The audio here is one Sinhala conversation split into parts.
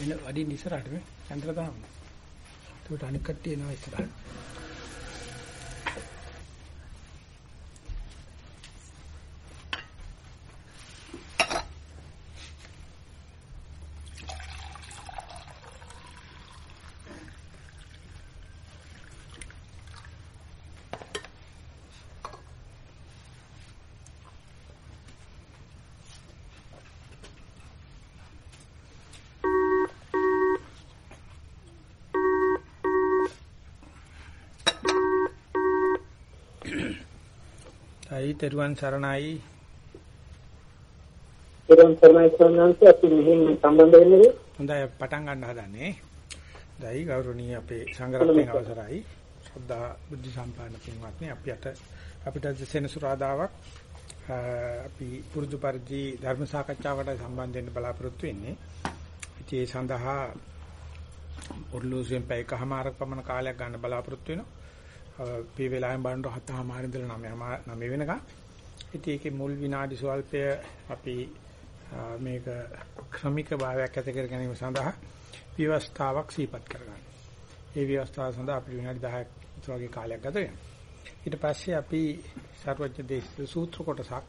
එන වඩින් ඉස්සරහට මේ යන්ත්‍ර දාන්න. ඒකට අනික් කට්ටිය එනවා ඉස්සරහට.යි තෙරුවන් සරණයි. තෙරුවන් සරණයි සම්මානස අපි මෙහෙම සම්බන්ධ වෙන්නේ. හොඳයි පටන් ගන්න හදන්නේ. දැයි ගෞරවනීය අපේ සංඝරත්නයේ අවසරයි. ශ්‍රද්ධා බුද්ධ සම්පන්න පින්වත්නි අපි අත අපිට සෙනසුරාදාවක් අපි පුරුදු පරිදි ධර්ම සාකච්ඡාවට සම්බන්ධ වෙන්න බලාපොරොත්තු වෙන්නේ. ඉතින් ඒ සඳහා ඔර්ලෝසෙන් පැයකමාරක් පමණ කාලයක් ගන්න බලාපොරොත්තු වෙනවා. මේ වෙලාවෙන් බලනකොට හතමාර ඉඳලා 9 9 වෙනකම්. ඉතින් ඒකේ මුල් විනාඩි සුවල්පය අපි මේක ක්‍රමික භාවයක් ඇති කර ගැනීම සඳහා ව්‍යවස්ථාවක් සීපත් කරගන්න. ඒ ව්‍යවස්ථාව සඳහා අපි විනාඩි 10ක් වගේ කාලයක් ගත වෙනවා. ඊට පස්සේ අපි සර්වඥ දේශ සූත්‍ර කොටසක්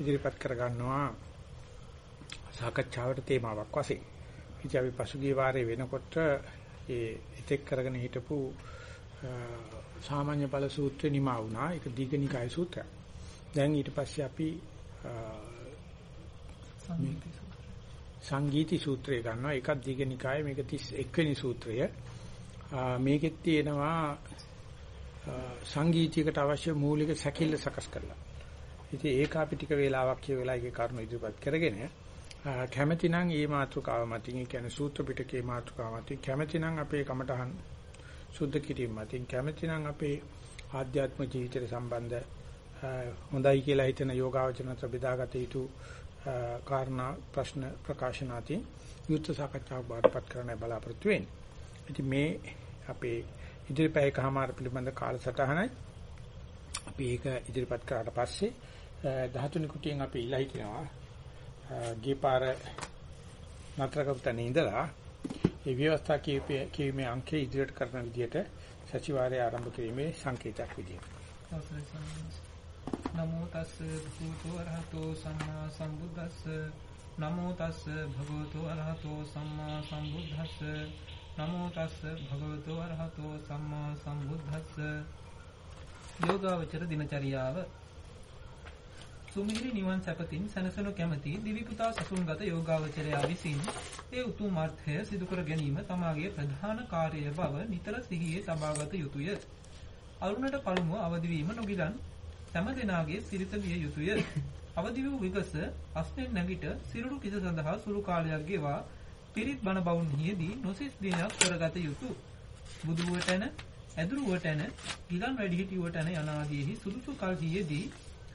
ඉදිරිපත් කරගන්නවා සාකච්ඡාවට තේමාවක් වශයෙන්. ඉතින් අපි පසුගිය වාරේ වෙනකොට ඒ ඉතෙක් කරගෙන හිටපු සාමාන්‍ය ඵල සූත්‍රේ නිමා වුණා. ඒක දීඝනිකාය සූත්‍රය. දැන් ඊට පස්සේ අපි සංගීති සූත්‍රය ගන්නවා. ඒකත් දීඝනිකාය මේක 31 වෙනි සූත්‍රය. මේකෙත් තියෙනවා සංගීතයකට අවශ්‍ය මූලික සැකිල්ල සකස් කරලා. ඉතින් ඒක අපි ටික වේලාවක් කියවලා ඒකේ කරුණු ඉදිරිපත් කරගෙන කැමැතිනම් මේ මාතෘකාව මතින් ඒ කියන්නේ සූත්‍ර පිටකේ මාතෘකාව මතින් කැමැතිනම් අපේ කමටහන් සුද්ධ කිරීම මතින් කැමැතිනම් අපේ ආධ්‍යාත්මික ජීවිතයට සම්බන්ධ හොඳයි කියලා හිතන යෝගාවචරණත බෙදාගත යුතු කාරණා ප්‍රශ්න ප්‍රකාශනාති යුත් සාකච්ඡාවක් බාරපත් කරන්න බලාපොරොත්තු වෙන්නේ. ඉතින් මේ අපේ ඉදිරිපැයකමාර පිළිබඳ කාලසටහනයි අපි ඒක ඉදිරිපත් කරාට පස්සේ 13 කුටියෙන් අපි ඉලයි කියනවා ගේපාර නතර කරතන ඉඳලා ඒ ව්‍යවස්ථා කීමේ අංකයේ ඉදිරියට කරන විදිහට සතිವಾರයේ ආරම්භ කිරීමේ සංකේතයක් විදිහට. නමෝ තස් භගවතු අරහතෝ සම්මා සම්බුද්දස්ස. නමෝ තස් භගවතු අරහතෝ සම්මා සම්බුද්දස්ස. නමෝ තස් භගවතු අරහතෝ සම්මා සම්බුද්දස්ස. යෝගාවචර දිනචරියාව සුමිහිරි නිවන් සැපතින් සනසනු කැමැති දිවි පුතා සසුන්ගත යෝගාවචරයා විසින් ඒ උතුම් අර්ථය සිදු කර ගැනීම තමාගේ ප්‍රධාන කාර්යය බව නිතර සිහියේ තබාගත යුතුය. අරුණට පළමුව අවදි වීම නොගිලන් සෑම දිනාගේ සිරිත විය යුතුය. අවදි වූ විගස අස්නෙන් නැගිට සිරුරු කිස සඳහා සුළු කාලයක් ගෙවා පිරිත් බණ බවුන්හිදී නොසිස් දිනයක් කරගත යුතුය. බුදුවටන ඇදුරුවටන ගිලන් වැඩිහිටියවටන යනාදීහි සුදුසු කල්හියේදී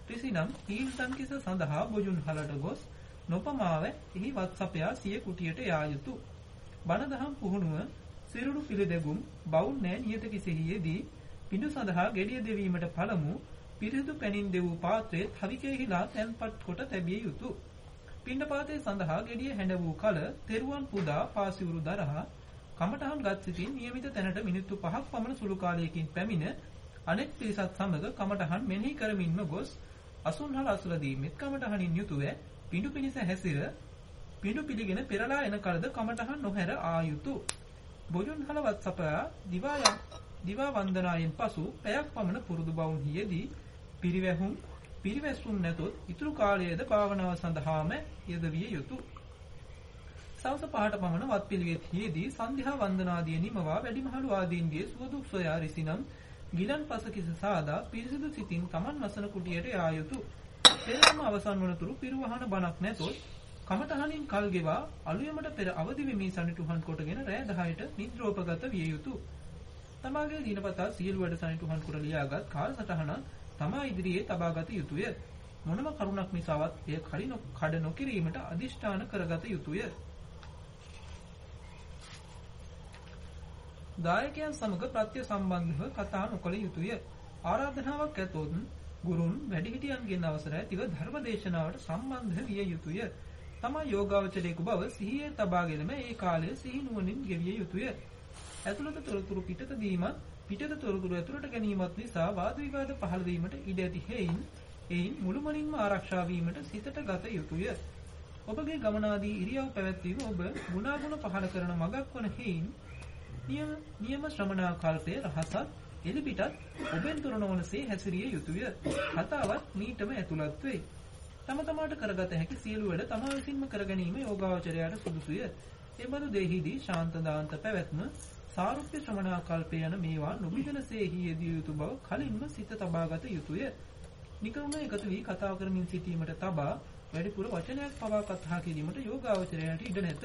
ත්‍රිසිනම් හීල් සංකිස සඳහා බොජුන් හලට ගොස් නොපමාව එහි වත්සපයා සිය කුටියට යා යුතුය. බණ දහම් පුහුණුව සිරුරු පිළිදෙගුම් බවුන් නෑ නියත කිසෙහියේදී පිඬු සඳහා ගෙඩිය දෙවීමට පළමු පිරිසුදු පැනින් දෙවූ පාත්‍රයේ හවිකෙහිලා තැන්පත් කොට තැබිය යුතුය. පිණ්ඩපාතයේ සඳහා ගෙඩිය හැඬ වූ කල තෙරුවන් පුදා පාසිවුරු දරහා කමඨහන් ගත් සිටින් નિયમિત තැනට මිනිත්තු 5ක් පමණ සුළු කාලයකින් පැමිණ අනෙක් පිරිසත් සමග කමඨහන් මෙනෙහි කරමින්ම ගොස් අසුන්හල අසුරදී මෙත් කමඨහනින් යුතුව පිඬු පිනිස හැසිර පිඬු පිළිගෙන පෙරලා එන කලද කමඨහන් නොහැර ආයුතු බොජුන්හල වත්සපයා දිවා දිවා වන්දනායෙන් පසු පැයක් පමණ පුරුදු බවුන් හියේදී පිරිවැහුම් පිරිවැසුම් නැතොත් ඉතුරු කාලයේද භාවනාව සඳහාම යෙදවිය යුතුය. සවස පහට පමණ වත් පිළිවෙත්හිදී සන්ධ්‍යා වන්දනාදී නිමවා වැඩිමහලු ආදීන්ගේ සුවදුක් සොයා රිසිනම් ගිලන් පස කිස සාදා පිරිසිදු සිතින් Taman වසන කුටියට යා යුතුය. පෙරම අවසන් වනතුරු පිරුවහන බණක් නැතොත් කමඨහනින් කල් ගෙවා අලුයමට පෙර අවදි වෙමි සනිටුහන් කොටගෙන රෑ 10ට නිද්‍රෝපගත විය යුතුය. තමාගේ දිනපතා සියලු වැඩ සනිටුහන් කොට ලියාගත් කාලසටහන තමා ඉදිරියේ තබාගත යුතුය. මොනම කරුණක් නිසාවත් එය කඩ නොකිරීමට අදිෂ්ඨාන කරගත යුතුය. දායකයන් සමග ප්‍රත්‍ය සම්බන්ධව කතා නොකළ යුතුය. ආරාධනාවක් ඇතොත් ගුරුන් වැඩිහිටියන්ගෙන් අවසර ඇතිව ධර්ම දේශනාවට සම්බන්ධ විය යුතුය. තමා යෝගාවචරයෙකු බව සිහියේ තබාගෙනම ඒ කාලය සිහි නුවණින් ගෙවිය යුතුය. ඇතුළත තොරතුරු පිටත දීමත් පිටත තොරතුරු ඇතුළට ගැනීමත් නිසා වාද විවාද පහළ වීමට ඉඩ ඇති හේයින් එයින් මුළුමනින්ම ආරක්ෂා වීමට සිතට ගත යුතුය. ඔබගේ ගමනාදී ඉරියව් පැවැත්වීම ඔබ ගුණාගුණ පහළ කරන මගක් වන හේයින් නියම නියම ශ්‍රමණා කල්පයේ රහසත් එලිපිටත් ඔබෙන් තුර නොවනසේ හැසිරිය යුතුය. කතාවත් මීටම ඇතුළත් වෙයි. තම තමාට කරගත හැකි සියලු වැඩ තමා විසින්ම කර ගැනීම යෝගාවචරයට සුදුසුය. එබඳු දෙහිදී ශාන්ත දාන්ත පැවැත්ම සාරුප්‍ය ශ්‍රමණා කල්පය යන මේවා නොබිදනසේහි යෙදිය යුතු බව කලින්ම සිත තබාගත යුතුය. නිකරුණ එකතු වී කතා කරමින් සිටීමට තබා වැඩිපුර වචනයක් පවා කතා කිරීමට යෝගාවචරයට ඉඩ නැත.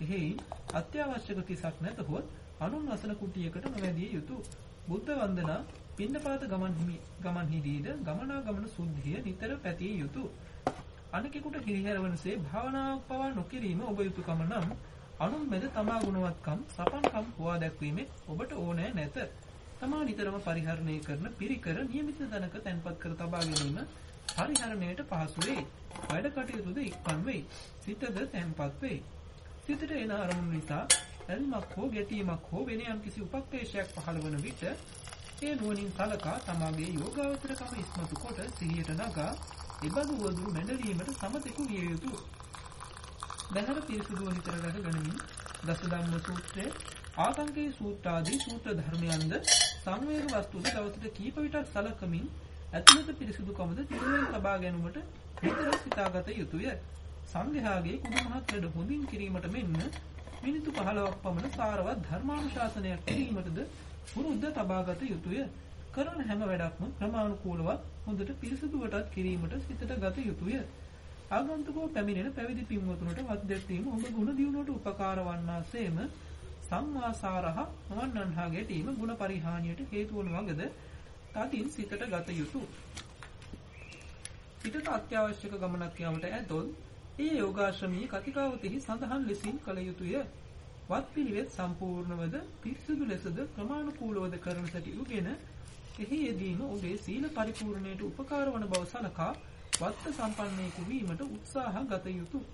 එහෙයි අත්‍යවශ්‍යක කිසක් නැතහොත් අනුන් වසන කුටියකට නොවැදිය යුතුය. බුද්ධ වන්දනා පින්නපාත ගමන් හිමි ගමන් හිදීද ගමනාගමන සුද්ධිය නිතර පැතිය යුතුය. අනෙකුට හිරිහැරවනසේ භාවනාවක් පවා නොකිරීම ඔබ යුතුයකම නම් අනුන් මැද තමා ගුණවත්කම් සපන්කම් හොවා දැක්වීමේ ඔබට ඕනෑ නැත. තමා නිතරම පරිහරණය කරන පිරිකර નિયમિત තැනක තැන්පත් කර තබා ගැනීම පරිහරණයට පහසු වේ. වැඩ කටයුතුද ඉක්මන් වෙයි. සිතද තැන්පත් වෙයි. සිතට එන අරමුණු නිසා ඇල්මක් හෝ ගැටීමක් හෝ වෙන යම්කිසි උපක්ලේශයක් පහළ වන විට ඒ නුවණින් සලකා තමාගේ යෝගාවචරකම ඉස්මතු කොට සිහියට නගා එබඳු වදුරු මැඩලීමට සමතෙකු විය යුතුය. බහැර පිරිසුදුව නිතර රැක ගනිමින් දස ධම්ම සූත්‍රය ආතංකේ සූත්‍ර ආදී සූත්‍ර ධර්මයන්ද සංවේග වස්තුද දවසට කීප විටක් සලකමින් ඇතුළත පිරිසුදුකමද තිරුවෙන් ලබා ගැනීමට නිතර සිතාගත යුතුය. සංඝයාගේ කුදුමහත් වැඩ හොඳින් කිරීමට මෙන්ම මිනිත්තු 15ක් පමණ සාරවත් ධර්මානුශාසනයක් කිරීමටද පුරුද්ද තබාගත යුතුය. කරන හැම වැඩක්ම ක්‍රමානුකූලව හොඳට පිරිසුදුවටත් කිරීමට සිතට ගත යුතුය. ආගන්තුකෝ පැමිණෙන පැවිදි පින්වතුන්ට වත් දැක්වීම ඔබ ගුණ දියුණුවට උපකාර වන්නාseම සම්මාසාරහ නොවන්නන්හා ගැටීම ගුණ පරිහානියට හේතු වන වගද තදින් සිතට ගත යුතුය. සිතට අත්‍යවශ්‍යක ගමනක් යාමට ඇතොත් ඒ යෝගාශ්‍රමී කතිකාවතෙහි සඳහන් ලෙසින් කළ යුතුය. වත් පිළිවෙත් සම්පූර්ණවද පිරිසුදු ලෙසද ක්‍රමානුකූලවද කරන සැටි උගෙන එහි යෙදීම ඔබේ සීල පරිපූර්ණයට උපකාර වන බව සලකා වත්ත සම්පන්නයෙකු වීමට උත්සාහ ගත යුතුය.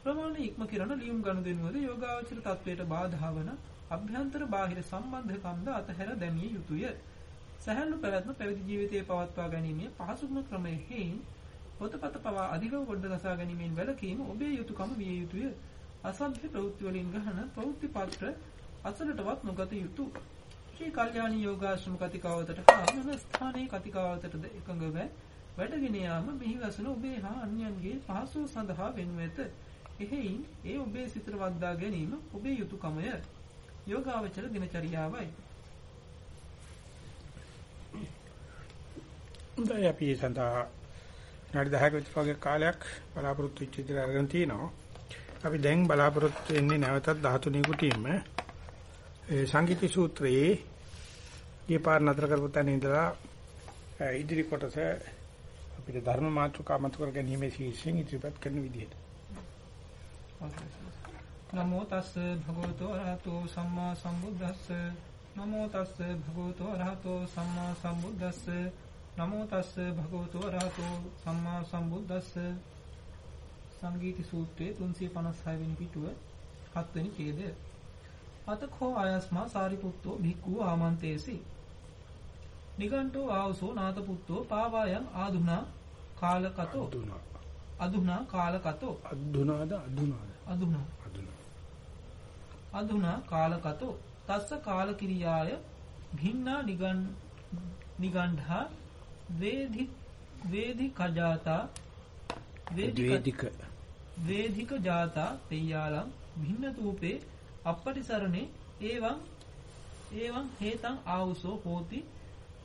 ප්‍රමාණ ඉක්ම කිරණ ලියුම් ගනුදෙනුවද යෝගාවචර තත්වයට බාධා වන අභ්‍යන්තර බාහිර සම්බන්ධකම්ද අතහැර දැමිය යුතුය. සැහැල්ලු පැවැත්ම පැවිදි ජීවිතයේ පවත්වා ගැනීමේ පහසුම ක්‍රමය හේයින් පොතපත පවා අධිකව ගොඩ ගසා ගැනීමෙන් වැළකීම ඔබේ යුතුයකම විය යුතුය. අසභ්‍ය ප්‍රවෘත්ති වලින් ගහන ප්‍රවෘත්ති පත්‍ර අසලටවත් නොගත යුතුය. ශ්‍රී කල්යාණී යෝගාශ්‍රම කතිකාවතට හා මෙම ස්ථානයේ කතිකාවතටද එකඟව වැඩගෙන යාම මෙහි වසන ඔබේ හා අන්‍යයන්ගේ පහසුව සඳහා වෙනු ඇත. එහෙයින් ඒ ඔබේ සිතට වද්දා ගැනීම ඔබේ යුතුයකමය. යෝගාවචර දිනචරියාවයි. හොඳයි අපි සඳහා විනාඩි 10ක විතර වගේ කාලයක් බලාපොරොත්තු වෙච්ච විදිහට අරගෙන තිනවා. අපි දැන් බලාපොරොත්තු වෙන්නේ නැවතත් 13 කුටියෙම ඒ සංගීති සූත්‍රයේ ඊපාර නතර කරපු තැන ඉඳලා ඉදිරි කොටස අපිට ධර්ම මාතෘකා මත කර ගැනීමේ ශීර්ෂයෙන් ඉදිරිපත් කරන විදිහට. නමෝ තස්ස භගවතෝ අරහතෝ සම්මා සම්බුද්දස්ස නමෝ තස්ස භගවතෝ අරහතෝ සම්මා සම්බුද්දස්ස නමෝ තස්ස භගවතු වරහතෝ සම්මා සම්බුද්දස්ස. සංගීති සූත්‍රයේ 356 වෙනි පිටුව 7 වෙනි ඡේදය. අතකෝ ආයස්මා සාරිපුත්තෝ භික්ඛු ආමන්තේසි. නිගණ්ඨෝ ආවසෝ නාතපුත්තෝ පාවායන් ආදුනා කාලකතෝ. අදුනා. කාලකතෝ. අදුනාද අදුනාද? අදුනා. අදුනා. අදුනා කාලකතෝ. තස්ස කාලකිරියාය. භින්නා නිගණ් නිගණ්ඨා වේදි වේදික ජාතා වේදික වේදික ජාතා පෙය්‍යාලම් භින්න තූපේ අපපටිසරණේ එවං එවං හේතං ආවුසෝ හෝති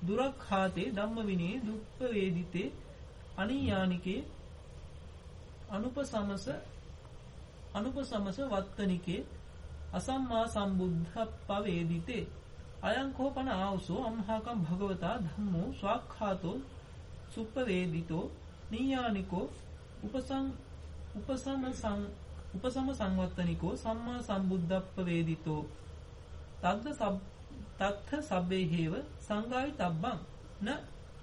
දුරක්ඛාතේ ධම්ම විනේ දුප්ප වේදිතේ අනියානිකේ අනුපසමස අනුපසමස වත්තනිකේ අසම්මා සම්බුද්ධප්පවේදිතේ අයං කෝපන ආවසෝ අම්හාකම් භගවතා ධම්මෝ ස්වාක්ඛාතෝ සුප්පවේදිතෝ නීයානිකෝ උපසං උපසම සං උපසම සංවත්තනිකෝ සම්මා සම්බුද්ධප්ප වේදිතෝ තද්ද සබ් තත්ථ සබ්බේ හේව සංගායි තබ්බං න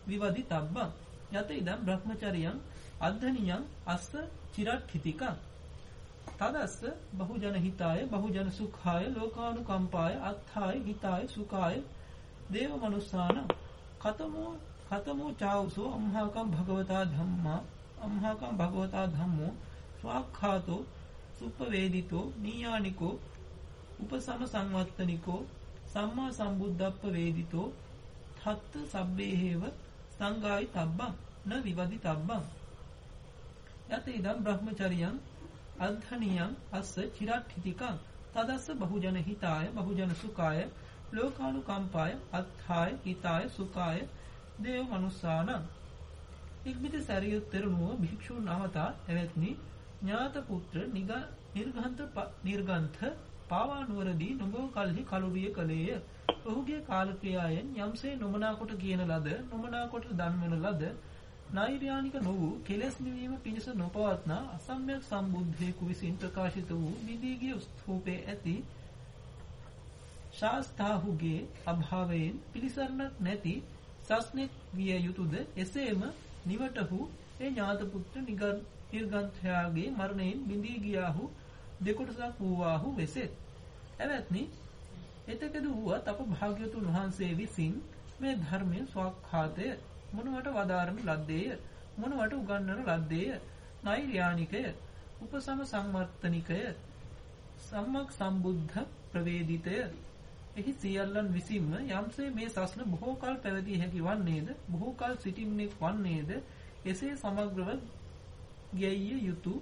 විවදි තබ්බං යත ඉදම් බ්‍රහ්මචරියං අද්ධනියං අස්ස චිරක්ඛිතිකං තදස්ස බහුජන හිතාය බහුජන සුඛාය ලෝකානුකම්පාය අත්ථාය හිතාය සුඛාය දේව මනුස්සාන කතමෝ කතමෝ චාවසෝ අම්හාකම් භගවතා ධම්මා අම්හාකම් භගවතා ධම්මෝ ස්වාක්ඛාතෝ සුප්පවේදිතෝ නීයානිකෝ උපසම සංවත්තනිකෝ සම්මා සම්බුද්ධප්ප වේදිතෝ තත්ත සබ්බේහෙව සංගායි තබ්බං න විවදි තබ්බං යත ඉදම් බ්‍රහ්මචරියං අද්ධනියං අස්ස චිරට්ඨිතිකං තදස්ස බහුජන හිතාය බහුජන සුඛාය ලෝකානුකම්පාය අත්ථාය හිතාය සුඛාය දේව මනුස්සාන. ඉක්මිත සරියුත්තරුණුව භික්ෂුන් අවතා එවත්නි. ඥාත පුත්‍ර නිර්ගන්ත නිර්ගන්ත පාවා නුවරදී නොබෝ කල්හි කලුරිය කලේය ඔහුගේ කාල ක්‍රියාවෙන් යම්සේ නොමනා කොට කියන ලද නොමනා කොට දන්වන ලද නෛර්යානික නො වූ කෙලෙස් නිවීම පිණිස නොපවත්නා අසම්්‍යක් සම්බුද්ධයෙකු විසින් ප්‍රකාශිත වූ විදීගිය ස්තූපේ ඇති ශාස්තාහුගේ අභාවයෙන් පිළිසරණක් නැති සස්නෙක් විය යුතුයද එසේම නිවටහු ඒ ඥාත පුත්‍ර නිර්ගන්ථයාගේ මරණයෙන් බිඳී ගියාහු දෙකොටසක් වූවාහු වෙසෙත්. එවත්නි එතකද වුවත් අප භාග්‍යතුන් වහන්සේ විසින් මේ ධර්මයේ ස්වකහාතය මොනවට වදාරන ලද්දේය? මොනවට උගන්වන ලද්දේය? නෛර්යානිකය උපසම සංවර්තනිකය සම්මක් සම්බුද්ධ ප්‍රවේදිතය. එහි සියල්ලන් විසින්ම යම්සේ මේ සස්න බොහෝ කල් පැවතිය හැකි වන්නේද? බොහෝ කල් සිටින්නෙක් වන්නේද? එසේ සමග්‍රව ගැයිය යුතු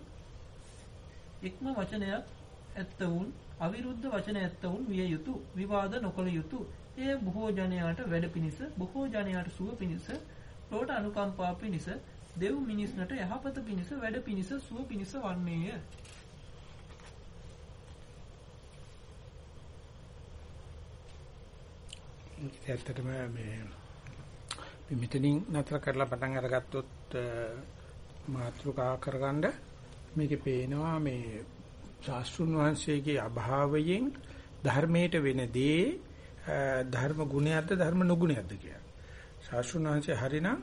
එක්ම වචනයක් ඇත්තවුන් අවිරුද්ධ වචන ඇත්තවුන් විය යුතු විවාද නොකළ යුතු. එය බොහෝ ජනයාට වැඩ පිණිස බොහෝ ජනයාට සුව පිණිස ලෝට අනුකම්පා පිණිස දෙව් මිනිස්නට යහපත පිණිස වැඩ පිණිස සුව පිණිස වන්නේය ඇත්තටම මේ මෙතනින් නතර කරලා පටන් අරගත්තොත් මාතෘකා කරගන්න මේකේ පේනවා මේ ශාස්ත්‍රුන් වහන්සේගේ අභාවයෙන් ධර්මයට වෙන දේ ධර්ම ගුණයක්ද ධර්ම නුගුණයක්ද කියලා. ශාස්ත්‍රුන් වහන්සේ හරිනම්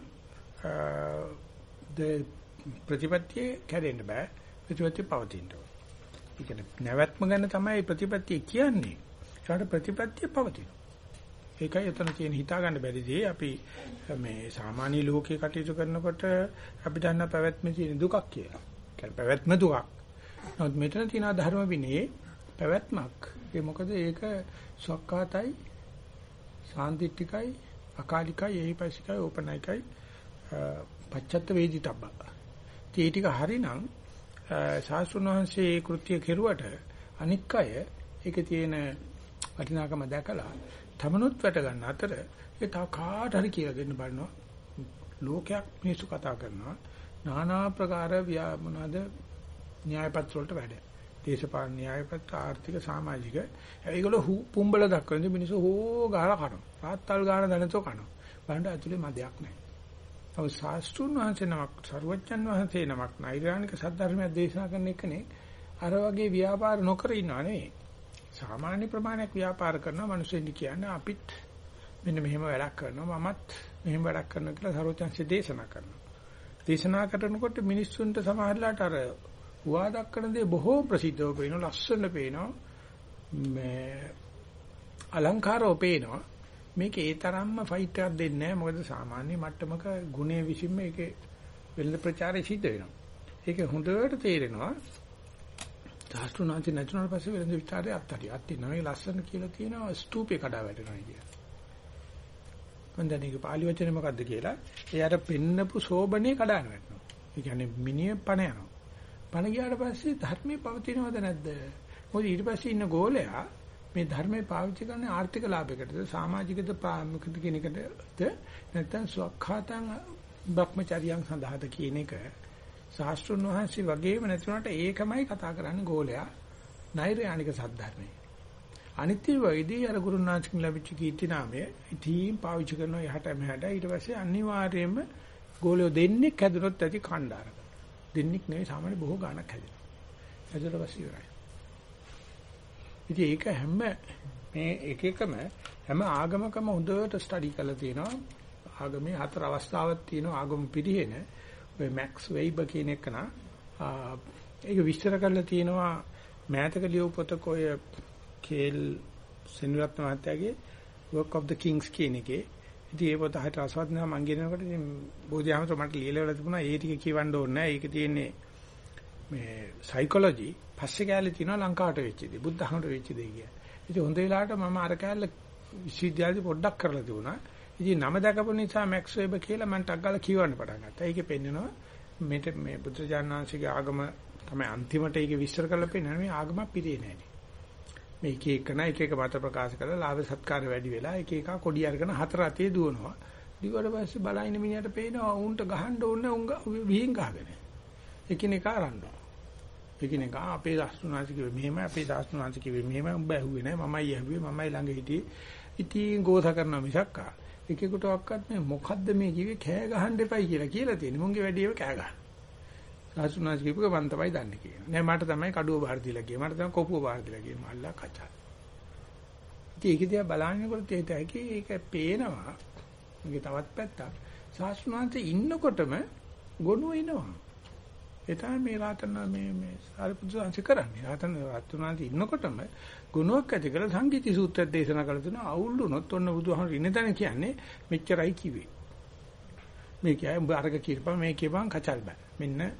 ප්‍රතිපත්තිය කැඩෙන්න බෑ. ප්‍රතිපත්තිය පවතින්න ඕන. ඒ කියන්නේ නැවැත්ම ගැන තමයි ප්‍රතිපත්තිය කියන්නේ. ඒකට ප්‍රතිපත්තිය පවතිනවා. ඒකයි එතන තියෙන හිතා ගන්න බැරි දේ අපි මේ සාමාන්‍ය ලෝකේ කටයුතු කරනකොට අපි දන්න පැවැත්මේ තියෙන දුකක් කියලා. කියන්නේ පැවැත්ම දුකක්. නමුත් මෙතන තියෙන ධර්ම විනයේ පැවැත්මක්. ඒ මොකද ඒක සක්කාතයි, සාන්දිටිකයි, අකාලිකයි, එහිපසිකයි, ඕපනයිකයි, පච්චත්ත වේදිතබ්බ. ඒ ටික හරිනම් ශාස්ත්‍රඥ වහන්සේ කෘත්‍ය කෙරුවට අනික් අය ඒකේ තියෙන වටිනාකම දැකලා තමනුත් වැට ගන්න අතර ඒ තව කාට හරි කියලා දෙන්න බලනවා. ලෝකයක් මිනිස්සු කතා කරනවා. নানা ප්‍රකාර මොනවාද? න්‍යායපත්‍ර වලට වැඩ. දේශපාලන න්‍යායපත්‍ර ආර්ථික සමාජික. ඒගොල්ලෝ පුම්බල දක්වන මිනිස්සු හෝ ගාලා කනවා. රාත්තල් ගාන දැනතෝ කනවා. බලන්න ඇතුලේ මදයක් නැහැ. ඔව් ශාස්ත්‍රුන් වහන්සේ නමක් සර්වජන් වහන්සේ නමක් නෛර්යානික සද්ධර්මයක් දේශනා කරන එකනේ අර වගේ ව්‍යාපාර නොකර ඉන්නව නෙවෙයි. සාමාන්‍ය ප්‍රමාණයක් ව්‍යාපාර කරනවා මිනිස්සුන්ට කියන්නේ අපිත් මෙන්න මෙහෙම වැඩක් කරනවා මමත් මෙහෙම වැඩක් කරනවා කියලා සරෝජන්සේ දේශනා කරනවා. දේශනා කරනකොට මිනිස්සුන්ට සමහරලාට අර හුවා දක්වන දේ බොහෝ ප්‍රසිද්ධව පේනවා ලස්සන පේනවා මේ අලංකාරව පේනවා මේක ඒ තරම්ම ෆයිට් එකක් දෙන්නේ නැහැ මොකද සාමාන්‍ය මට්ටමක ගුණය විසින්ම ඒකේ වෙළඳ ප්‍රචාරය සිද්ධ වෙනවා. ඒක හොඳට තේරෙනවා සාස්ත්‍රුණාන්ති නැතුණාට පස්සේ වෙලඳ විචාරය අත්හරිය. අත්ති නමේ ලස්සන කියලා තියෙනවා ස්තූපේ කඩා වැටෙනවා කියලා. මම දැන් ඒක පාලි වචනේ මොකද්ද කියලා එයාට පෙන්නපු සෝබනේ කඩාන වැටෙනවා. ඒ කියන්නේ මිනිහ පණ යනවා. පණ ගියාට පස්සේ ධර්මයේ පවතිනවද නැද්ද? මොකද ඊට පස්සේ ඉන්න ගෝලයා මේ ධර්මයේ පාවිච්චි කරන්නේ ආර්ථික ලාභයකටද සමාජිකද ප්‍රාමුඛද කියන එකද නැත්නම් ස්වකහාතං භ්‍රමචාරියන් සඳහාද කියන එක ශාස්ත්‍රුන් වහන්සේ වගේම නැතුණට ඒකමයි කතා කරන්නේ ගෝලයා නෛර්යානික සද්ධර්මයේ. අනිත්‍ය වෛදී අර ගුරුනාචකින් ලැබිච්ච කීර්ති නාමය ඉතින් පාවිච්චි කරනවා යහට මෙහාට ඊට පස්සේ අනිවාර්යයෙන්ම ගෝලියෝ දෙන්නේ හැදුනොත් ඇති කණ්ඩායම. දෙන්නෙක් නෙවෙයි සාමාන්‍ය බොහෝ ගාණක් හැදෙනවා. හැදුනට පස්සේ ඉවරයි. ඉතින් ඒක හැම මේ එක එකම හැම ආගමකම හොඳට ස්ටඩි කරලා තියෙනවා. ආගමේ හතර අවස්ථාවක් තියෙනවා ආගම පිළිහෙන ඔය මැක්ස් වෙයිබර් කියන එක නා ඒක විස්තර කරලා තියෙනවා මෑතක ලියව පොතක ඔය කේල් සෙනරත්න මහත්තයාගේ Work of the Kings කියන එකේ ඉතින් ඒ පොත හරියට රසවත් නෑ මං කියනකොට ඉතින් බෝධිආමතුරු මට ලියලා වෙලා තිබුණා ඒ ටික කියවන්න ඕනේ නෑ ඒක තියෙන්නේ මේ සයිකොලොජි පස්සේ කැලේ තියෙනවා ලංකාවට වෙච්ච දේ බුද්ධ ධර්මයට වෙච්ච දේ කිය. ඉතින් හොඳ වෙලාවට මම අර කැලේ විශ්වවිද්‍යාලේ පොඩ්ඩක් කරලා තිබුණා. ඉතින් නම දැකපු නිසා මැක්ස් වෙබර් කියලා මම ටක් ගාලා කියවන්න පටන් ගත්තා. ඒකේ පෙන්නනවා මෙට මේ බුදුජානනාංශගේ ආගම තමයි අන්තිමට ඒක විස්තර කරලා පෙන්නන්නේ මේ ආගමක් පිළේ නැහැ. මේ එක එක නයි එක එක මත ප්‍රකාශ කරලා ලාභ සත්කාර වැඩි වෙලා එක එක කොඩි අරගෙන හතර අතේ දුවනවා. දිවට පස්සේ බලයින මිනිහට පේනවා උන්ට ගහන්න ඕනේ උංග විහිං ගහගෙන. එකිනෙකා රණ්ඩු. එකිනෙකා අපේ ශාස්ත්‍රනාථ කිව්වේ මෙහෙමයි අපේ ශාස්ත්‍රනාථ කිව්වේ මෙහෙමයි උඹ ඇහුවේ නැහැ මමයි ඇහුවේ මමයි ළඟ හිටියේ. ඉතින් ගෝස කරනවා මිසක් ආ. එකෙකුට ඔක්කත් මේ මොකද්ද මේ කිව්වේ කෑ ගහන්න එපයි කියලා කියලා තියෙන්නේ. මුන්ගේ වැඩේව කෑ ගන්න. සාසුනාස් කියපුව මම තමයි දන්නේ කියනවා. නෑ මට තමයි කඩුව බාර දීලා ගියේ. මට තමයි කොපුව බාර දීලා ගියේ. මල්ලා කචා. ඉතින් ඒක දිහා බලනකොට ඒක ඇකි ඒක පේනවා. මේකේ තවත් පැත්තක්. සාසුනාන්ත ඉන්නකොටම ගොනු එනවා. ඒ තමයි මේ රාතන මේ මේ සාරිපුත්‍ර සංස කරන්නේ. රාතන රාතනාන්ත ඉන්නකොටම ගුණයක් ඇති කරලා සංගීති සූත්‍රය දේශනා කළ තුන අවුල් වුණොත් ඔන්න බුදුහාමර ඉන්න තැන කියන්නේ මෙච්චරයි කිව්වේ. මේ කියයි උඹ අරග කියපන් මේ කියපන් කචල් බෑ. මෙන්න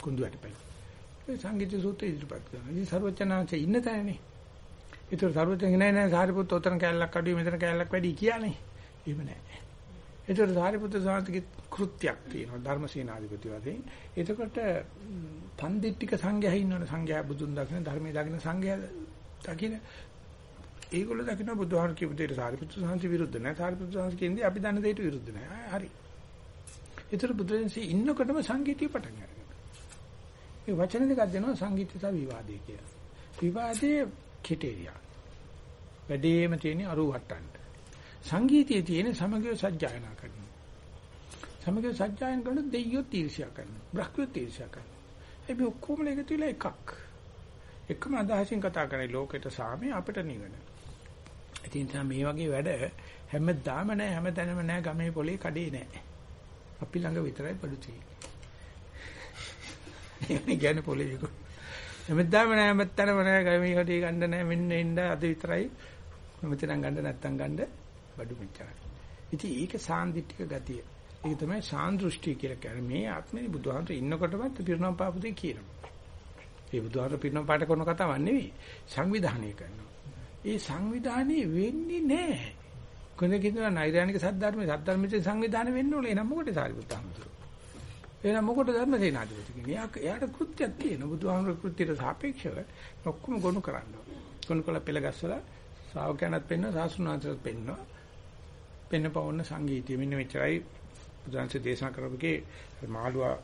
කුඳු වැටපැයි. ඒ සංගීත සූත්‍රය ඉදිරිපත් කරනවා. ඉතින් සර්වචනාංශය ඉන්න තැනනේ. ඒතර සර්වචනාංශ නෑ නෑ සාරිපුත්තු උතන කැලලක් අඩුයි මෙතන කැලලක් වැඩි කියන්නේ. එහෙම නෑ. ඒතර සාරිපුත්තු සාන්තිගේ කෘත්‍යයක් තියෙනවා ධර්මසේනාධිපති වශයෙන්. එතකොට තන්දිට්ටික සංඝයා ඉන්නවනේ සංඝයා බුදුන් දකින ධර්මයේ දකින සංඝයා දකින ඒගොල්ලෝ දකින්න බුදුහාම කියපු දෙයට සාරිපුත්‍ර සාන්ති විරුද්ධ නැහැ. සාරිපුත්‍ර සාන්ති කියන්නේ අපි දන්න දෙයට විරුද්ධ නැහැ. හරි. ඒතර බුදුරජාණන්සේ ඉන්නකොටම සංගීතය පටන් ගන්නවා. මේ වචන දෙකක් දෙනවා සංගීතය සහ විවාදය කියලා. විවාදයේ කිටේරියා. වැඩේම තියෙන අරු වට්ටන්න. සංගීතයේ තියෙන සමගිය සජ්ජායනා කරනවා. සමගිය සජ්ජායන කරන දෙයියෝ තීර්ෂයා කරනවා. බ්‍රහ්මියෝ තීර්ෂයා කරනවා. ඒ ඔක්කොම එකතු වෙලා එකක්. එකම අදහසින් කතා කරන්නේ ලෝකෙට සාමය අපිට නිවන. ඉතින් මේ වගේ වැඩ හැමදාම නැහැ හැමතැනම නැහැ ගමේ පොලේ කඩේ නැහැ. අපි ළඟ විතරයි බඩු තියෙන්නේ. එන්නේ කියන්නේ පොලේ විකු. හැමදාම නැහැ හැමතැනම නැහැ ගමේ කඩේ ගන්න නැහැ මෙන්න එන්න අද විතරයි. මෙතන ගන්න නැත්තම් ගන්න බඩු මෙච්චරයි. ඉතින් ඒක සාන්දිටික ගතිය. ඒක තමයි සාන්දෘෂ්ටි කියලා කියන්නේ. මේ ආත්මේ බුදුහාමර ඉන්නකොටවත් පිරුණම් පාපු දෙය කියනවා. ඒ බුදුහාමර පිරුණම් පාට කරන කතාවක් නෙවෙයි. සංවිධානය කරනවා. ඒ සංවිධානයේ වෙන්නේ නැහැ. කොහොමද කියනවා නෛර්යානික සද්ධර්මයේ සද්ධර්මයේ සංවිධානය වෙන්න ඕනේ. එනනම් මොකටද සාරිපුත්ත හමුදුර? එහෙනම් මොකටද ධර්මසේනාධිපති කියන්නේ? එයා එයාට කෘත්‍යයක් තියෙනවා. බුදුහාමර කෘත්‍යයට සාපේක්ෂව ඔක්කොම ගොනු කරනවා. ගොනු කළ පෙළ ගැස්සලා ශ්‍රාවකයන්ත් පෙන්න සාසුනාන්තත් පෙන්නවා. පෙන්න පවන්න සංගීතය මෙන්න මෙච්චරයි බුදුන්සේ දේශනා කරපුකේ මාළුවා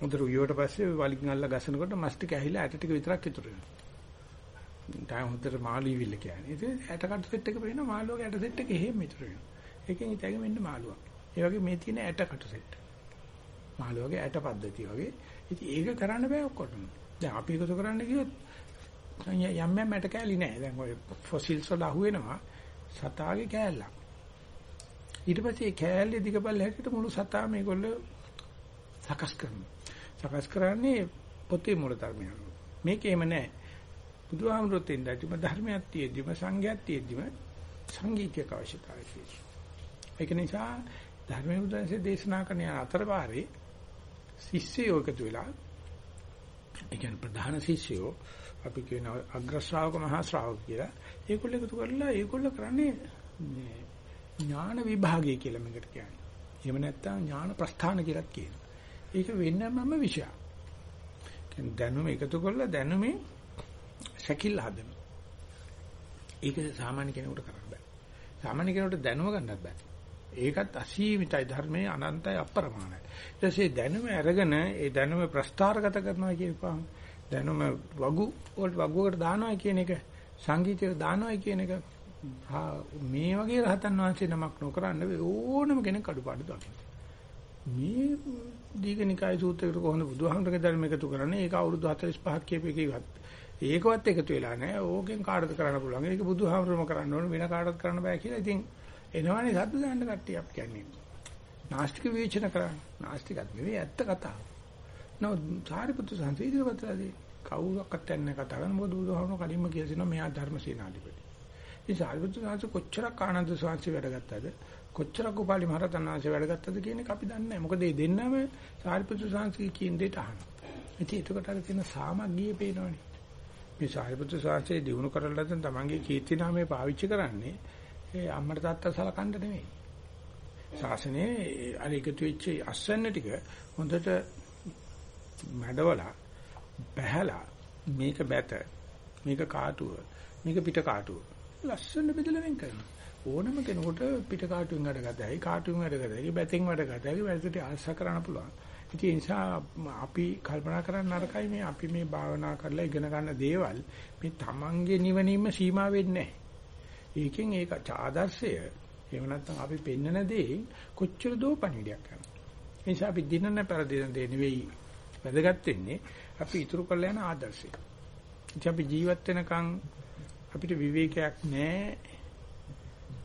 හොඳට උයවට පස්සේ වලින් අල්ල ගසනකොට මස් ටික ඇහිලා ඇට ටික විතරක් ඉතුරු වෙනවා. ඩාම හොඳට මාළු ඉවිල්ල කියන්නේ. ඉතින් ඇට කට් සෙට් එක පේනවා මාළුවගේ ඇට සෙට් එක එහෙම ඉතුරු වෙනවා. ඒකෙන් ඉතින් මෙන්න මාළුවා. ඒ වගේ මේ තියෙන ඇට කට් සෙට්. මාළුවගේ ඇට පද්ධතිය වගේ. ඉතින් ඒක කරන්න බෑ ඔක්කොටම. දැන් අපි එකතු කරන්න ගියොත් යම් යම් ඇට කෑලි නෑ. දැන් ඔය ෆොසිල්ස් වල අහුවෙනවා සතාගේ කෑල්ලක්. ඊට පස්සේ ඒ කෑල්ලේ දිගපල්ල හැටියට මුළු සතා මේගොල්ලෝ සකස් කරනවා. සකස් කරන්නේ පොතේ මූල ධර්මය. මේකේම නෑ. බුදුහාමුදුරුවෝ තෙන්දටිම ධර්මයක් තියෙද්දිම සංඝයක් තියෙද්දිම සංගීතයක අවශ්‍යතාවය තියෙනවා. ඒක නිසා ධර්මයේ බුදුන්සේ දේශනා කරන අතරපාරේ ශිෂ්‍යයෝ එකතු වෙලා ඒ කියන්නේ ප්‍රධාන ශිෂ්‍යයෝ අපි කියන අග්‍ර ශ්‍රාවක මහා ශ්‍රාවක කියලා ඒගොල්ලෝ එකතු කරලා ඒගොල්ලෝ කරන්නේ ඥාන විභාගය කියලා මේකට කියන්නේ. එහෙම නැත්නම් ඥාන ප්‍රස්ථාන කියලාත් කියනවා. ඒක වෙනමම විෂයක්. කියන්නේ දැනුම එකතු කරලා දැනුමේ සැකිල්ල හදනවා. ඒක සාමාන්‍ය කෙනෙකුට කරන්න බෑ. සාමාන්‍ය කෙනෙකුට දැනුම ගන්නත් බෑ. ඒකත් අසීමිතයි ධර්මයේ අනන්තයි අප්‍රමාණයි. ඊට පස්සේ දැනුම අරගෙන ඒ දැනුම ප්‍රස්ථාරගත කරනවා කියපුවාම දැනුම වගු වලට වගුවකට දානවා කියන එක සංගීතයට දානවා කියන එක මේ වගේ රහතන් වහන්සේ නමක් නොකරන්න ඕනම කෙනෙක් අඩුපාඩු දකින්න. මේ දීඝනිකාය සූත්‍රයකට කොහොමද බුදුහාමුදුරගේ ධර්ම එකතු කරන්නේ? ඒක අවුරුදු 45ක් කියපු එකේවත් ඒකවත් එකතු වෙලා නැහැ. ඕකෙන් කාටද කරන්න පුළුවන්? ඒක බුදුහාමුදුරම කරන්න ඕන වෙන කාටවත් කරන්න බෑ කියලා. ඉතින් එනවනේ සද්ද දාන්න කට්ටිය අපි කියන්නේ. නාස්තික විචන කරන්නේ. නාස්තිකත් නෙවෙයි ඇත්ත කතාව. නෝ සාරිපුත්‍ර සංසය ඉදිරියටදී කවුරක්වත් යන්නේ කතා කරන මොකද බුදුහාමුදුරුවෝ කලින්ම කියලා තිනවා මෙයා ධර්මසේනාධිපති. ඉතින් සාරිපුත්‍ර සංසය කොච්චරක් ආනන්ද සංසය වැඩ ගත්තද කොච්චරක් උපාලි මහරතන් වහන්සේ වැඩ ගත්තද කියන එක අපි දන්නේ නැහැ. මොකද මේ දෙන්නම සාරිපුත්‍ර සංසය කියන දෙයට අහනවා. ඉතින් ඒකට අර තියෙන සාමග්ගිය පේනවනේ. මේ සාරිපුත්‍ර සංසය දිනු කරලා නැත්නම් තමන්ගේ කීර්ති නාමය පාවිච්චි කරන්නේ ඒ අම්මට තාත්තා සලකන්න නෙමෙයි. ශාසනයේ අර එකතු වෙච්ච අස්වැන්න ටික හොඳට මැඩවලා බහැලා මේක බැත මේක කාටුව මේක පිට කාටුව ලස්සන බෙදලා වෙන් කරනවා. ඕනම කෙනෙකුට පිට කාටුවෙන් වැඩ ගතයි කාටුවෙන් වැඩ ගතයි බැතෙන් වැඩ ගතයි වැඩට ආශ කරන්න පුළුවන්. ඉතින් ඒ නිසා අපි කල්පනා කරන්න නරකයි මේ. අපි මේ භාවනා කරලා ඉගෙන ගන්න දේවල් මේ තමන්ගේ නිවනීම සීමා වෙන්නේ නැහැ. ඒකෙන් ඒක ආදර්ශය එහෙම නැත්නම් අපි පෙන්නන දේ කොච්චර දෝ පණිවිඩයක් කරනවා ඒ නිසා අපි දිනන පෙරදින දේ නෙවෙයි වැදගත් වෙන්නේ අපි ඉතුරු කරලා යන ආදර්ශය. ඉතින් අපි ජීවත් වෙනකන් අපිට විවේකයක් නැහැ.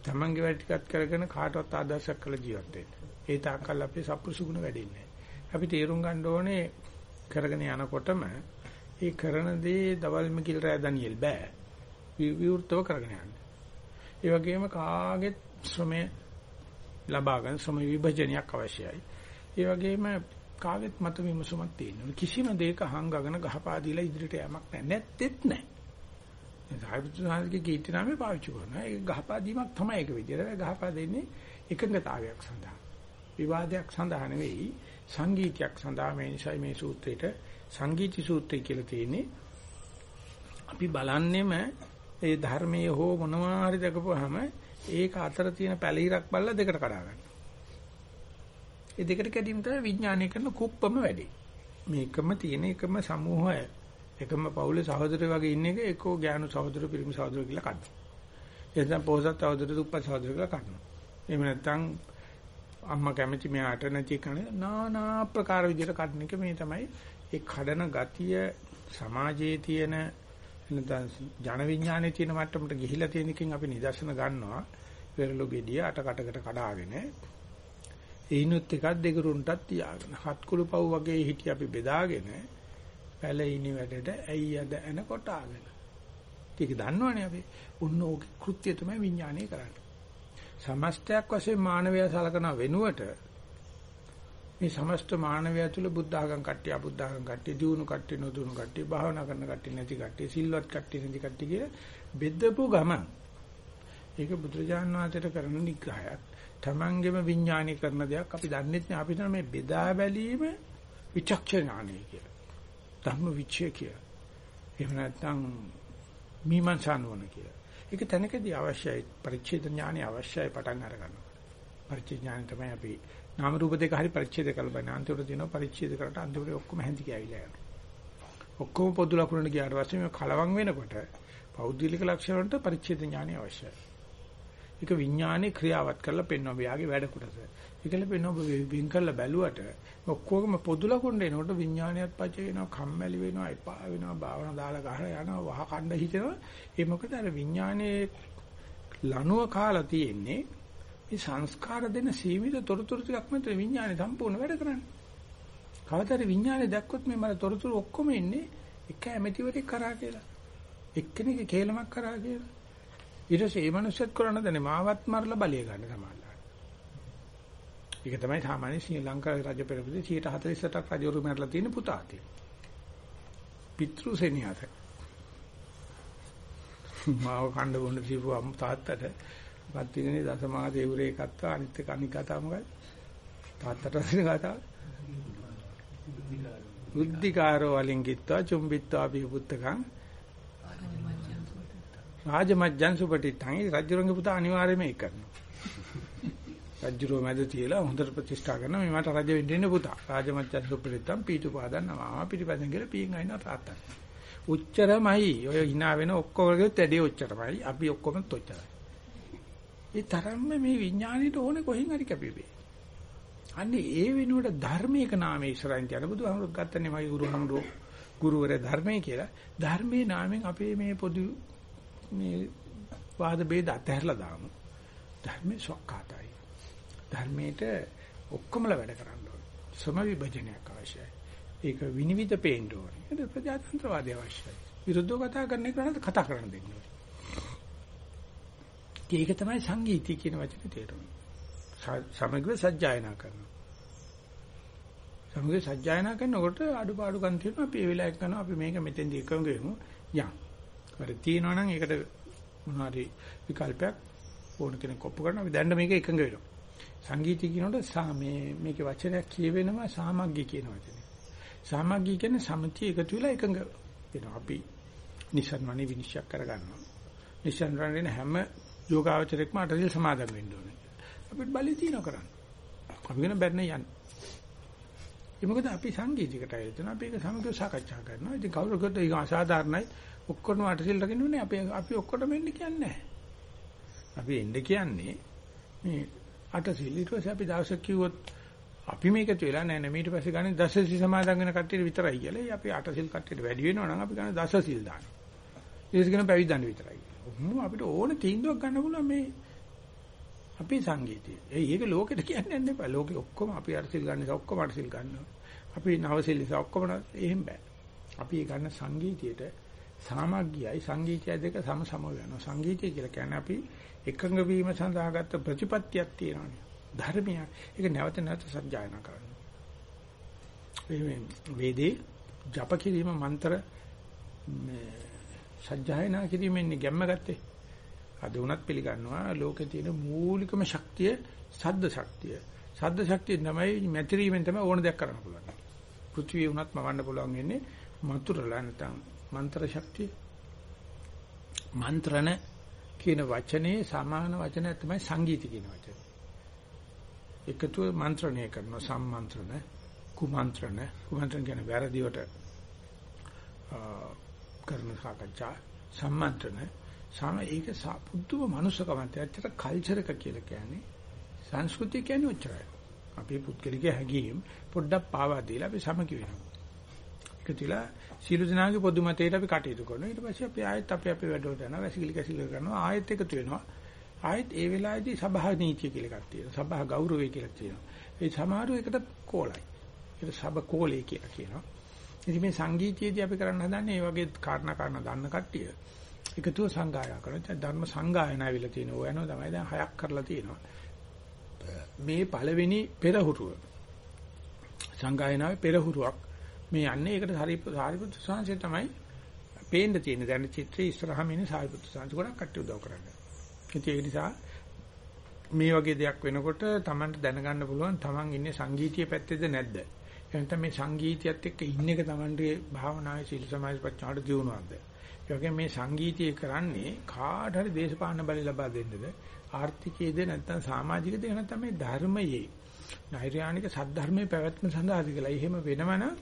තමන්ගේ වැඩ ටිකක් කරගෙන කාටවත් ආදර්ශයක් කළ ජීවත් වෙන්න. ඒ තාක්කල් අපේ සප්පුසුගුණ වැඩින්නේ අපි තේරුම් ගන්න ඕනේ කරගෙන යනකොටම ඒ කරන දේ දවල් මිකිල් රෑ දනියෙල් බෑ. විවෘතව කරගෙන යන්න. ඒ වගේම කාගෙත් ශ්‍රමය ලබා ගන්න ශ්‍රම විභජනයක් අවශ්‍යයි. ඒ වගේම කාගෙත් මත විමසුමක් තියෙනවා. කිසිම දෙයක හංගගෙන ගහපා දීලා ඉදිරියට යamak නැහැ. නැත්තේත් නැහැ. ඒ සාහිත්‍යසාහිත්‍ය කීර්ති නාමේ පාවිච්චි කරනවා. ඒ ගහපා දීමක් තමයි ඒක විදියට. ගහපා දෙන්නේ එකඟතාවයක් සඳහා. විවාදයක් සඳහා නෙවෙයි සංගීතයක් සඳහා මේ නිසා මේ සූත්‍රයට සංගීති සූත්‍රය කියලා තියෙන්නේ. අපි බලන්නෙම ඒ ධර්මයේ හෝ මොනවා හරි දකපුවාම ඒක අතර තියෙන පැලිරක් බලලා දෙකට කඩා ගන්න. ඒ දෙකට කැඩීම තමයි විඥානය කරන කුප්පම වැඩි. මේකම තියෙන එකම සමූහය එකම පවුලේ සහෝදරයෝ වගේ ඉන්න එක එක්කෝ ඥාන සහෝදර පිරිමි සහෝදර කියලා කඩනවා. එතන පොහොසත් සහෝදර දුප්පත් සහෝදර කියලා කඩනවා. එහෙම නැත්නම් අම්මා කැමති මෙයාට නැති කන নানা ආකාර විදිහට කඩන එක මේ තමයි ඒ කඩන ගතිය සමාජයේ තියෙන නැත්නම් ජන විඥානයේ තියෙන මට්ටමට ගිහිලා තියෙන එකකින් අපි නිදර්ශන ගන්නවා. පෙරළු ගෙඩිය අට කටකට කඩාගෙන ඒිනුත් එකක් දෙකරුන්ටත් තියාගෙන හත් කුළු පව් වගේ හිටි අපි බෙදාගෙන පැලිනි වැඩට ඇයි අද එන කොටාගෙන. ඒක දන්නවනේ අපි. උන්න ඕකේ කෘත්‍ය තමයි විඥානය කරන්නේ. සමස්තයක් වශයෙන් මානවය සලකන වෙනුවට මේ සමස්ත මානවය තුළ බුද්ධ ආගම් කට්ටිය අබුද්ධ ආගම් කට්ටිය දිනු කට්ටිය නොදිනු කට්ටිය භාවනා කරන කට්ටිය නැති කට්ටිය සිල්වත් කට්ටිය නැති කට්ටිය කිය බෙදපු ගමන් ඒක බුදුරජාණන් වහන්සේට කරන නිග්‍රහයක්. තමන්ගේම විඥානී කරන දෙයක් අපි දන්නේ නැහැ. අපි දන්න මේ බෙදා බැලීම විචක්ෂණාණය කියලා. ධම්ම විචය කියලා. එහෙම නැත්නම් මීමන්සානුවන කියලා. ඒක තැනකදී අවශ්‍යයි පරිච්ඡේද ඥානය අවශ්‍යයි පටන් අරගන්න. පරිච්ඡේද ඥානය තමයි අපි නාම රූප දෙක හරි පරිච්ඡේද කරලා බලන අන්තිමට දිනන පරිච්ඡේද කරලා අන්තිමට ඔක්කොම හැඳි ගෑවිලා යනවා. ඔක්කොම පොදු ලකුණට ගියාට පස්සේ මේ කලවම් වෙනකොට පෞද්ගලික ලක්ෂණ වලට පරිච්ඡේද ඥානය අවශ්‍යයි. ඒක විඥානේ ක්‍රියාවත් කරලා පෙන්වනවා මෙයාගේ වැඩ කොටස. ඒකල පෙන්වනවා වින් කරලා බැලුවට ඔක්කොගම පොදු ලකුණු එනකොට විඥානයත් පච වෙනවා, කම්මැලි වෙනවා, එපා වෙනවා, භාවනා දාලා ගහලා යනවා, වහ කණ්ඩ හිතෙනවා. ඒ මොකද අර විඥානේ ලනුව කාලා තියෙන්නේ මේ සංස්කාර දෙන සීමිත තොරතුරු ටිකක් මත විඥානේ සම්පූර්ණ වැඩ කරන්නේ. කවදාද විඥානේ දැක්කොත් මේ මල තොරතුරු ඔක්කොම ඉන්නේ එක ඇමතිවරයෙක් කරා කියලා. එක්කෙනෙක් කේලමක් කරා කියලා. ඊට පස්සේ මේ මිනිස්සුත් කරන්න දන්නේ මාවත් මරලා බලිය ගන්න සමානලා. ඒක තමයි සාමාන්‍ය ශ්‍රී ලංකාවේ රජ පෙරපිටි 148ක් රජවරු මරලා තියෙන පුතා අතේ. පිතෘ සෙනියත. මාව කණ්ඩ බොන්න දීපු අම් තාත්තට පත්තිගනේ දසමහා දේවරේ එකත්ත අනිත් එක අනිත් කතාව මොකද? තාත්තට දෙන කතාව. බුද්ධිකාරෝ වලින් කිත්වා චුම්බිත්වා පිහුත්තකං රාජමජ්ජන් සුපටිත්තන් රජුරංගේ පුතා අනිවාර්යයෙන්ම ඒක කරනවා. රජුරෝ මැද තියලා හොඳට ප්‍රතිෂ්ඨා කරනවා මේ මට රජ වෙන්න ඉන්න පුතා. රාජමජ්ජන් සුපටිත්තන් පීතු පාදන්නවා. පිටිපස්සෙන් ගිහලා පීන් අයින්නවා තාත්තා. උච්චරමයි. ඔය hina වෙන ඔක්කොමගෙත් ඇදී උච්චරමයි. අපි ඔක්කොමත් උච්චරයි. ඒ තරම්ම මේ විඥාණයට ඕනේ කොහෙන් හරි කැපිපේ. අන්නේ ඒ වෙනුවට ධර්මයක නාමයේ ඉස්සරහින් තියන බුදුහාමුදුරුවෝ ගත්තනේ මගේ ගුරුහාමුදුරුවෝ ගුරුවරයා ධර්මයේ කියලා. ධර්මයේ නාමයෙන් අපේ මේ පොදු මේ වාද ભેද අතහැරලා දාමු. ධර්මයේ සොක්කාතයි. ධර්මයට ඔක්කොමල වැඩ කරන්න ඕනේ. සම විභජනයක් අවශ්‍යයි. ඒක විනිවිද පේන්න ඕනේ. ඒක ප්‍රජාතන්ත්‍රවාදය අවශ්‍යයි. විරුද්ධව කතා කරන එකට කතා කරන්න දෙන්න ඕනේ. ඒක තමයි සංගීතය කියන වචනේ තේරුම. සමගව සජ්ජායනා කරනවා. සමගව සජ්ජායනා කරනකොට අඩුපාඩුකම් තියෙනවා අපි ඒ වෙලාවට කරනවා අපි මේක මෙතෙන්දී එකඟ වෙමු. යම්. හරි තියෙනවා නම් ඒකට මොනවාරි විකල්පයක් ඕන කෙනෙක් ඔප්පු කරනවා අපි දැන් මේක එකඟ වෙනවා. සංගීතය කියනකොට මේ මේකේ වචනයක් කියවෙනවා සාමග්ගී කියන වචනේ. සාමග්ගී කියන්නේ සමතිය එකතු වෙලා එකඟ වෙනවා. අපි නිසන්වනේ විනිශ්චය කරගන්නවා. නිසන්වනේ හැම යෝගාවචරයක්ම අටසිල් සමාදන් වෙන්න ඕනේ. අපිට බලය තියෙන කරන්න. අපි වෙන බැරි නෑ යන්නේ. ඒ මොකද අපි සංගීතයකට ඇවිල්ලා අපි ඒක සමගිව සාකච්ඡා කරනවා. ඉතින් කවුරු කරද ඒක අසාධාරණයි. ඔක්කොම අටසිල් රකින්න ඕනේ. අපි අපි ඔක්කොටම එන්න කියන්නේ නැහැ. අපි එන්න කියන්නේ මේ අටසිල් ඊට පස්සේ අපි දවසක් කිව්වොත් අපි මේකට වෙලා නැහැ නේ ඊට පස්සේ ගන්නේ දසසිල් සමාදන් වෙන කට්ටියට විතරයි කියලා. ඒ අපි අටසිල් කට්ටියට වැඩි වෙනවා නම් අපි ගන්න දසසිල් දානවා. ඊට කියන පැවිද්දන් විතරයි. ඔහොම අපිට ඕන තීන්දුවක් ගන්න පුළුවන් මේ අපේ සංගීතය. ඒ ඒක ලෝකෙට කියන්නේ නැහැ බෑ. ලෝකෙ ඔක්කොම අපි අරසිල් ගන්න නිසා ඔක්කොම අරසිල් ගන්නවා. අපි නවසිල් නිසා ඔක්කොම එහෙම බෑ. අපි ගන්න සංගීතයට සාමග්ගයයි සංගීතය දෙක සම සම වෙනවා. සංගීතය කියලා කියන්නේ අපි එකඟ වීම සඳහා ගත්ත ප්‍රතිපත්තියක් තියෙනවානේ. ධර්මයක්. ඒක නැවත නැවත සත්‍යයනා කරනවා. මේ වේදේ ජප කිරීම මන්ත්‍ර මේ සත්‍යයනා කිරීමෙන් ගැම්ම ගත්තේ. අද උනත් පිළිගන්නවා ලෝකේ තියෙන මූලිකම ශක්තිය සද්ද ශක්තිය. සද්ද ශක්තිය තමයි මැතිරීමෙන් තමයි ඕන දෙයක් කරන්න පුළුවන්. පෘථිවිය උනත් මවන්න පුළුවන් වෙන්නේ මතුරලා නැත්නම් මන්ත්‍ර ශක්තිය. මන්ත්‍රණ කියන වචනේ සමාන වචනය තමයි සංගීත කියන වචනේ. එකතුව මන්ත්‍රණය කරනවා සම්මන්ත්‍රණ කුමන්ත්‍රණ කුමන්ත්‍රණ කියන වැරදිවට කරන සාකච්ඡා සම්මන්ත්‍රණ සම ඒක පුදුම මනුස්සකමත් ඇත්තට කල්චර් එක කියලා කියන්නේ සංස්කෘතිය කියන්නේ ඔච්චරයි. අපේ පුද්ගලික හැඟීම් පොඩ්ඩක් පාවා දීලා අපි සමගි වෙනවා. ඒක තියලා සීල දනාගේ පොදු මතයට අපි කටයුතු කරනවා. ඊට පස්සේ අපි ආයෙත් අපි අපේ වැඩවලට යනවා. වැසිකිලි කැසිලි කරනවා. ආයෙත් එකතු වෙනවා. ආයෙත් ඒ වෙලාවේදී සභා නීතිය කියලා එකක් තියෙනවා. සභා ගෞරවය කියලා තියෙනවා. ඒ සමහරව එකට කෝලයි. ඒක සබ කෝලේ කියලා කියනවා. ඉතින් මේ සංගීතයේදී අපි කරන්න හදන්නේ මේ වගේ කාරණා කාරණා දන්න කට්ටිය එකතුව සංගායනා කරනවා. ධර්ම සංගායනා විලා තියෙන ඕ යනවා තමයි දැන් හයක් කරලා තියෙනවා. මේ පළවෙනි පෙරහුරුව සංගායනාවේ පෙරහුරුවක් මේ යන්නේ ඒකට සාරිපුත්‍ර සාංශය තමයි පේන්න තියෙන දැන් චිත්‍රයේ ඉස්සරහම ඉන්නේ සාරිපුත්‍ර සාංශ ගොඩක් කට්ටිය උදව් කරන්නේ. ඉතින් ඒ නිසා මේ වගේ දෙයක් වෙනකොට Tamanට දැනගන්න පුළුවන් Taman ඉන්නේ සංගීතීය පැත්තේද නැද්ද? එහෙනම් මේ සංගීතයත් එක්ක ඉන්න එක Tamanගේ භාවනාවේ සීල සමාධි ප්‍රඥාට දියුණුවක්ද? ඒ මේ සංගීතය කරන්නේ කාට හරි දේශපාලන බලය ලබා දෙන්නද ආර්ථිකයේද නැත්නම් සමාජිකද නැත්නම් මේ ධර්මයේ නෛර්යානික සද්ධර්මයේ පැවැත්ම සඳහාද කියලා. එහෙම වෙනවනම්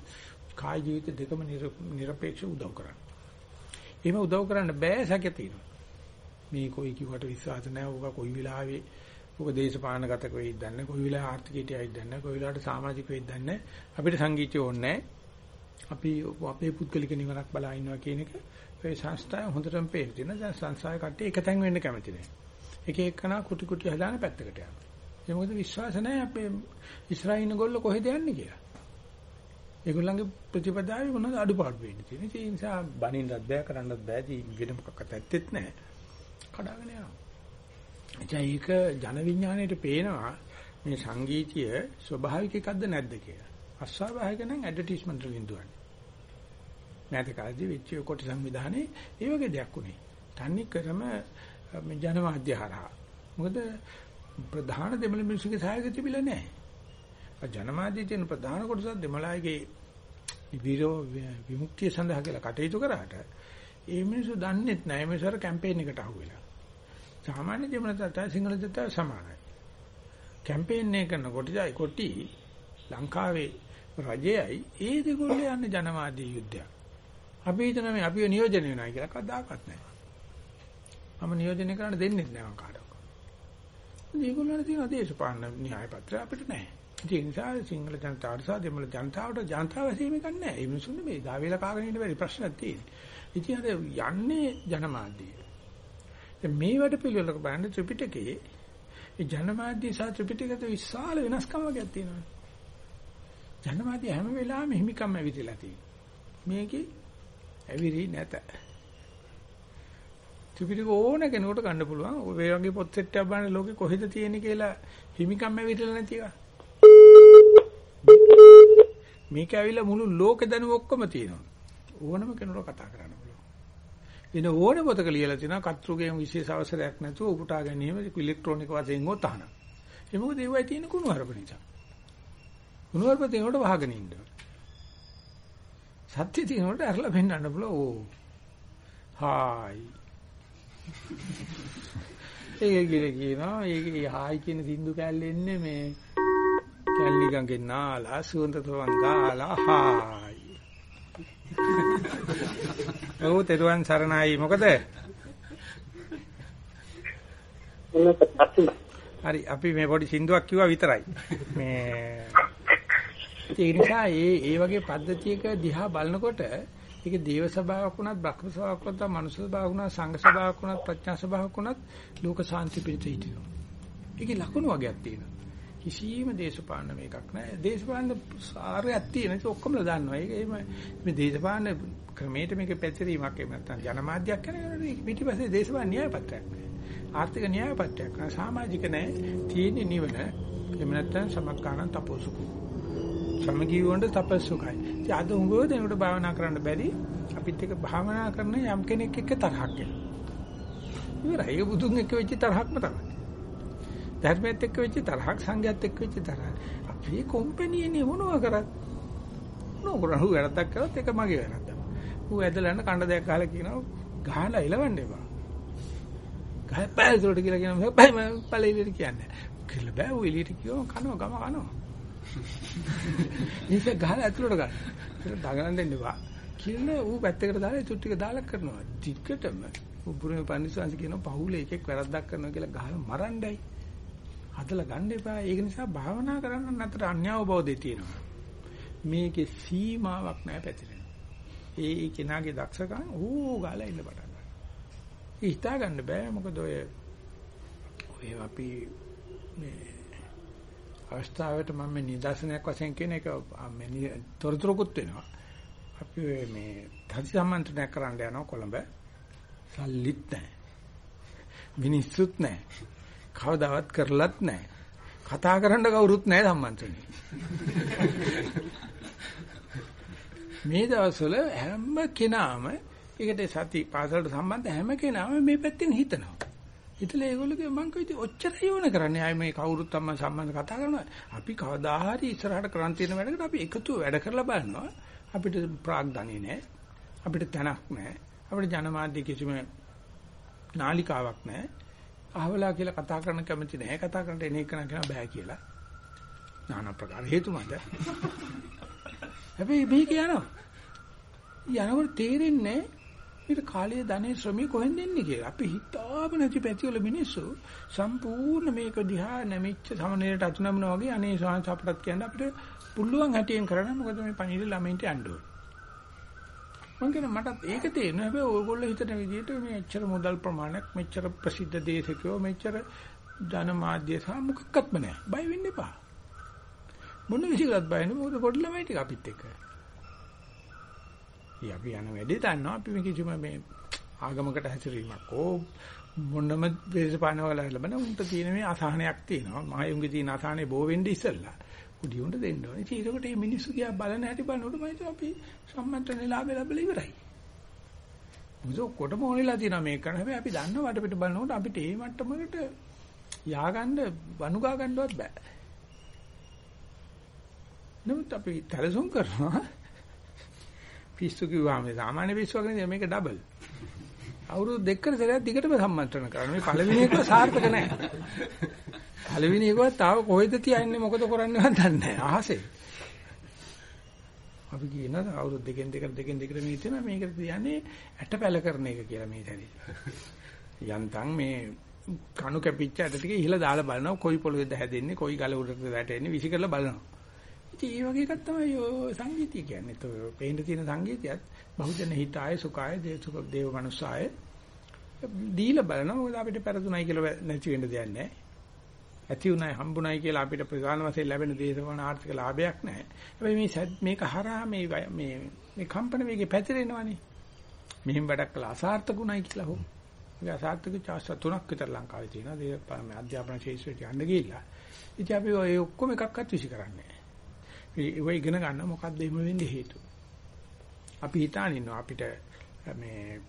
කාය ජීවිත දෙකම নিরপেক্ষ උදව් කරන්න. එහෙම උදව් කරන්න බෑ සැක තියෙනවා. මේ කොයි කිව්වට විශ්වාස නැහැ. ඔබ කොයි වෙලාවෙ ඔබ දේශපාලනගතක වෙයිද දන්නේ කොයි වෙලාවෙ ආර්ථිකයට යයිද දන්නේ කොයි වෙලාවට සමාජික වෙයිද දන්නේ අපිට සංගීතය ඕනේ අපි අපේ පුද්ගලික නිවනක් බලා ඉන්නවා කියන එක ඒ සංස්ථාව හොඳටම පේන තියෙන දැන් සංස්ථාවේ කට්ටිය එකතෙන් වෙන්න කැමති නැහැ. එක එකනා කුටි කුටි හදාන පැත්තකට යනවා. ඒ මොකද විශ්වාස නැහැ අපේ ඉස්රායිල් ගොල්ල කොහෙද යන්නේ කියලා. ඒගොල්ලන්ගේ ප්‍රතිපදාවේ මොනවද අඩුපාඩු වෙන්නේ තියෙන්නේ. ඒ නිසා බණින්නත් බෑ කරන්නත් බෑ. වෙන මොකක්වත් ඇත්තෙත් නැහැ. කඩාගෙන යනවා. ඒක ජන විඥාණයට පේනවා මේ සංගීතය ස්වභාවික එකක්ද නැද්ද කියලා. අස්වාභාවික නම් ඇඩ්වර්ටයිස්මන්ට් වලින් දුවන්නේ. නැත කාලේදී වෙච්ච කොට සංවිධානයේ ඒ වගේ දෙයක් උනේ. තන්නේ කරම මේ ජනමාධ්‍ය හරහා. මොකද ප්‍රධාන දෙමළ මිනිස්සුගේ සහයෝගය තිබිලා නැහැ. ජනමාධ්‍යයේ තියෙන ප්‍රධාන කොටස දෙමළායිගේ විරෝ විමුක්තිය සඳහා කියලා කටයුතු කරාට ඒ මිනිස්සු දන්නේ නැහැ මේ සර කැම්පේන් එකට අහුවෙලා. සාමාන්‍ය දෙමළ තත්ත්වය සිංහල තත්ත්වය සමානයි. කැම්පේන් එක කරනකොට ජයි කොටි ලංකාවේ රජයයි ඒ දෙකොල්ලේ යන්නේ ජනමාධ්‍ය යුද්ධයක්. අපි හිතන මේ අපිව නියෝජනය වෙනවා කියලා කවදාකවත් නැහැ. මම නියෝජනය කරන්න දෙන්නේ නැහැ මං කාටවත්. මේගොල්ලන්ට තියෙන දේශපාලන න්‍යාය පත්‍රය අපිට නැහැ. ඒ නිසා සිංහල ජනතාවට සහ දෙමළ ජනතාවට ජනතාව වශයෙන් එකක් නැහැ. ඒ මිනිසුන් මේ දා වේලා කාගෙන ඉන්න බැරි ප්‍රශ්නක් තියෙනවා. ඉතින් අර යන්නේ ජනමාධ්‍යය. මේ වැඩ පිළිවෙලක බලන්න ත්‍රිපිටකයේ ඒ ජනමාධ්‍ය සහ ත්‍රිපිටකයට විශාල වෙනස්කමක් තියෙනවා. ජනමාධ්‍ය හැම වෙලාවෙම හිමිකම් ඇවිදලා තියෙනවා. මේකේ ඇවිරි නැත. ත්‍රිපිටක ඕන කෙනෙකුට ගන්න පුළුවන්. ඔය වගේ පොත් සෙට් එකක් බලන්න ලෝකෙ කොහෙද තියෙන්නේ කියලා හිමිකම් ඇවිදලා නැති එක. මේක ඇවිල්ලා මුළු ලෝකෙ දැනුම ඔක්කොම තියෙනවා. ඕනම කෙනෙකුට කතා කරන්න පුළුවන්. එන ඕන පොතක ලියලා තියෙනවා කතෘගේ විශේෂ අවසරයක් නැතුව උපුටා ගැනීම ඉලෙක්ට්‍රොනික වශයෙන් හෝ තහනම්. ඒ මොකද ඒවයි තියෙන කුණු හරප නිසා. කුණු හරප තියෙනකොට වහගෙන ඉන්න. සත්‍ය තියෙනකොට අරලා පෙන්වන්න පුළුවන්. ඕ. හායි. ඒක කියලා කියනවා ඒකේ හායි කියන සින්දු කැල්ලේ ඉන්නේ මේ කැල්ලි ගඟේ නාලා සුවඳ තවන් ගාලා හායි. ඔව් තෙරුවන් සරණයි මොකද? හරි අපි මේ පොඩි සින්දුවක් කිව්වා විතරයි. මේ ඒ නිසා ඒ ඒ වගේ පද්ධතියක දිහා බලනකොට ඒක දේව සභාවක් වුණත් බ්‍රහ්ම සභාවක් වුණත් මනුෂ්‍ය සභාවක් වුණත් සංඝ සභාවක් වුණත් ප්‍රඥා සභාවක් වුණත් ලෝක ශාන්ති පිණිස හිටිනවා. ඒකේ ලකුණු වගේක් තියෙනවා. කිසියම් දේශපාලන මේකක් නැහැ. දේශපාලන සාරයක් තියෙන ඒක ඔක්කොම දන්නවා. ඒක එහෙම මේ දේශපාලන ක්‍රමයට මේක පැතිරීමක් එහෙම නැත්නම් ජනමාධ්‍යයක් කරනකොට පිටිපස්සේ දේශපාලන න්‍යාය පත්‍රයක් නැහැ. ආර්ථික න්‍යාය පත්‍රයක් නැහැ. සමාජික නැහැ. තියෙන නිවන එහෙම නැත්නම් සමක්කානන් තපෝසුකෝ. සමගී වුණොත් තපස්සුකයි. ඉතින් අද උඹව දෙනකොට භාවනා කරන්න බැරි අපිත් එක්ක භාවනා කරන යම් කෙනෙක් එක්ක තරහක් එනවා. ඉවරයි. ඒක බුදුන් එක්ක වෙච්ච තරහක්ම තමයි. ධර්මයේත් එක්ක වෙච්ච තරහක් සංඝයාත් එක්ක වෙච්ච තරහක්. අපි කොම්පැනියනේ මොනවා කරත් නෝකරන හු වැරද්දක් කරත් ඒක මගේ වැරද්ද. ඌ ඇදලා යන කණ්ඩ දෙයක් ගහලා කියනවා ගහලා එලවන්න එපා. ගහ පැල්සොට කියලා කියනවා බෑ මම පළේලියට කියන්නේ. කියලා බෑ ඌ එළියට කියව කනවා ගම කනවා. ඒක ගහලා ඇතුළට ගන්න. ඒක දගලන්න දෙන්න එපා. කියලා ඌ පැත්තකට දාලා ඒ ටික දාලා කරනවා. ටිකටම උපුරේ පන්සිවාංශ කියනවා පහුලේ එකෙක් වැරද්දක් කරනවා කියලා ගහලා මරන්නයි. හදලා ගන්න එපා. ඒක නිසා භාවනා කරන්න අතර අන්‍යවබෝධය තියෙනවා. මේකේ සීමාවක් නැහැ පැතිරෙන. ඒ ඒ කෙනාගේ දක්ෂකම් ඕ ගාලා ඉන්න පටන් ගන්නවා. හිතා ගන්න බෑ මොකද ඔය ඔය අපි මේ අවස්ථාවට මම මේ නිදර්ශනයක් වශයෙන් කියන එක මේ තොරතුරුකුත් වෙනවා. අපි මේ ධර්ම සම්මන්ත්‍රණයක් කරන්න යනවා කොළඹ. සල්ලිත් නැහැ. මිනිස්සුත් නැහැ. කවදාවත් කරලත් නැහැ. කතා කරන්න කවුරුත් නැහැ සම්මන්ත්‍රණේ. මේ දවස්වල හැම කෙනාම ඒකට සති පාසලට සම්බන්ධ හැම කෙනාම මේ පැත්තෙන් හිතනවා. හිතලා ඒගොල්ලෝගේ මං කිව්වේ ඔච්චරයි ඕන කරන්නේ. ආයේ මේ කවුරුත් අම්ම සම්බන්ධ කතා කරනවා. අපි කවදා හරි ඉස්සරහට කරන් තියෙන වැඩකට අපි එකතුව වැඩ කරලා බලනවා. අපිට ප්‍රාග්ධනෙ නැහැ. අපිට තැනක් නැහැ. අපිට ජනමාධ්‍ය කිසිම නාලිකාවක් නැහැ. අහවලා කියලා කතා කරන්න කැමති නැහැ. කතා කරන්න එන එක නම් බෑ කියලා. নানা ප්‍රකාර හේතු මත. හැබැයි මේක යනවා. යනකොට තේරෙන්නේ මේක කාලයේ ධනෙ ශ්‍රමී කොහෙන්ද එන්නේ කියලා. අපි හිතාම නැති පැතිවල මිනිස්සු සම්පූර්ණ මේක දිහා නැමිච්ච සමනලයට අතුනමන වගේ අනේ ස්වාමීන් අපටත් කියන්න අපිට පුළුවන් හැටියෙන් කරන්න මොකද මේ පණිවිඩ ළමයින්ට යන්න ඕනේ. මම කියන මටත් ඒක තේරෙනවා. හැබැයි ඕගොල්ලෝ හිතන විදිහට මේ එච්චර මුදල් ප්‍රමාණයක් මෙච්චර ප්‍රසිද්ධ දේශකයෝ මෙච්චර ජනමාධ්‍ය සහ මොකක්වත්ම නැහැ. බය වෙන්න එපා. මොන විදිහකට බය වෙන්නේ මොකද පොඩි ළමයි ටික අපිත් එක්ක. ඊ අපි යන වැඩේ දන්නවා අපි මේ කිසිම මේ ආගමකට හැසිරීමක් ඕ මොනම දේශපාලන වල ලැබෙන උන්ට තියෙන මේ අසහනයක් තියෙනවා. මහයුන්ගේ තියෙන අසහනේ බෝ වෙන්න ඉස්සෙල්ලා. උඩි උන්ට දෙන්න ඕනේ. ඉතින් ඒකට මේ මිනිස්සු දිහා බලන හැටි බලනකොට මම හිතුවා අපි සම්මන්ත්‍රණේ ලාභය ලැබලා ඉවරයි. මොකද ඔක්කොටම ඕනෙලා තියෙනවා මේක කරන්න. හැබැයි අපි දන්නවා වටපිට බලනකොට අපිට ඒ මට්ටමකට ය아가න්න වනුගා ගන්නවත් බෑ. නමුත් අපි තරසුම් කරනවා. පිස්සු කිව්වාම සාමාන්‍ය පිස්සු වගේ මේක ඩබල්. අවුරුදු දෙකකට සැරයක් දිගටම සම්මන්ත්‍රණ කරනවා. මේ පළවෙනි එක සාර්ථක නැහැ. පළවෙනි එකවත් තාම කොහෙද තියන්නේ මොකද කරන්නේවත් දන්නේ නැහැ. අහසේ. අපි කියනවා අවුරුදු දෙකෙන් දෙකට දෙකෙන් දෙකට මේ තියෙනවා මේකට කියන්නේ ඇටපැල කරන එක කියලා මේ දැරි. යන්තම් මේ කණු කැපිච්ච ඇට ටික ඉහළ දාලා බලනවා කොයි පොළොවේද හැදෙන්නේ කොයි ගල උඩටද වැටෙන්නේ විසි කරලා බලනවා. ඉතින් ඒ වගේ එකක් තමයි ඔය සංගීතය කියන්නේ. તો පේන්න තියෙන සංගීතයත් බහුජන හිතාය සුඛාය දේසුක දේව මනුස්සාය දීලා බලනවා මොකද අපිට පෙරදුනයි කියලා නැති වෙන්න දෙයක් නැහැ. ඇති උනායි හම්බුනායි කියලා අපිට ප්‍රධාන වශයෙන් ලැබෙන දේශපාලන ආර්ථික ලාභයක් නැහැ. හැබැයි මේ මේක හරහා මේ මේ මේ කම්පන වේගේ පැතිරෙනවනේ. මෙහෙම වැඩක් කළා අසාර්ථකුණයි කියලා හො. ඒ අසාර්ථක චාස්ත්‍ර තුනක් විතර ලංකාවේ තියෙනවා. ඒ අධ්‍යාපන ශාස්ත්‍රයට යන්න ගිහිල්ලා. ඉතින් අපි ඔය ඔක්කොම එකක්වත් විසි කරන්නේ නැහැ. ඒ ඉගෙන ගන්න මොකද්ද එහෙම වෙන්නේ හේතුව. අපි හිතාන ඉන්නවා අපිට මේ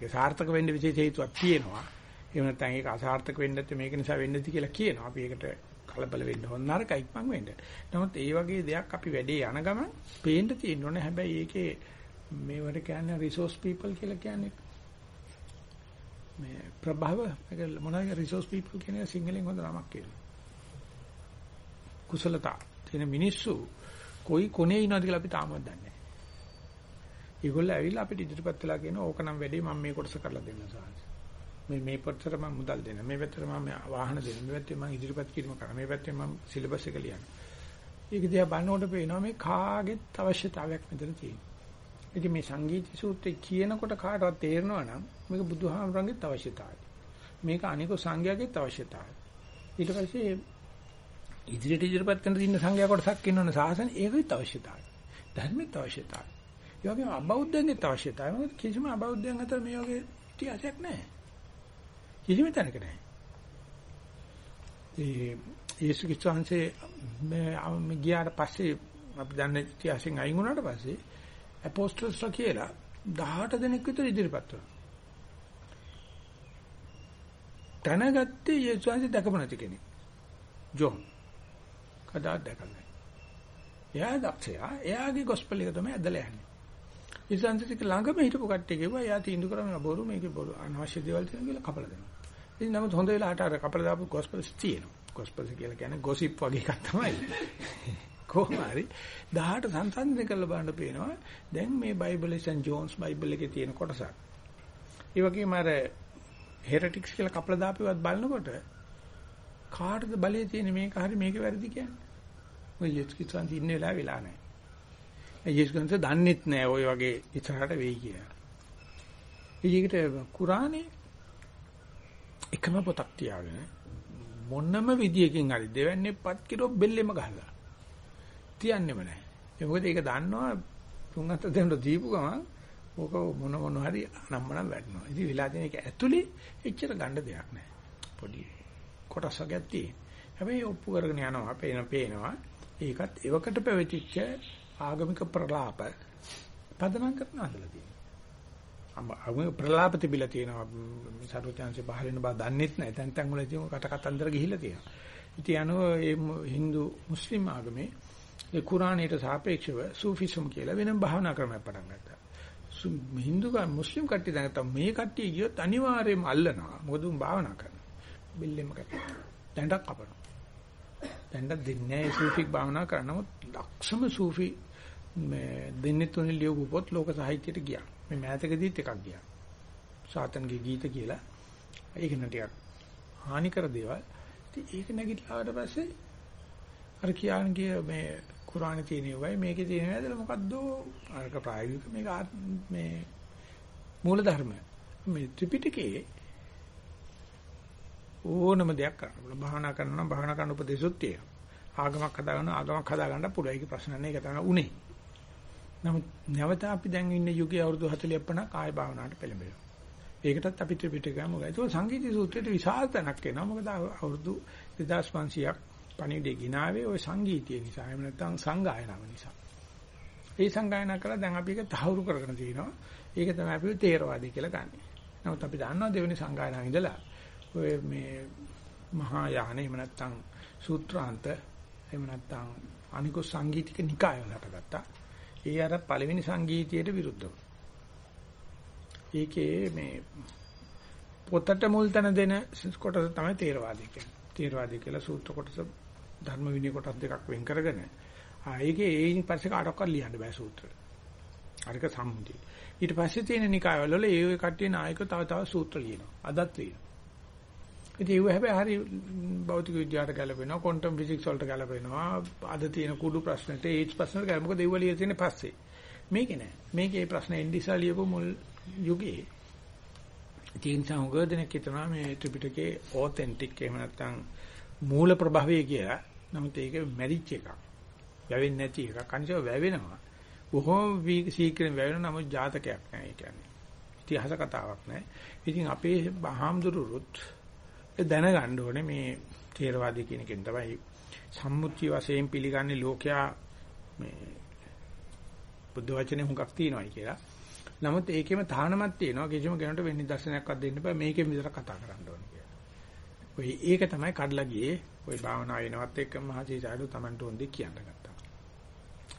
ඒක සාර්ථක වෙන්න විශේෂ හේතුවක් තියෙනවා. එහෙම නැත්නම් ඒක අසාර්ථක වෙන්න නැත්නම් මේක නිසා වෙන්නේ නැති කියලා කියනවා. අපි ඒකට කලබල වෙන්න හොඳ නරකයි ඉක්මන් වෙන්න. නමුත් ඒ වගේ දෙයක් අපි වැඩේ යන ගමන් පේන්න තියෙන්න ඕනේ. හැබැයි ඒකේ මේවට කියන්නේ රිසෝස් පීපල් කියලා කියන්නේ මේ ප්‍රභව මොනවාගේ රිසෝස් පීපල් කියන්නේ සිංහලෙන් හොඳ නමක් කියනවා. කුසලතා තියෙන මිනිස්සු කොයි කොනේ ඉනවද කියලා අපි තාමත් දන්නේ නැහැ. ඒගොල්ලෝ ඇවිල්ලා අපිට ඉදිරිපත් වෙලා කියනවා ඕකනම් වැඩි මම මේ කොටස කරලා දෙන්න සාහස. මේ මේ පැත්තට මම මුදල් දෙන්න. මේ පැත්තට මම වාහන දෙන්න. මේ පැත්තේ මම ඉදිරිපත් කිරීම කරනවා. මේ පැත්තේ මම සිලබස් එක ලියනවා. ඒක දිහා බලනකොට පේනවා මේ කාගෙත් අවශ්‍යතාවයක් මෙතන තියෙනවා. ඉතින් මේ සංගීත සූත්‍රය කියනකොට කාටවත් තේරෙනවා නම් මේක බුදුහාමරංගෙත් අවශ්‍යතාවය. මේක අනික සංඝයාගෙත් අවශ්‍යතාවය. ඊට පස්සේ ඉදිරියට ඉදිරිපත් කරන දින්න සංඝයා කොටසක් ඉන්නවනේ සාසන ඒකෙත් අවශ්‍යතාවය. ධර්මෙත් අවශ්‍යතාවය. ඒ වගේම අබෞද්ධයෙන්ත් අවශ්‍යතාවය. මොකද කිසිම අබෞද්ධයන් අතර මේ වගේ ඉතිහාසයක් නැහැ. කිසිම තැනක නැහැ. ඒ යේසු ක්‍රිස්තුන්සේ මේ ගියාට පස්සේ අපි දන්න ඉතිහාසයෙන් අයින් වුණාට පස්සේ අපොස්තල්ස්ලා කියලා 18 දෙනෙක් විතර ඉදිරිපත් වුණා. දැනගත්තේ යේසු වහන්සේ දැකපු නැති කෙනෙක්. ජෝන්. කදා දැකලා නැහැ. එයා දක්ෂයා. එයාගේ ගොස්පල් එක තමයි ඇදලා යන්නේ. ඉතින්සන්තික ළඟම හිටපු කට්ටිය කිව්වා එයා තීන්දුව කරන්නේ බොරු මේකේ බොරු අනවශ්‍ය දේවල් තියෙනවා කියලා කපලා දෙනවා. ඉතින් නමුත් හොඳ වෙලාවට අර කපලා දාපු ගොස්පල්ස් තියෙනවා. ගොස්පල්ස් කියලා කියන්නේ ගොසිප් වගේ එකක් තමයි. කොහොම හරි 18 සංසන්දනය කරලා බලන්න පේනවා. දැන් මේ බයිබලේ සන් ජෝන්ස් බයිබල් එකේ තියෙන කොටසක්. ඒ වගේම අර හෙරටික්ස් කියලා කපලා දාපුවත් බලනකොට කාටද බලේ තියෙන මේක හරි මේක වැරදි කියන්නේ. ඔය යස්කිසන් ඉන්න වෙලාව වෙලා නැහැ. යේසුස්ගන්ස දන්නෙත් නෑ ওই වගේ ඉස්සරහට වෙයි කියලා. ඒකට කුරානේ එකම පොතක් තියාගෙන මොනම විදියකින් හරි දෙවන්නේ පත් කිරෝ බෙල්ලෙම ගහලා. තියන්නෙම නෑ. ඒ මොකද ඒක දන්නවා තුන් හත දෙන්නට දීපු ගමන් ඕක මොන මොන හරි නම්මනම් වැටෙනවා. ඉතින් විලා තියෙන එක ඇතුලේ එච්චර ගන්න දෙයක් නෑ. පොඩි කොටස් වර්ගයක් තියෙන. හැබැයි ඔප්පු කරගෙන යනවා පේන පේනවා. ඒකත් එවකට පැවතිච්ච ආගමික ප්‍රලාප පදනම් කරන හදලා තියෙනවා. අම ප්‍රලාප තිබිලා තියෙනවා සරුවචාන්සේ පහල වෙන බව දන්නෙත් නැහැ. තැන් තැන් වල තියෙන කට කතන්දර ගිහිල්ලා තියෙනවා. ඉතින් අනෝ මේ Hindu මුස්ලිම් ආගමේ ඒ කුරාණයට සාපේක්ෂව සූෆිසම් කියලා වෙනම භාවනා ක්‍රමයක් පටන් ගත්තා. Hindu ගා මුස්ලිම් කට්ටිය දැනගත්තා මේ කට්ටිය ගියොත් අනිවාර්යයෙන්ම අල්ලනවා. මොකද උන් භාවනා කරනවා. බිල්ලෙම කරනවා. දැන්ඩක් කපනවා. දැන්ඩක් දෙන්නේ නැහැ සූෆික් භාවනා කරනමුත් ලක්ෂම සූෆි මේ දෙන්නේ තුනේ ලියපු පොත් ලෝක සාහිත්‍යයට ගියා. මේ මෑතකදීත් එකක් ගියා. සාතන්ගේ ගීත කියලා. ඒක න ටිකක් හානි කර දේවල්. ඉතින් ඒක නැගිටලා ආවට පස්සේ අර කියන්නේ මේ කුරානේ තියෙන ඒවායි මේකේ තියෙන ඒවාද මොකද්ද අරක ප්‍රායෝගික මේක මේ මූල ධර්ම. මේ ත්‍රිපිටකයේ ඕනම දෙයක් කරන්න පුළුවන්. භාවනා කරනවා නම් භාවනා කරන්න උපදේශොත් තියෙනවා. ආගමක් හදාගන්න ආගමක් හදාගන්න පුළුවන්. ඒක ප්‍රශ්න නෑ. ඒක තමයි උනේ. නමුත් නැවත අපි දැන් ඉන්න යුගයේ අවුරුදු 40 50 කාය භාවනාවට පෙළඹෙනවා. ඒකටත් අපි ත්‍රිපිටකය මොකද? ඒක සංගීත සූත්‍රයේ විශාල තැනක් එනවා. මොකද අවුරුදු 2500ක් පණිවිඩේ ගිනාවේ ওই සංගීතය නිසා. එහෙම නැත්නම් සංගායනාව නිසා. ඒ සංගායනා කරලා දැන් අපි ඒක තහවුරු කරගෙන තිනවා. ඒක තමයි අපි තේරවාදී කියලා ගන්නෙ. නමුත් අපි දන්නවා දෙවෙනි සංගායනාව ඉඳලා ඔය මේ මහා යාන එහෙම නැත්නම් සූත්‍රාන්ත එහෙම නැත්නම් අනිකෝ සංගීතික නිකාය වලට ගත්තා. ඒ අර පළවෙනි සංගීතයට විරුද්ධව. ඒකේ මේ පොතට මුල් තැන දෙන කොටස තමයි තේරවාදී කියන්නේ. තේරවාදී කියලා සූත්‍ර කොටස ධර්ම විනය කොටස් දෙකක් වෙන් කරගෙන ආ ඒකේ ඒයින් පස්සේ කාටවත් ලියන්න බෑ සූත්‍ර. අරක සම්මුතිය. ඊට පස්සේ තියෙන නිකායවල ඒ ඒ කට්ටිය නායක තව තව සූත්‍ර ලියනවා. අදත් ලියනවා. ඉතින් ඒව හැබැයි හරි භෞතික විද්‍යාවට ගැලපෙනවා ක්වොන්ටම් ෆිසික්ස් වලට ගැලපෙනවා අද තියෙන කුඩු ප්‍රශ්නෙට ඒජ් ප්‍රශ්නෙට ගැලපෙනවා මොකද ඒව ලියලා තියෙන්නේ පස්සේ මේකේ නෑ මේකේ මේ ප්‍රශ්න එන්ඩිසා ලියපු මුල් යුගයේ ඉතින් සංගය දෙනෙක් හිතනවා මේ ත්‍රිපිටකේ ඔතෙන්ටික් එහෙම නැත්නම් මූල ප්‍රභවය කියලා. නමුත් ඒක මැරිච් එකක්. වැවෙන්නේ නැති එකක්. අනිසව වැවෙනවා. බොහොම ශීක්‍රයෙන් වැවෙන නමුත් ජාතකයක් නෑ ඒ කියන්නේ. ඉතිහාස කතාවක් නෑ. ඉතින් අපේ හාමුදුරුවොත් දැනගන්න ඕනේ මේ තේරවාදී කියන එකෙන් තමයි සම්මුති වශයෙන් පිළිගන්නේ ලෝකයා මේ බුද්ධ වචනේ හුඟක් තියෙනවායි කියලා. නමුත් ඒකෙම තහනමක් තියෙනවා කිසිම කෙනෙකුට වෙන්නේ දර්ශනයක්වත් දෙන්න බෑ මේකෙන් විතර කතා කරන්න ඕනේ කියලා. ඔය ඒක තමයි කඩලා ගියේ. ඔය භාවනා වෙනවත් එක්ක මහසී සාඩු Tamanට උන්දි කියන්න ගත්තා.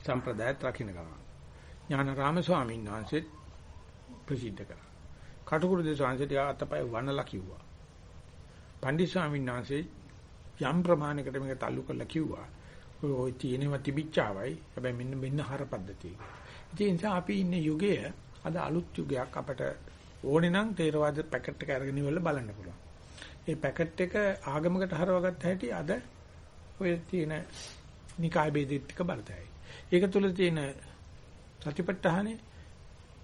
සම්ප්‍රදායත් රකින්න ගමන්. ඥානාරාම ස්වාමීන් වහන්සේ ප්‍රසිද්ධ කරා. කටුකුරු දේශාංශයට අතපය වනලා කිව්වා. පණ්ඩිත ස්වාමීන් වහන්සේ යම් ප්‍රමාණයකට මේක තල්ලු කරලා කිව්වා. ඔය තියෙනවා තිබිච්චාවයි. හැබැයි මෙන්න මෙන්න හර පද්ධතිය. ඒ නිසා අපි ඉන්නේ යුගයේ අද අලුත් යුගයක් අපට ඕනේ නම් තේරවාද පැකට් එක අරගෙන ඉවරලා බලන්න පුළුවන්. ඒ පැකට් එක ආගමකට හරවගත්ත හැටි අද ඔය තියෙන නිකාය බෙදිත් ටික බලතයි. ඒක තුල තියෙන සතිපට්ඨානේ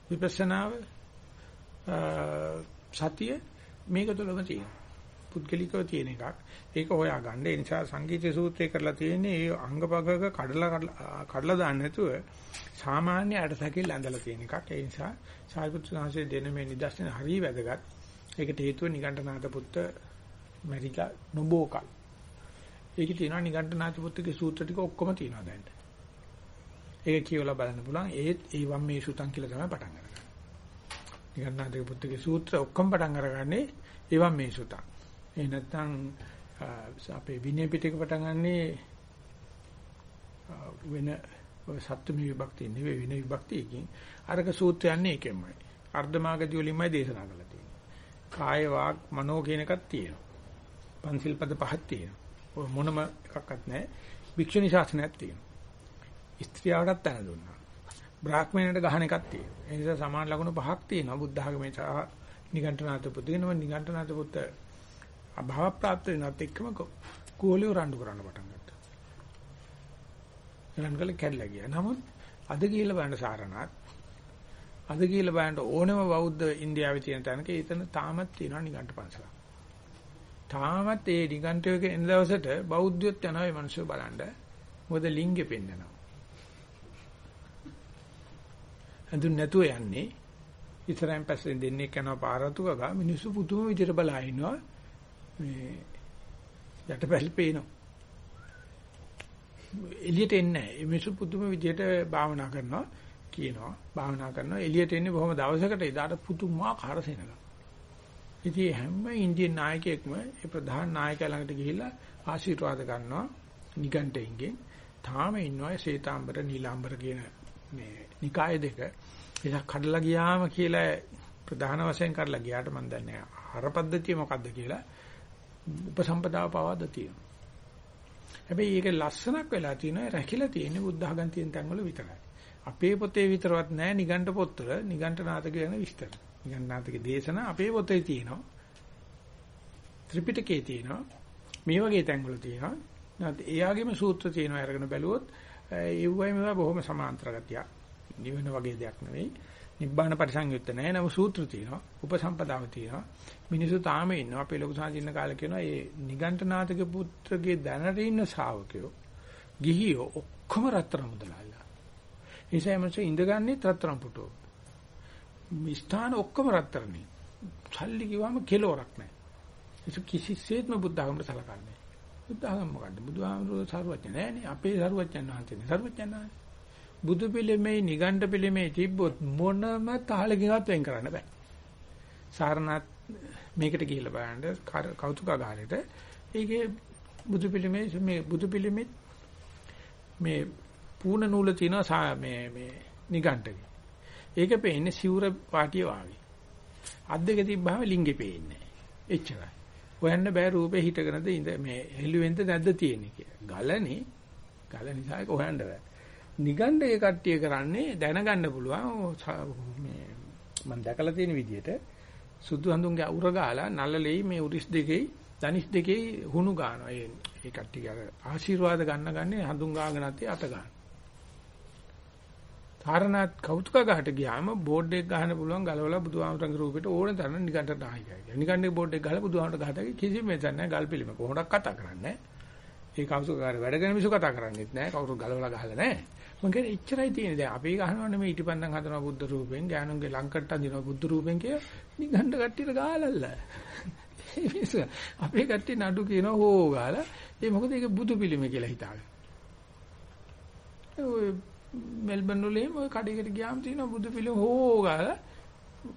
විපස්සනාව සතිය මේක තුලම තියෙනවා. පුද්ගලිකව තියෙන එකක්. ඒක හොයා ගන්න. ඒ නිසා සංගීත සූත්‍රය කරලා තියෙන්නේ ඒ අංගපගක කඩලා කඩලා දාන්න නැතුව සාමාන්‍ය අටසකින් ඇඳලා තියෙන එකක්. ඒ නිසා සාරිපුත්‍ර සාංශයේ දෙන මේ නිදර්ශන හරිය වැදගත්. ඒකට හේතුව නිගණ්ඨනාථ පුත්ත මැරිලා නොබෝකල්. ඒකේ තියෙනවා නිගණ්ඨනාථ පුත්තගේ සූත්‍ර ටික ඔක්කොම තියෙනවා දැන්. ඒක කියවලා බලන්න පුළුවන්. ඒත් ඒ වම් මේ සුතං කියලා තමයි පටන් ගන්නේ. නිගණ්ඨනාථ පුත්තගේ සූත්‍ර ඔක්කොම පටන් අරගන්නේ ඒ වම් මේ සුතං. ඒ නැත්තම් අපේ විනය පිටක පටන් ගන්නේ වෙන සත්ත්වමි විභක්තිය නෙවෙයි වෙන විභක්තියකින් අරක සූත්‍රය යන්නේ ඒකෙමයි. අර්ධමාගදී වලින්මයි දේශනා කරලා තියෙන්නේ. කාය වාග් මනෝ කියන එකක් තියෙනවා. පන්සිල් පද පහක් තියෙනවා. ඔය මොනම එකක්වත් නැහැ. භික්ෂුනි ශාසනයක් තියෙනවා. ස්ත්‍රියවටත් තැන දුන්නා. බ්‍රාහ්මණයට ගහන එකක් තියෙනවා. ඒ නිසා සමාන ලකුණු පහක් තියෙනවා. බුද්ධ ආගමේ සහ නිගණ්ඨනාත පුතේනම නිගණ්ඨනාත පුත අභාව ප්‍රාප්ත වෙනත් එක්කම කෝලිය රණ්ඩු කරන්න පටන් ගත්තා. රණ්ඩුකල කැඩලා ගියා. නමුත් අද ගිහිල්ලා බලන්න සාරණාත් අද ගිහිල්ලා බලන්න ඕනම බෞද්ධ ඉන්දියාවේ තියෙන තැනක එතන තාමත් තියෙනවා නිගණ්ඨ පන්සල. තාමත් ඒ නිගණ්ඨයක එන දවසට බෞද්ධයොත් යනවා මේ මිනිස්සු බලන්න. මොකද ලිංගෙ පෙන්නනවා. හඳුන් නැතුව යන්නේ ඉස්සරහින් පස්සෙන් දෙන්නේ කරනවා පාරතු ගා මිනිස්සු පුදුම විදිහට බලා ඉන්නවා. මේ යටපැල් පේනවා. එළියට එන්නේ නැහැ. මිනිස්සු පුදුම විදියට භාවනා කරනවා කියනවා. භාවනා කරනවා එළියට එන්නේ බොහොම දවසකට එදාට පුදුමාකාර සෙනඟ. ඉතින් හැම ඉන්දියන් නායකයෙක්ම ඒ ප්‍රධාන නායකයා ළඟට ගිහිල්ලා ආශිර්වාද ගන්නවා නිගණ්ඨයින්ගෙන්. තාම ඉන්නවා ශ්වේතාම්බර නීලාම්බර කියන මේ නිකාය දෙක. ඒක කඩලා ගියාම කියලා ප්‍රධාන වශයෙන් කඩලා ගියාට මම දන්නේ හර පද්ධතිය මොකද්ද කියලා උපසම්පදාව පවාද තියෙනවා. හැබැයි ඒක ලස්සනක් වෙලා තියෙනවා රැකිලා තියෙන්නේ බුද්ධ ආගම් තියෙන තැන්වල විතරයි. අපේ පොතේ විතරවත් නැහැ නිගණ්ඨ පොත්වල නිගණ්ඨනාථ කියන විස්තර. නිගණ්ඨනාථගේ දේශනා අපේ පොතේ තියෙනවා. ත්‍රිපිටකයේ තියෙනවා. මේ වගේ තැන්වල තියෙනවා. නැත්නම් එයාගේම සූත්‍ර තියෙනවා අරගෙන බැලුවොත් ඒ වගේ මේවා බොහොම සමාන්තර ගතියක්. නිවන වගේ දෙයක් නෙවෙයි. නිබ්බාන පරිසංයුක්ත නැහැ. නම සූත්‍ර තියෙනවා. උපසම්පදාව තියෙනවා. මිනිස්සු තාම ඉන්නවා. අපේ ලොකු සාජින්න කාලේ කියනවා මේ නිගණ්ඨනාථගේ පුත්‍රගේ දැනට ඉන්න ශාවකයෝ ගිහියෝ ඔක්කොම රත්තරන් මුදලාලා. ඒසයි මිනිස්සු ඉඳගන්නේ රත්තරන් පුටෝ. ස්ථාන ඔක්කොම රත්තරනේ. සල්ලි කිව්වම කෙලවරක් නැහැ. ඒක කිසිසේත්ම බුද්ධ ආගමට සලකන්නේ. බුද්ධ ආගම මොකද්ද? බුදුහාමුදුරුවෝ සරුවච්ච නෑනේ. අපේ සරුවච්චන් වහන්සේනේ. සරුවච්චන් වහන්සේ බුදු පිළිමේ නිගණ්ඨ පිළිමේ තිබ්බොත් මොනම තාලකින්වත් වෙන් කරන්න බෑ. සාරණාත් මේකට ගිහිල්ලා බලන්න කෞතුකාගාරයට ඒකේ බුදු පිළිමේ මේ බුදු පිළිමේ මේ පූර්ණ නූල තියෙනවා මේ මේ නිගණ්ඨකේ. ඒක පේන්නේ සිවුර පාටිය වාගේ. අත් දෙක තිබ්බහම ලිංගේ පේන්නේ. එච්චරයි. හොයන්න බෑ රූපේ හිටගෙනද ඉඳ මේ හෙළුවෙන්ද නැද්ද තියෙන්නේ කියලා. ගලනේ ගල නිසා ඒක හොයන්න බෑ. නිගණ්ඩ ඒ කට්ටිය කරන්නේ දැනගන්න පුළුවන් මේ මම දැකලා තියෙන විදිහට සුදු හඳුන්ගේ අවුර ගාලා නළලෙයි මේ උරිස් දෙකේ ධනිස් දෙකේ හුණු ගන්නවා. ඒ ඒ කට්ටිය අර ආශිර්වාද ගන්න ගන්නේ හඳුන් ගාගෙන නැති අත ගන්න. තාරනාත් කෞතුක ගහට ගියාම බෝඩ් එක ගහන්න පුළුවන් ගලවලා බුදුහාමරගේ රූපෙට ඕන තරම් නිකන්ට ආයිකයි. නිකන්ගේ බෝඩ් එක ගහලා බුදුහාමරට ගහතක කිසිම මෙතන නැහැ ගල් පිළිම කොහොමඩක් කතා කරන්නේ. ඒ කෞතුකකාර වැඩ කරන මිනිස්සු කතා කරන්නේත් නැහැ කවුරු ගලවලා ගහලා නැහැ. මම කියන්නේ එච්චරයි තියෙන්නේ. දැන් අපි ගහනවා නෙමෙයි ඊටිපන්දන් හදනවා බුද්ධ රූපෙන්, ඥානුන්ගේ ලංකට්ට අඳිනවා බුද්ධ රූපෙන් කිය නිගණ්ඩ කට්ටියට ගහලල්ල. අපේ කට්ටිය නඩු කියනවා හෝ ගාලා. ඒ මොකද ඒක බුදු පිළිම කියලා හිතාගෙන. ඔය මෙල්බන් වල එහෙම ඔය කඩේකට ගියාම තියෙනවා බුදු පිළිම හෝ ගාලා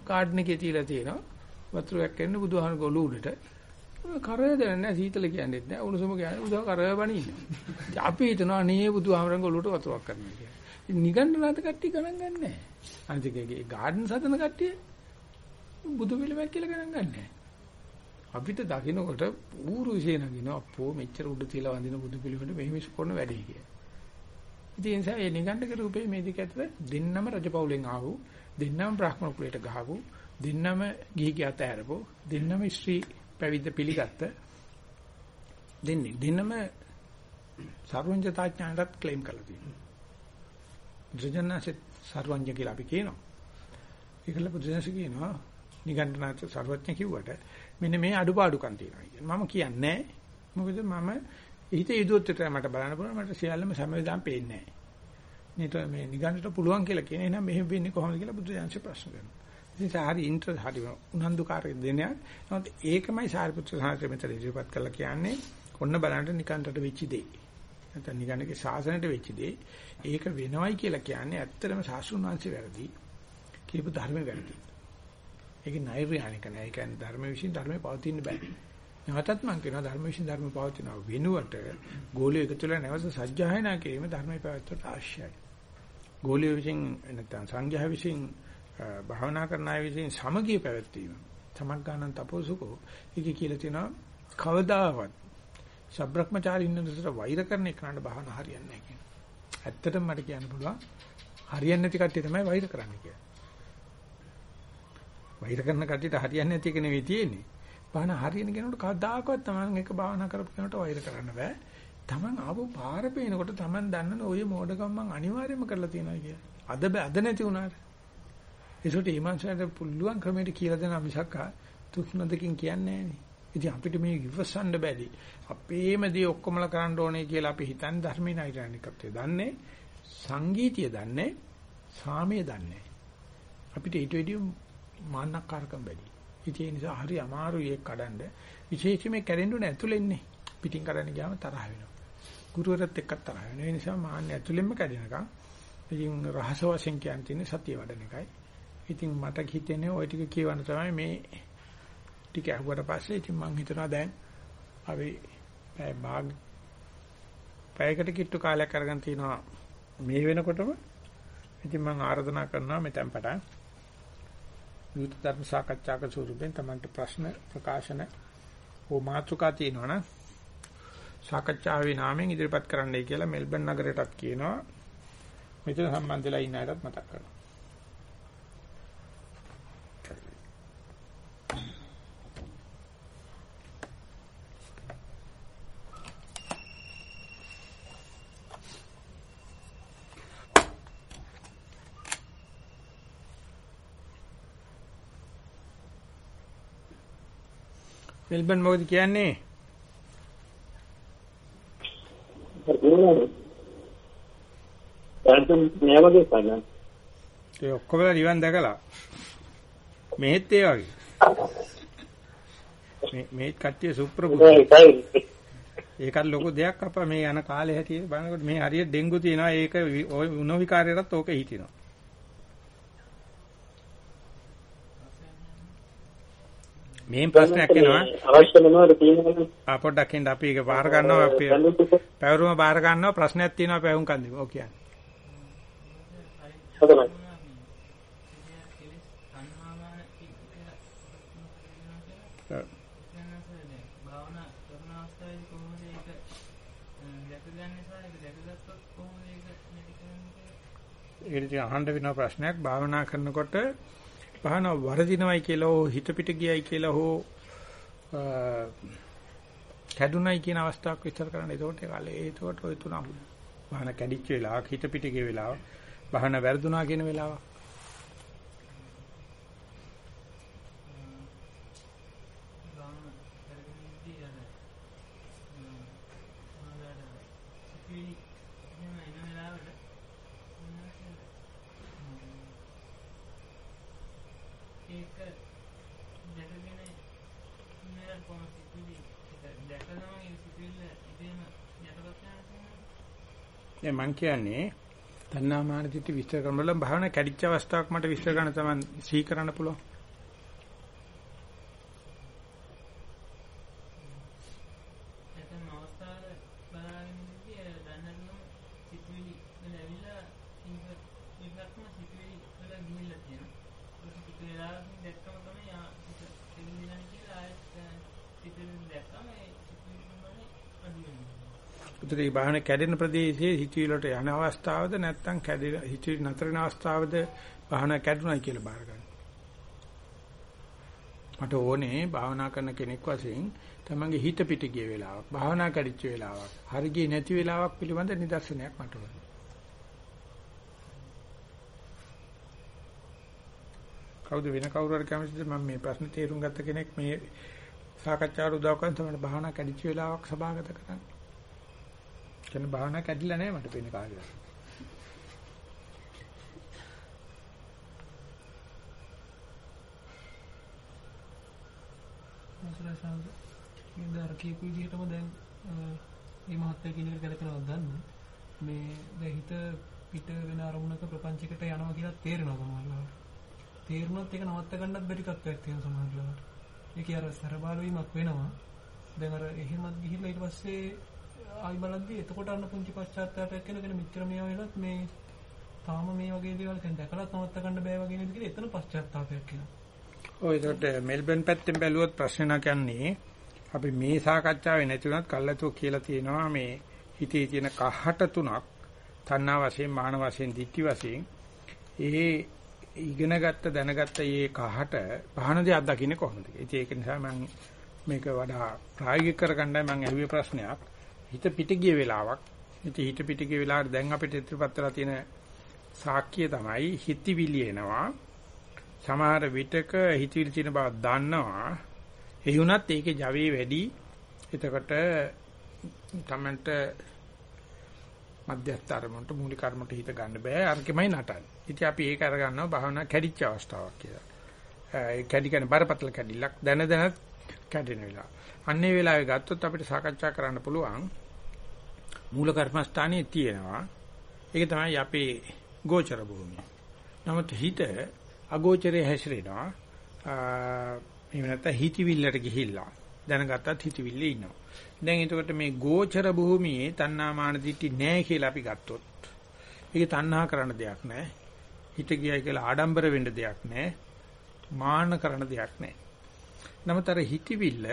ගාඩන් එකේ තියලා තියෙනවා. වතුරක් එන්න බුදුහාම ගොළුඩට. කරය දෙන්නේ නැහැ සීතල කියන්නේත් නැහැ උණුසුම කියන්නේ බුදුහා කරය බණින්න. අපි හිතනවා නේ බුදුහාමරන් ගොළුට වතුරක් කරන්න කියලා. නිගණ්ඨනාත කට්ටිය ගණන් ගන්නෑ. අනිතිකගේ ගාඩන් සදන කට්ටිය බුදු පිළිමයක් කියලා ගණන් ගන්නෑ. අපිට දකින්නකොට ඌරු විශේෂ නගිනවා අපෝ මෙච්චර උඩ තියලා වඳින බුදු පිළිමෙට මෙහෙම කරන වැඩේ කියලා. ඉතින් ඒ නිසා මේ නිගණ්ඨක රූපේ මේ දෙක අතර දෙන්නම රජපෞලෙන් ආවු දෙන්නම බ්‍රාහ්මණ කුලයට ගහපු දෙන්නම ගිහි ගියත් ඇරපු දෙන්නම ස්ත්‍රී පැවිද්ද පිළිගත්ත දෙන්නේ දෙන්නම සර්වඥතා ඥානවත් ක්ලේම් කරලා තියෙනවා. බුදුජානසෙත් සර්වඥ කියලා අපි කියනවා. ඒකල බුදුජානස කියනවා නිගණ්ඨනාත සර්වඥ කිව්වට මෙන්න මේ අඩුපාඩුකම් තියෙනවා කියන්නේ. මම කියන්නේ මොකද මම හිත යදුවත් විතර මට බලන්න පුළුවන් මට සියල්ලම සමවැදාම් පේන්නේ නැහැ. මේ නිගණ්ඨට පුළුවන් කියලා කියන එහෙනම් මෙහෙම වෙන්නේ කොහොමද කියලා බුදුජානසෙ ප්‍රශ්න කරනවා. ඉතින් හරි ඉන්ටරස් හරි උනන්දුකාරී දෙනයක්. නමුත් ඒකමයි සාරිපුත්‍ර සාහිත්‍ය මෙතන ඉදිරිපත් කරලා කියන්නේ ඔන්න බලන්න නිකන්ටට වෙච්ච දේ. නැත්නම් නිකන්ගේ ශාසනයට වෙච්ච දේ. ඒක වෙනවයි කියලා කියන්නේ ඇත්තටම සාසුන් වංශේ වැරදි. කියපු ධර්මේ වැරදි. ඒක නෛර්යානික නෑ. ඒ කියන්නේ ධර්ම විශ්ින් ධර්මේ පවතින්න බෑ. නැවතත් මම කියනවා ධර්ම විශ්ින් ධර්ම පවතිනවා වෙනුවට ගෝලිය එකතු වෙලා නැවත සත්‍යයනා කිරීම ධර්මයේ පැවැත්මට අවශ්‍යයි. ගෝලිය විශ්ින් නැත්නම් සංඝයා විශ්ින් භාවනා කරන අය විසින් සමගිය පැවැත්වීම තමග්ගානන් තපෝසුකෝ ඒක කියලා තියෙනවා කවදාවත් ශබ්‍රක්‍මචාරී ඉන්නදට වෛර කරන එකනට භාවනා හරියන්නේ නැහැ කියන. ඇත්තටම මට කියන්න පුළුවන් හරියන්නේ නැති කට්ටිය තමයි වෛර කරන්නේ කියලා. වෛර කරන කට්ටියට හරියන්නේ නැති එක නෙවෙයි තියෙන්නේ. භාවනා හරියන කෙනෙකුට කවදාකවත් තමන් එක භාවනා කරපු කෙනෙකුට වෛර කරන්න බෑ. තමන් ආපු පාර පේනකොට තමන් දන්නන ඔය මෝඩකම් මං අනිවාර්යයෙන්ම කරලා තියෙනවා කියලා. අද අද නැති වුණාට ඒසොට මේ මනුස්සයාට පුළුවන් ක්‍රමයට කියලා දෙනා මිසක් තුෂ්ණදකින් කියන්නේ නැහැ ඉතින් අපිට මේ ඉවසන්න බැරි. අපේම දේ ඔක්කොමලා කරන්න ඕනේ කියලා අපි හිතන් ධර්මේ නෛර්යානිකත්වය දන්නේ. සංගීතිය දන්නේ. සාමය දන්නේ. අපිට ඊට වැඩි මාන්නකාරකම් වැඩි. ඉතින් ඒ නිසා හරි අමාරුයි ඒක කඩන්න. විශේෂයෙන්ම කැරෙන්නුනේ ඇතුළෙන්නේ. පිටින් කරන්න ගියාම තරහ වෙනවා. ගුරුවරත් එක්ක තරහ වෙනවා. ඒ නිසා මාන්නේ ඇතුළෙන්ම කැඩෙනකම් ඉතින් රහස වශයෙන් කියන්නේ සතිය වඩන එකයි. ඉතින් මට හිතෙන්නේ ওই ටික කියවන්න තමයි මේ ටික අහුවට පස්සේ ඉතින් මම හිතනවා දැන් අපි පැය භාග පැයකට කිට්ටු කාලයක් අරගෙන තිනවා මේ වෙනකොටම. ඉතින් මම ආරාධනා කරනවා මෙතෙන් පටන්. විවිධ ධර්ම සාකච්ඡාක ස්වරූපෙන් තමන්ට ප්‍රශ්න ප්‍රකාශන ඕ මාතෘකා තියෙනවනම් සාකච්ඡාවේ නාමයෙන් ඉදිරිපත් කරන්නයි කියලා මෙල්බන් නගරයටත් කියනවා. මෙතන සම්බන්ධලා ඉන්න අයටත් මතක් කරනවා. මෙල්බන් මොකද කියන්නේ? දැන් මේ වගේ පණ. ඒ ඔක්කොම නිවන් දැකලා. මෙහෙත් ඒ වගේ. මේ මේ කට්ටිය සුප්‍රබුද්ධ. ඒකත් ලොකු දෙයක් අපා මේ යන කාලේ හැටියට බලනකොට මේ හරියට ඩෙන්ගු තියෙනවා ඒක උණු විකාරයටත් ඕක හිටිනවා. මේන් ප්‍රශ්නයක් එනවා. අවශ්‍ය මොනවද තියෙනවද ආ පොඩ්ඩක් හින්ද අපි ඒක බාර ගන්නවා. අපි පැවරුම බාර ගන්නවා. ප්‍රශ්නයක් තියෙනවා පැවුම් කන්දේ. ඔව් කියන්නේ. හොඳයි. ඒක අහන්න වෙන ප්‍රශ්නයක්. භාවනා කරනකොට භාවන වරදිනවයි කියලා හෝ හිත පිට ගියයි කියලා හෝ කැඩුනයි කියන අවස්ථාවක් විස්තර කරන්න. ඒකට කාලේ ඒකට ඔය තුන අහු. භාවන කැඩිච්ච වෙලාවක් හිත පිට ගිය වෙලාව භාවනා වැරදුනා කියන වෙලාවක්. ගාම කරගෙන ඉඳී අර මොනවාද සිපිලි එහෙම එන වෙලාවට ඒක දැකගෙන ඉන්නර කොහොම සිපිලි ඒක දැකනම ඒ සිපිල්ල ඉදීම යටපත් යනවා දැන් මං කියන්නේ තණ්හාමාන දිටි විස්තර කරනකොට භාවනා කැඩිච්ච අවස්ථාවක් මට විස්තර කරන්න තමයි සිහි කරන්න පුළුවන්. නැත්නම් අවස්ථාව බලාගෙන ඉඳී අර දන්නකම සිතුවිලි වල ඇවිල්ලා ඉන්න ඉන්නක්ම සිතුවිලි වල ගිහිල්ලා තියෙනවා. ඒක පිට වෙලාවකින් දැක්කම තමයි ආ ඒක දෙවියන් කියලා ආයෙත් සිතුවිලි දැක්කම ඒ සිතුවිලි වල අඩු වෙනවා. උතේ මේ භාවනා කැඩෙන ප්‍රදේශයේ හිතවිලි වලට යන අවස්ථාවද නැත්නම් කැඩෙන හිතවිලි නතර වෙන අවස්ථාවද භාවනා කැඩුණයි කියලා බාර ගන්න. මට ඕනේ භාවනා කරන කෙනෙක් වශයෙන් තමන්ගේ හිත පිට ගිය වෙලාවක්, භාවනා කැඩිච්ච වෙලාවක්, හරි ගියේ නැති වෙලාවක් පිළිබඳ නිදර්ශනයක් මට ඕනේ. කවුද වෙන කවුරු හරි කැමතිද මම මේ ප්‍රශ්න තේරුම් ගත්ත කෙනෙක් මේ සාකච්ඡාවට උදව් කරන තමයි භාවනා කැඩිච්ච වෙලාවක් සභාගත කරන්නේ. කියන භාවනා කැඩිලා නැහැ මට පේන කාලේ. මොසලා සාන්ද මේ අර කියපු විදිහටම දැන් මේ මහත්ය කියන එක ගැලපෙනවද දන්නේ මේ දැන් හිත පිට වෙන අරමුණක ප්‍රපංචයකට යනවා කියලා තේරෙනවා සමහරවිට. තේරුණොත් ඒක නවත්ත ගන්නත් බැරි තත්ත්වයක් තියෙනවා සමහරවිට. ඒකේ අර සරබාල වීමක් වෙනවා. දැන් අර එහෙමත් ගිහිල්ලා ඊට පස්සේ ආයි බලද්දි එතකොට අන්න පුංචි පශ්චාත්තාවයක් වෙනකන් මෙච්චර මේවා වෙනත් මේ තාම මේ වගේ දේවල් දැන් දැකලා නවත්ත ගන්න බෑ වගේ නේද කියලා එතන පශ්චාත්තාවයක් එනවා. ඔය ඒකට මෙල්බන් පැත්තෙන් බැලුවොත් ප්‍රශ්න කියන්නේ අපි මේ සාකච්ඡාවේ නැති වුණත් කල්ලාතෝ කියලා තියෙනවා මේ හිතේ තියෙන කහට තුනක් තණ්හා වශයෙන් මාන වශයෙන් ditthi වශයෙන් ඒ ඉගෙනගත්ත දැනගත්ත මේ කහට පහනදී අත්දකින්නේ කොහොමද? ඉතින් ඒක නිසා මම මේක වඩා ප්‍රායෝගික කරගන්නයි මම අහුවේ ප්‍රශ්නයක්. හිත පිට ගිය වෙලාවක්. ඉතින් හිත පිට ගිය වෙලාවට දැන් අපිට ඉදිරිපත් වෙලා තියෙන සාක්කිය තමයි හිතවිලි එනවා. සමහර විටක හිතවිලි තියෙන බව දන්නවා. ඒ වුණත් ඒකේ ජවයේ වැඩි. එතකොට තමන්ට මධ්‍යස්ථ අරමුණට මූලික අරමුණට හිත ගන්න බෑ. අරකෙමයි නටන්නේ. ඉතින් අපි ඒක අරගන්නවා භාවනා කැඩිච්ච අවස්ථාවක් කියලා. ඒ කැඩි කියන්නේ බරපතල කැඩිල්ලක් දැන දැනත් කැඩෙන වෙලාව. අන්නේ වෙලාවේ ගත්තොත් අපිට සාකච්ඡා කරන්න පුළුවන් මූල කර්මස්ථානයේ තියෙනවා. ඒක තමයි අපේ ගෝචර භූමිය. නමුත් හිත අගෝචරයේ හැසිරෙනවා. එහෙම නැත්නම් හිතවිල්ලට ගිහිල්ලා දැනගත්තත් හිතවිල්ලේ ඉන්නවා. දැන් එතකොට මේ ගෝචර භූමියේ තණ්හාමාන දිටි නැහැ කියලා අපි ගත්තොත් ඒක තණ්හා කරන දෙයක් නැහැ. හිත ගියයි කියලා ආඩම්බර වෙන්න දෙයක් නැහැ. මාන කරන දෙයක් නැහැ. නමුත් අර හිතවිල්ල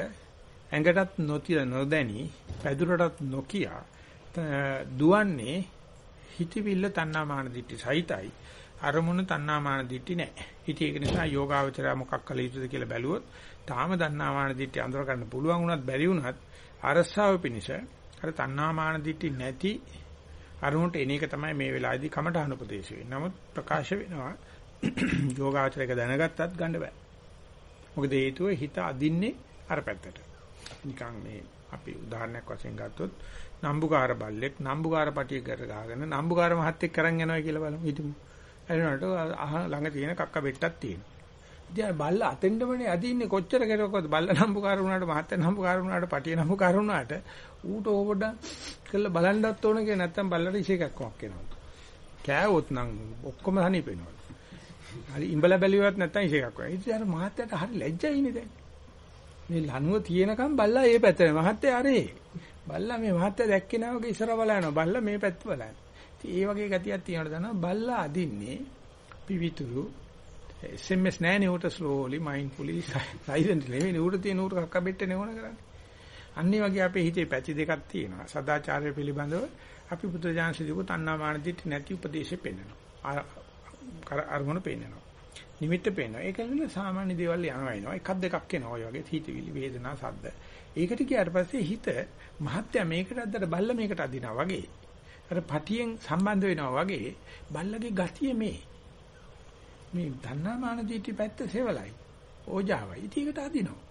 ඇඟටත් නොතිය නොදැනි පැදුරටත් නොකිය දුවන්නේ හිතවිල්ල තණ්හාමාන දිටි සහිතයි. අරමුණ තණ්හාමාන දිටි නැහැ. ඉතින් ඒක නිසා යෝගාවචරය මොකක් කළ යුතුද කියලා බැලුවොත් තාම තණ්හාමාන දිටි අඳුර ගන්න පුළුවන් වුණත් බැරි වුණත් අරස්සාව පිනිස අර තණ්හාමාන දිටි නැති අරමුණට එන එක තමයි මේ වෙලාවේදී කමඨාන උපදේශ වෙන්නේ. නමුත් ප්‍රකාශ වෙනවා යෝගාචරයක දැනගත්තත් ගන්න බෑ. මොකද හේතුව හිත අදින්නේ අර පැත්තට. නිකන් මේ අපි උදාහරණයක් වශයෙන් ගත්තොත් නම්බුකාර බල්ලෙක් නම්බුකාර පටිය කර ගහගෙන නම්බුකාර මහත්තයෙක් කරන් යනවා කියලා බලමු. හිතමු. එනකොට අහ ළඟ තියෙන කක්ක බෙට්ටක් තියෙනවා. ඉතින් බල්ල අතෙන්ඩමනේ අදින්නේ කොච්චර කෙරුවකද බල්ල නම්බුකාර වුණාට මහත්තයා නම්බුකාර වුණාට පටිය නම්බුකාර වුණාට ඌට ඕබඩ කළා බලන්නත් ඕන කියලා නැත්තම් බල්ලට ඉෂේකක්මක් එනවා. කෑවොත් නම් ඔක්කොම හනිපෙනවා. හරි ඉඹල බැලියවත් නැත්තම් ඉෂේකක් වෙයි. ඉතින් අර මහත්තයාට හරි ලැජ්ජයිනේ දැන්. මේ ලනුව තියෙනකම් බල්ලා ඒ පැත්තේ මහත්තයා අරේ. බල්ලා මේ මහත්තයා දැක්කේ නැහැ වගේ ඉස්සර බලනවා. බල්ලා මේ පැත්ත බලනවා. ඉතින් ඒ වගේ ගතියක් තියෙනවද දන්නවා බල්ලා අදින්නේ පිවිතුරු SMS නෑනේ උට slowly mindfully silent නෙවෙයි උට තියෙන උට කක්ක බෙට්ටේ ඕන කරන්නේ. අන්නේ වගේ අපේ හිතේ පැති දෙකක් තියෙනවා. සදාචාරය පිළිබඳව අපි බුදුජානක සිදුව තණ්හාමාන දිටි නැති උපදේශෙ පෙන්නනවා. අරමුණ පෙන්නනවා. නිමිත්ත පෙන්නනවා. ඒක නෙවෙයි සාමාන්‍ය දේවල් යනවා එනවා. එකක් දෙකක් එනවා. ඔය වගේ හිතවිලි වේදනා සද්ද. ඒකට කියාට පස්සේ හිත මහත්ය මේකට අද්දට බල්ල මේකට අදිනවා වගේ. අර පටියෙන් සම්බන්ධ වෙනවා වගේ බල්ලගේ ගතිය මේ. මේ තණ්හාමාන දිටි පැත්ත සෙවලයි. ඕජාවයි. ඉතින් ඒකට අදිනවා.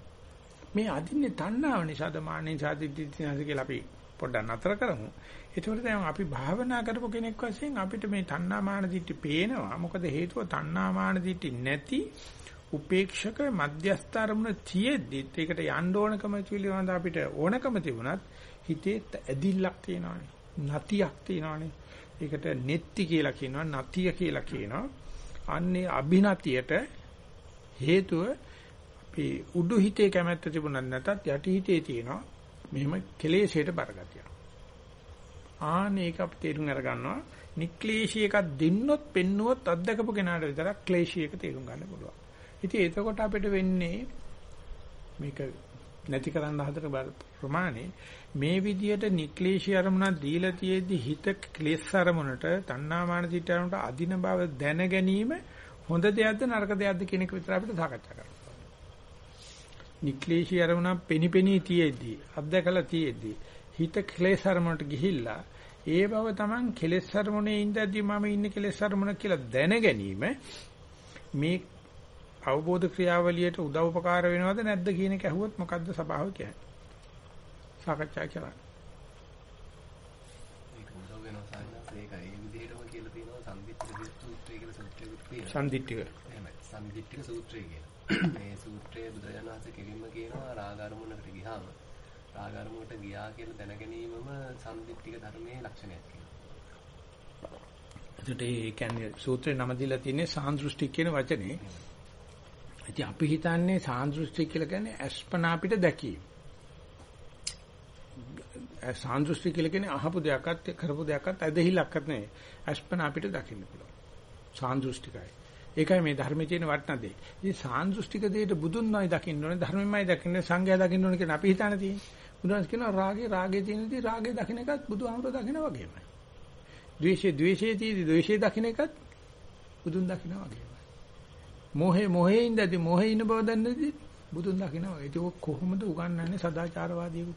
මේ අදින්නේ තණ්හාව නිසාද මාන්නේ සාදිට්ඨිය කියලා අපි පොඩ්ඩක් නතර කරමු. ඒකෝට දැන් අපි භාවනා කරපු කෙනෙක් වශයෙන් අපිට මේ තණ්හාමාන දිටි පේනවා. මොකද හේතුව තණ්හාමාන දිටි නැති උපේක්ෂක මධ්‍යස්ථ අරමුණ තියෙද්දිත් ඒකට යන්න ඕනකම පිළිබඳ අපිට ඕනකම තිබුණත් හිතේ ඇදිල්ලක් තියෙනවානේ. නතියක් තියෙනවානේ. ඒකට නෙත්ති කියලා කියනවා, නතිය කියලා කියනවා. අන්නේ අභිනතියට හේතුව අපි උඩු හිතේ කැමැත්ත තිබුණත් නැතත් යටි හිතේ තියෙනවා මෙහෙම කෙලෙසයට බරගතිය. ආනේ ඒක අපි තේරුම් අරගන්නවා. නික්ලේශී එකක් දෙන්නොත් පෙන්නුවොත් අත්දකපු කෙනාට විතරක් ක්ලේශී එක තේරුම් ගන්න පුළුවන්. ඉතින් එතකොට අපිට වෙන්නේ මේක නැති කරන්න හදන ප්‍රමාණය මේ විදියට නික්ලේශී අරමුණක් දීලා තියෙද්දි හිත ක්ලේශ අරමුණට තණ්හාමාන දිට්ඨාරමුණට අදින බව දැන ගැනීම හොඳ දෙයක්ද නරක දෙයක්ද කියන එක විතර අපිට සාකච්ඡා කරන්න. නික්ලේශී අරමුණක් පෙනිපෙනී තියෙද්දි අත්දකලා තියෙද්දි හිත ක්ලේශ අරමුණට ගිහිල්ලා ඒ බව Taman කෙලෙස් අරමුණේ ඉඳද්දි මම ඉන්නේ කෙලෙස් අරමුණ කියලා දැන ගැනීම මේ අවබෝධ ක්‍රියාවලියට උදව් උපකාර වෙනවද නැද්ද කියන එක ඇහුවොත් මොකද්ද සභාව කියන්නේ? සාකච්ඡා කරන්න. තියෙනවා සම්දිත්තික සූත්‍රය කියලා. මේ සූත්‍රයේ බුදුරජාණන් වහන්සේ කෙලින්ම කියනවා රාගාරමුණකට ගියාම රාගාරමුණට ගියා කියලා දැන ගැනීමම සම්දිත්තික ධර්මයේ ලක්ෂණයක් කියලා. එතකොට ඒ කියන්නේ සූත්‍රේ නම දීලා තියෙන්නේ සාන්දෘෂ්ටි කියන වචනේ. ඉතින් අපි හිතන්නේ සාන්දෘෂ්ටි කියලා කියන්නේ අස්පනා අපිට දැකීම. සාන්දෘෂ්ටි කියලා කියන්නේ අහපු දෙයක්වත් කරපු දෙයක්වත් ඇදහිල්ලක්වත් නෙවෙයි. අස්පනා අපිට දකින්න පුළුවන්. සාන්දෘෂ්ටිකයි. ඒකයි මේ ධර්මයේ තියෙන වටිනා දේ. ඉතින් සාන්දෘෂ්ටික දෙයට බුදුන්මයි දකින්න ඕනේ, ධර්මෙමයි දකින්න, සංඝයා දකින්න ඕනේ කියන අපි හිතන තියෙන්නේ. බුදුන් කියනවා රාගේ රාගේ තියෙනදී රාගේ දකින්න එකත් බුදුහාමර දකින්න වගේමයි. ද්වේෂේ ද්වේෂේ තියෙදි ද්වේෂේ දකින්න එකත් බුදුන් දකින්න වගේමයි. මොහේ මොහේ ඉඳදී මොහේ ඉන්න බව දන්නේදී බුදුන් දකිනවා. ඒක කොහොමද උගන්වන්නේ සදාචාරවාදීකු?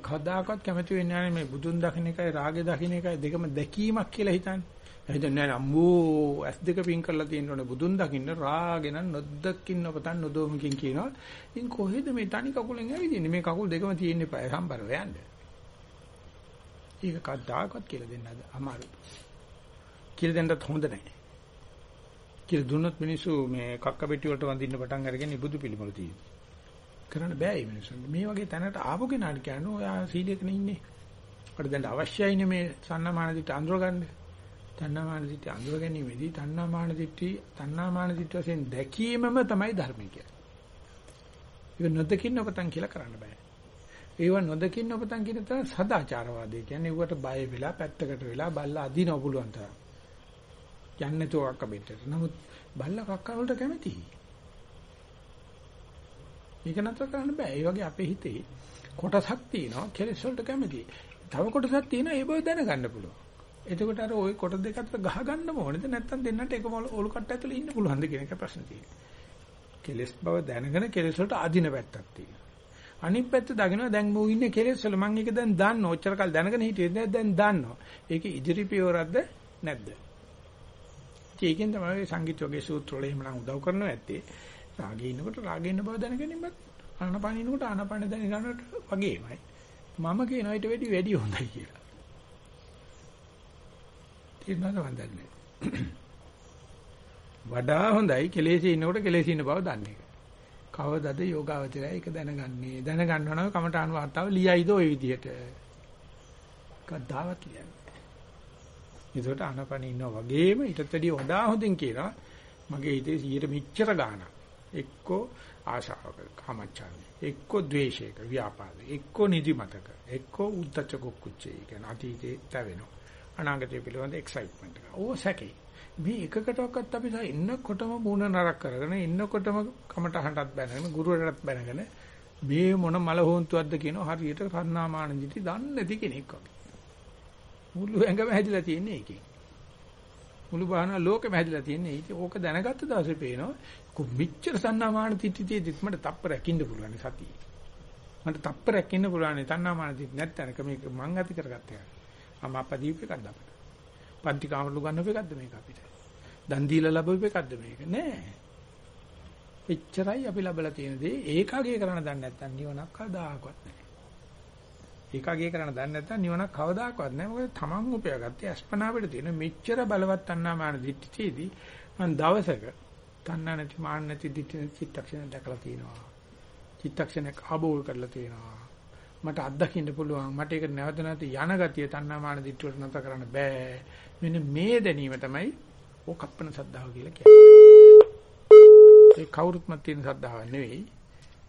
කදාකත් කැමති වෙන්නේ නැහැ මේ බුදුන් දකින්න එකයි රාගේ දකින්න එකයි දෙකම දැකීමක් කියලා හිතන්නේ. එහෙනම් නෑ අම්මෝ ඇස් දෙක පින් කරලා තියෙනවනේ බුදුන් දකින්න රාගෙන නොදකින්න පතන් නොදොමකින් කියනවා. ඉතින් කොහෙද මේ තනි කකුලෙන් ඇවිදින්නේ? මේ කකුල් දෙකම තියෙන්නේ පය සම්බරව යන්නේ. ඒක කද්දාකත් කියලා දෙන්නද අමාරු. කියලා දෙන්නත් හොඳ නැහැ. කියලා දුන්නොත් මිනිස්සු මේ කක්ක පෙට්ටි වලට වඳින්න පටන් අරගෙන ඉබුදු පිළිමවල තියෙනවා. කරන්න බෑ මේ මිනිස්සුන්ට. මේ වගේ තැනකට ආපු කෙනාට කියන්නේ ඔයා සීලයක නෙන්නේ. අපිට දැන් අවශ්‍යයිනේ මේ සන්නමාන දිට අඳුර ගන්න. තණ්හාමාන දිට අඳුර ගැනීමේදී තණ්හාමාන දිටි තණ්හාමාන දිට වශයෙන් දැකීමම තමයි ධර්මය කියන්නේ. ඒක නොදකින්න ඔබතන් කියලා කරන්න බෑ. ඒව නොදකින්න ඔබතන් කියන තමයි සදාචාරවාදී කියන්නේ. ඒවට බය වෙලා පැත්තකට වෙලා බල්ලා අදිනව පුළුවන් තරම්. යන්නේ තෝ අක්ක බෙටට. නමුත් බල්ලා කක්ක වලට කැමතියි. මේක නතර කරන්න බෑ. ඒ වගේ අපේ හිතේ කොටසක් තියෙනවා කෙලෙස් වලට කැමතියි. තව කොටසක් තියෙනවා ඒ බව දැනගන්න පුළුවන්. එතකොට අර ওই කොට දෙක අතර ගහ ගන්න ඕනේද නැත්නම් දෙන්නට එකම ඔලු කට්ට ඇතුලේ ඉන්න පුළුවන්ද කියන එක ප්‍රශ්න තියෙනවා. කෙලෙස් බව දැනගෙන කෙලෙස් වලට අදින පැත්තක් තියෙනවා. අනිත් පැත්ත දකිනවා දැන් මෝ ඉන්නේ කෙලෙස් වල මම ඒක දැන් දන්නවා. ඔච්චර කල් දැනගෙන හිටියේ දැන් දන්නවා. ඒක ඉදිරි පියවරක්ද නැද්ද? ඒකෙන් තමයි සංගීත වගේ සූත්‍ර වල එහෙමනම් උදව් කරනවා ඇත්තේ. රාගේ ඉන්නකොට රාගේ ඉන්න බව දැනගැනීමත් ආනපාන ඉන්නකොට ආනපාන දැනගන්නට වගේමයි. මම කියනවා ඊට වැඩි වැඩි හොඳයි කියලා. තේරුණාද වන්දන්නේ? වඩා හොඳයි කෙලෙසි ඉන්නකොට කෙලෙසි ඉන්න බව දන්නේ. කවදද යෝගාවචරය ඒක දැනගන්නේ? දැනගන්නවා නම් කමඨාන් වාර්තාව ලියයිද ওই විදිහට? කද්දාවත් ලියන්නේ. ඒකට ආනපන ඉන්නවා වගේම ඊටත් වැඩිය වඩා හොඳින් කියනවා මගේ හිතේ 100 මෙච්චර ගාණක්. එක්කෝ ආශාවක කාමච්ඡාවේ එක්කෝ ද්වේෂයක ව්‍යාපාදේ එක්කෝ නිදිමතක එක්කෝ උද්දච්ච කුක්කුච්චේ කියන අතීතේ තැවෙනවා. අනාගතය පිළිබඳ එක්සයිට්මන්ට් එක. ඕ සැකේ. මේ එකකටවත් අපි දැන් ඉන්නකොටම මූණ නරක කරගෙන ඉන්නකොටම කමටහටත් බැනගෙන ගුරුවරටත් බැනගෙන මේ මොන මල හොන්තුවක්ද කියන හරියට කර්ණාමාන දිටි දන්නේ නැති කෙනෙක් වගේ. මුළු ඇඟම හැදිලා තියෙන්නේ ඒකෙන්. මුළු බාහන ලෝකෙම හැදිලා තියෙන්නේ ඒක. ඕක දැනගත්ත දවසේ පේනවා කො මිච්ඡර සන්නාමාන තිටි තියදිත් මට තප්පරයක් ඉන්න පුළුවන් සතියේ. මට තප්පරයක් ඉන්න පුළුවන් තණ්හාමාන තිටි නැත්තනක මේක මං ඇති කරගත්ත එක. අම්මා දීප එකක්ද අපිට? පන්ති කාමරලු ගන්නව එකක්ද මේක අපිට? දන් දීලා ලැබුව එකක්ද මේක? නෑ. එච්චරයි අපි ලැබලා තියෙන දේ ඒකාගේ කරන්න දන්නේ නැත්නම් නිවනක් කවදාකවත් නැහැ. ඒකාගේ කරන්න දන්නේ නැත්නම් නිවනක් කවදාකවත් නැහැ. මොකද තමන් උපයාගත්තේ අස්පනා අපිට තියෙන මෙච්චර බලවත් අන්නාමාන දිට්ඨියේදී මම දවසක තණ්හා නැති මාන්න නැති දිට්ඨි චිත්තක්ෂණ දැකලා තියෙනවා. චිත්තක්ෂණයක් ආબોල් කරලා තියෙනවා. මට අත්දකින්න පුළුවන්. මට ඒක නැවත නැවත යන ගතිය තණ්හා මාන දිට්ඨි වලට නැතර කරන්න බෑ. මෙන්න මේ දැනීම තමයි ඕකප්පන සද්ධාව කියලා කියන්නේ. ඒ කවුරුත්ම තියෙන සද්ධාවක් නෙවෙයි.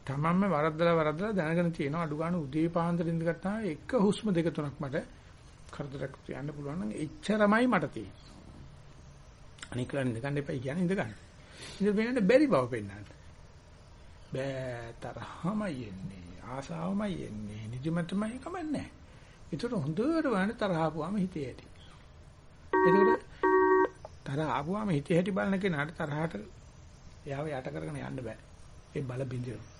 තමන්ම වරද්දලා වරද්දලා දැනගෙන තියෙන අඩු ගන්න උදේ පාන්දර ඉඳගත්තා එක හුස්ම දෙක තුනක් මට කරදරයක් තියන්න පුළුවන් නම් එච්චරමයි මට තියෙන්නේ. අනික කරන්නේ ඉඳගන්න එපා කියන්නේ ඉඳගන්න. ඉඳ වෙනද බැරි බව පෙන්නන්න. බෑ තරහමයි එන්නේ. ආසාවමයි එන්නේ. නිදිමතමයි කමන්නේ. ඒතර හොඳට වань තරහ ආපුවාම හිතේ ඇති. ඒකට තරහ ආපුවාම හිතේ ඇති බලන කෙනාට තරහට එයාව යට කරගෙන යන්න බෑ. ඒ බල බින්දිනවා.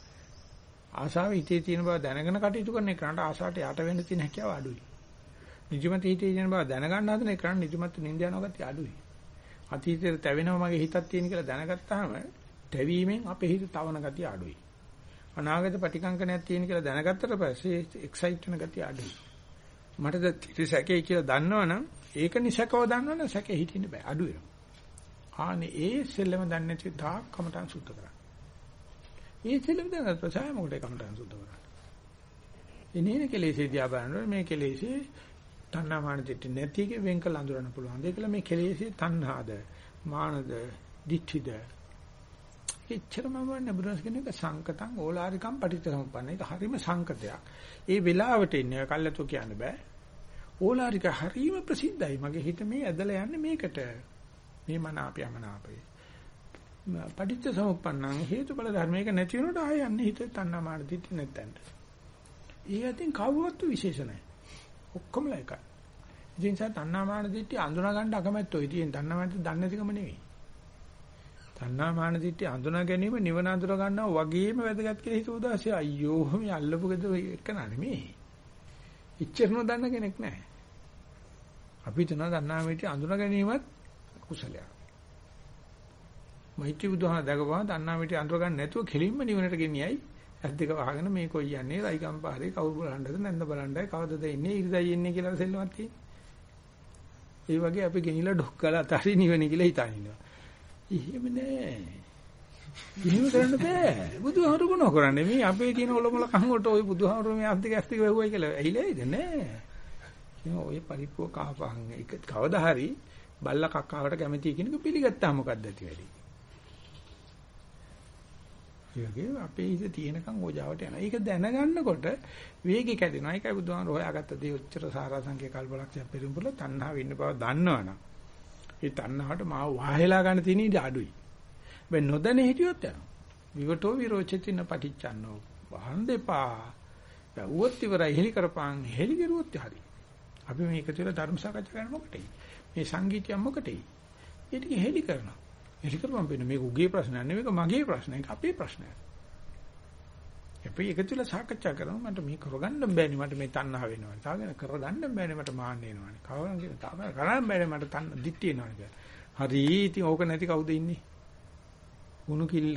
ආශාව හිතේ තියෙන බව දැනගෙන කටයුතු කරන එකට ආශාවට යට වෙන්න තියෙන හැකියාව අඩුයි. නිදිමත හිතේ තියෙන බව දැනගන්න හදන එකට නිදිමත නිින්ද යනවා ගතිය අඩුයි. අතීතයේ තැවෙනවා මගේ හිතක් තියෙන කියලා දැනගත්තාම තැවීමෙන් අපේ හිත තවන ගතිය අඩුයි. අනාගත ප්‍රතිකංකනයක් තියෙන කියලා දැනගත්තට පස්සේ එක්සයිට් වෙන ගතිය අඩුයි. මටද සැකේ කියලා දන්නවනම් ඒක නිසකව දන්නවනම් සැකේ හිටින්න බෑ අඩු වෙනවා. ආනේ ඒ සෙල්ලම දන්නේ නැති තාක් කමටන් සුද්ධ කරන්න. ඒ සෙල්ලම දැනගත්ත පස්සේ මොකටද කමටන් සුද්ධ කරන්නේ? ඉනේන කෙලෙසේ දිහා බලනකොට මේ කෙලෙසේ තණ්හා මාන දිට්ඨි නැතික වෙන් කළ අඳුරන්න පුළුවන්. ඒකල මේ කෙලෙසේ තණ්හාද මානද දිට්ඨිද එච්චරම වන්නේ බුදුරස් කෙනෙක් සංකතං ඕලාරිකම් පටිච්චසමුප්පන්න. ඒක හරීම සංකතයක්. ඒ වෙලාවට ඉන්නේ කල්ලාතෝ කියන්න බෑ. ඕලාරික හරීම ප්‍රසිද්ධයි. මගේ හිත මේ ඇදලා යන්නේ මේකට. මේ මන අපේ යමනාපේ. පටිච්ච සමුප්පන්නං හේතුඵල ධර්මයක නැති වෙනකොට ආය යන්නේ හිත තණ්හාමාන දිට්ඨි නැත්තන්ට. ඒ අතින් කවුරුත් විශේෂ නැහැ. ඔක්කොම එකයි. ඉතින් සා තණ්හාමාන දිට්ඨි අඳුනා ගන්න අකමැත්තෝ. ඉතින් තණ්හාමාන දන්නේ නැතිකම නෙවෙයි. තණ්හාමාන දිට්ඨි අඳුනා ගැනීම නිවන අඳුර ගන්නවා වගේම වැදගත් කියලා හිතුව දාසේ අයියෝ මේ අල්ලපු ගෙද එක නෙමෙයි. ඉච්චරන දන්න කෙනෙක් නැහැ. අපි තන තණ්හාමීටි අඳුනා ගැනීමත් කුසලයක්. මෛත්‍රී බුදුහාම දැකපුවා දන්නා මිටි අඳුර ගන්න නැතුව කෙලින්ම නිවනට ගෙනියයි. ඇස් දෙක වහගෙන මේ කොයි යන්නේ රයිගම් පාරේ කවුරු බලන්නද නැන්ද බලන්නයි කවදද ඉන්නේ ඉරිදයි ඉන්නේ කියලා සෙල්ලමක් තියෙනවා. ඒ වගේ අපි ගෙනිලා ඩොක් කරලා අතාරින් නිවන කියලා හිතන ඉන්නවා. එහෙම නෑ. එහෙම කරන්න බෑ. බුදුහාමුදුරු ගුණ කරන්නේ මේ අපේ තියෙන ඔලොමල කංගොට ওই බුදුහාමුදුරු මේ අත්තික ඇස්තික වැහුවයි කියලා ඇහිලයිද නෑ. කියන ඔය පරිප්පුව කහපහන් එක කවදා හරි බල්ලා කක්කාවට කැමති කියන එක පිළිගත්තා මොකද්ද ඇති වෙන්නේ. ඒකේ අපේ ඉත තියෙනකන් ඕජාවට යනවා. ඒක දැනගන්නකොට වේගය කැඩෙනවා. ඒකයි බුදුහාම හොයාගත්ත දේ උච්චර සාරාංශකේ කල්පලක්ෂය පෙරම්පුල තණ්හාව ඉන්න බව දන්නවනම් ඒ තණ්හාවට මාව වහලා ගන්න තියෙන ඉඩ අඩුයි. බෑ නොදැන හිටියොත් යනවා. විවටෝ විරෝචිතින පටිච්චන්නෝ. වහන් දෙපා. බැවුවොත් ඉවරයි හෙලි කරපන් හෙලි කරුවොත් හරි. අපි මේක තුළ ධර්ම සාකච්ඡා කරන්න මොකටද? මේ සංගීතය මොකටද? ඒ ටික හෙලි කරනවා. හෙලි කරපම් වෙන මේක උගේ ප්‍රශ්නයක් නෙවෙයි මේක මගේ ප්‍රශ්නයක් අපේ ප්‍රශ්නයක්. අපි ඒක තුළ සාකච්ඡා කරමු මට මේ කරගන්න බෑනේ මට මේ තණ්හා වෙනවා. තාගෙන කරගන්න බෑනේ මට මාන්න එනවානේ. කවුරුන් කියන තාම කරන්න බෑනේ මට තණ්හ දිට්ටි එනවානේ කියලා. හරි ඉතින් ඕක නැති කවුද ඉන්නේ? උණු කිල්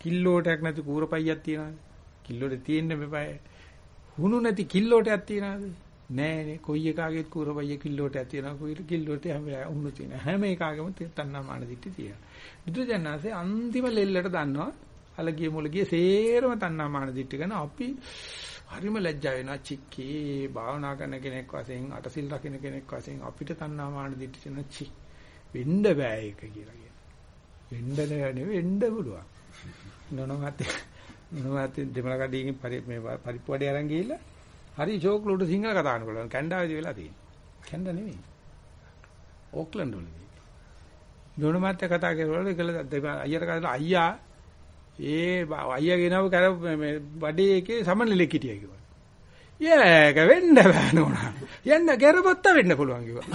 කිල්ලෝටයක් නැති කූරපයියක් තියනවාද? කිල්ලෝට තියෙන්න මෙපය. හුණු නැති කිල්ලෝටයක් තියනවාද? නෑනේ කොයි එකාගේත් කූරපයිය කිල්ලෝටයක් තියනවා. කොයි කිල්ලෝට හැම උණු තියෙන. හැම එකාගේම තණ්හා මාන දිට්ටි තියෙනවා. බුදුජානනාසේ අන්තිම ලෙල්ලට දන්නවා අලගිය මුලගිය සේරම තණ්හා මාන දිට්ටි කරන අපි හරිම ලැජ්ජා වෙනවා චික්කේ භාවනා කරන කෙනෙක් වශයෙන් අටසිල් රකින්න කෙනෙක් වශයෙන් අපිට තණ්හා මාන දිට්ටි කරන චි වෙන්න බෑ ඒක කියලා කියන. වෙන්න නෙවෙයි වෙන්න පුළුවන්. නොනොමත් නොනොමත් දෙමළ කඩියකින් පරි මේ පරිප්පුවඩේ අරන් ගිහිල්ලා හරි ෂෝක්ලෝට සිංහල කතා කරනවා. කැනඩාවේදී වෙලා තියෙන්නේ. කැනඩා නෙවෙයි. ඕක්ලන්ඩ් වලදී. දොණමත් කතා කරවල ඒකල අයියට කතා අයියා ඒ අයියා ගෙනව කර මේ බඩේ එකේ සමනලෙක් හිටියා කිව්වා. යෑක වෙන්න බෑ නෝනා. යන්න කරපොත්ත වෙන්න පුළුවන් කිව්වා.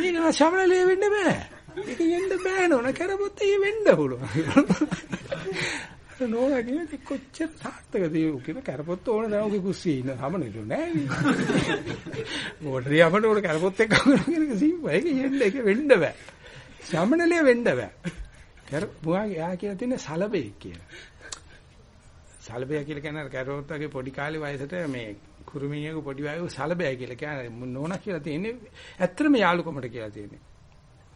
ඊනම සමනලෙ වෙන්න බෑ. ඒක යන්න බෑ නෝනා කරපොත්ත වෙන්න පුළුවන්. නෝනා කියන්නේ කොච්චර සාර්ථකද ඒ කියන කරපොත්ත ඕන දැන් ඔගේ කුස්සියේ ඉන්න සමනෙලු නෑ නේ. මොඩරි අපට උඩ කරපොත් එක්ක කරගෙන සීපා ඒක යන්න ඒක වෙන්න බෑ. සමනලිය වෙන්න බෑ. කර බුවාගේ යා කියලා තියෙන සලබේ කියලා. සලබේ කියලා කියන්නේ කරපොත් වගේ පොඩි කාලේ වයසට මේ කුරුමිනියක පොඩි වයෝ සලබේ කියලා කියන්නේ නෝනා කියලා තියෙන්නේ ඇත්තටම යාළුකමට කියලා තියෙන්නේ.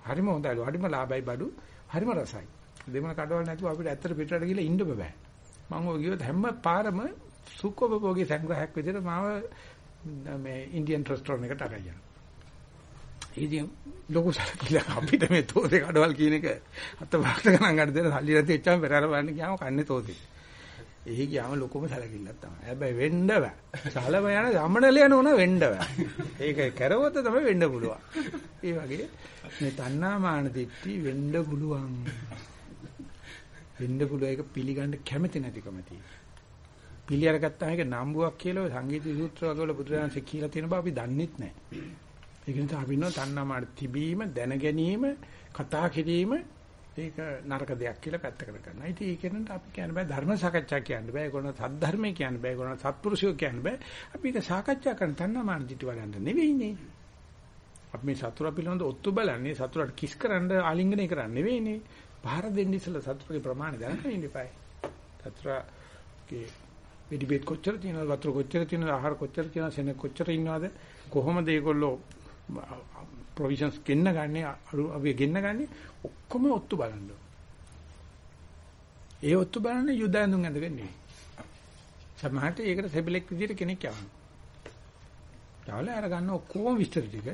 හරිම හොඳයි. හරිම ලාභයි බඩු. හරිම රසයි. දෙමළ කඩවල නැතුව අපිට ඇත්තට පිටරට ගිහලා ඉන්න බෑ. මම ඔය ගියොත් හැම පාරම සුඛෝපභෝගී සංග්‍රහයක් විදිහට මාව මේ ඉන්දියන් රෙස්ටෝරන්ට් එකට අරගෙන යනවා. ඉතින් ලොකු සල්ලිලා අපිට මේ තෝතේ කඩවල් කියන එක අත වාක්ත ගණන් ගන්න දෙන සල්ලි නැති එච්චම පෙරහැර බලන්න ගියාම කන්නේ තෝතේ. එහි ගියාම ලොකුම සැලකිල්ලක් තමයි. හැබැයි වෙන්න බෑ. සලම යන ගමනල යන ඕන වෙන්න බෑ. ඒක කරවොත් තමයි වෙන්න පුළුවන්. ඒ වගේ මේ තණ්හා මාන දිට්ටි වෙන්න පුළුවන්. වෙන්න පුළුවන් ඒක පිළිගන්න කැමති නැතිකම තියෙනවා. පිළි අරගත්තාම ඒක නම්බුවක් කියලා සංගීත සූත්‍ර වල බුදුරජාණන්සේ කියලා තියෙන බව අපි දන්නෙත් නැහැ. ඒක නිසා අපි නෝ තණ්හාමාන තිබීම දැන ගැනීම කතා කිරීම ඒක නරක දෙයක් කියලා පැත්තකට කරනවා. ඉතින් ඒකෙන්ට අපි කියන්න බෑ ධර්ම සාකච්ඡා කියන්න බෑ. ඒගොල්ලෝ සද්ධර්මයේ කියන්න බෑ. ඒගොල්ලෝ සත්පුරුෂයෝ කියන්න බෑ. අපි ඒක සාකච්ඡා කරන තණ්හාමාන දිටි වලන්න නෙවෙයිනේ. අපි මේ සතුර පිළිබඳ ඔත්තු බලන්නේ සතුරට කිස් කරන්න ආලිංගනය කරන්න නෙවෙයිනේ. පහර දෙන්න ඉස්සලා සතුරේ ප්‍රමාණය දැනගෙන ඉන්න eBay. සතුරගේ ඩිබේට් කොච්චර තියෙනවද වතුර කොච්චර තියෙනවද ආහාර කොච්චර තියෙනවද සෙන කොච්චර ඉන්නවද කොහොමද ඒගොල්ලෝ ප්‍රොවිෂන්ස් ගෙන්න ගන්නේ අපි ගෙන්න ගන්නේ ඔක්කොම ඔත්තු බලන්න. ඒ ඔත්තු බලන්නේ යුද ඇඳුම් ඇඳගෙන නෙවෙයි. සමහරට ඒකට සෙබලෙක් විදිහට කෙනෙක් යවනවා. ඊළඟ අර ගන්න ඔක්කොම විස්තර ටික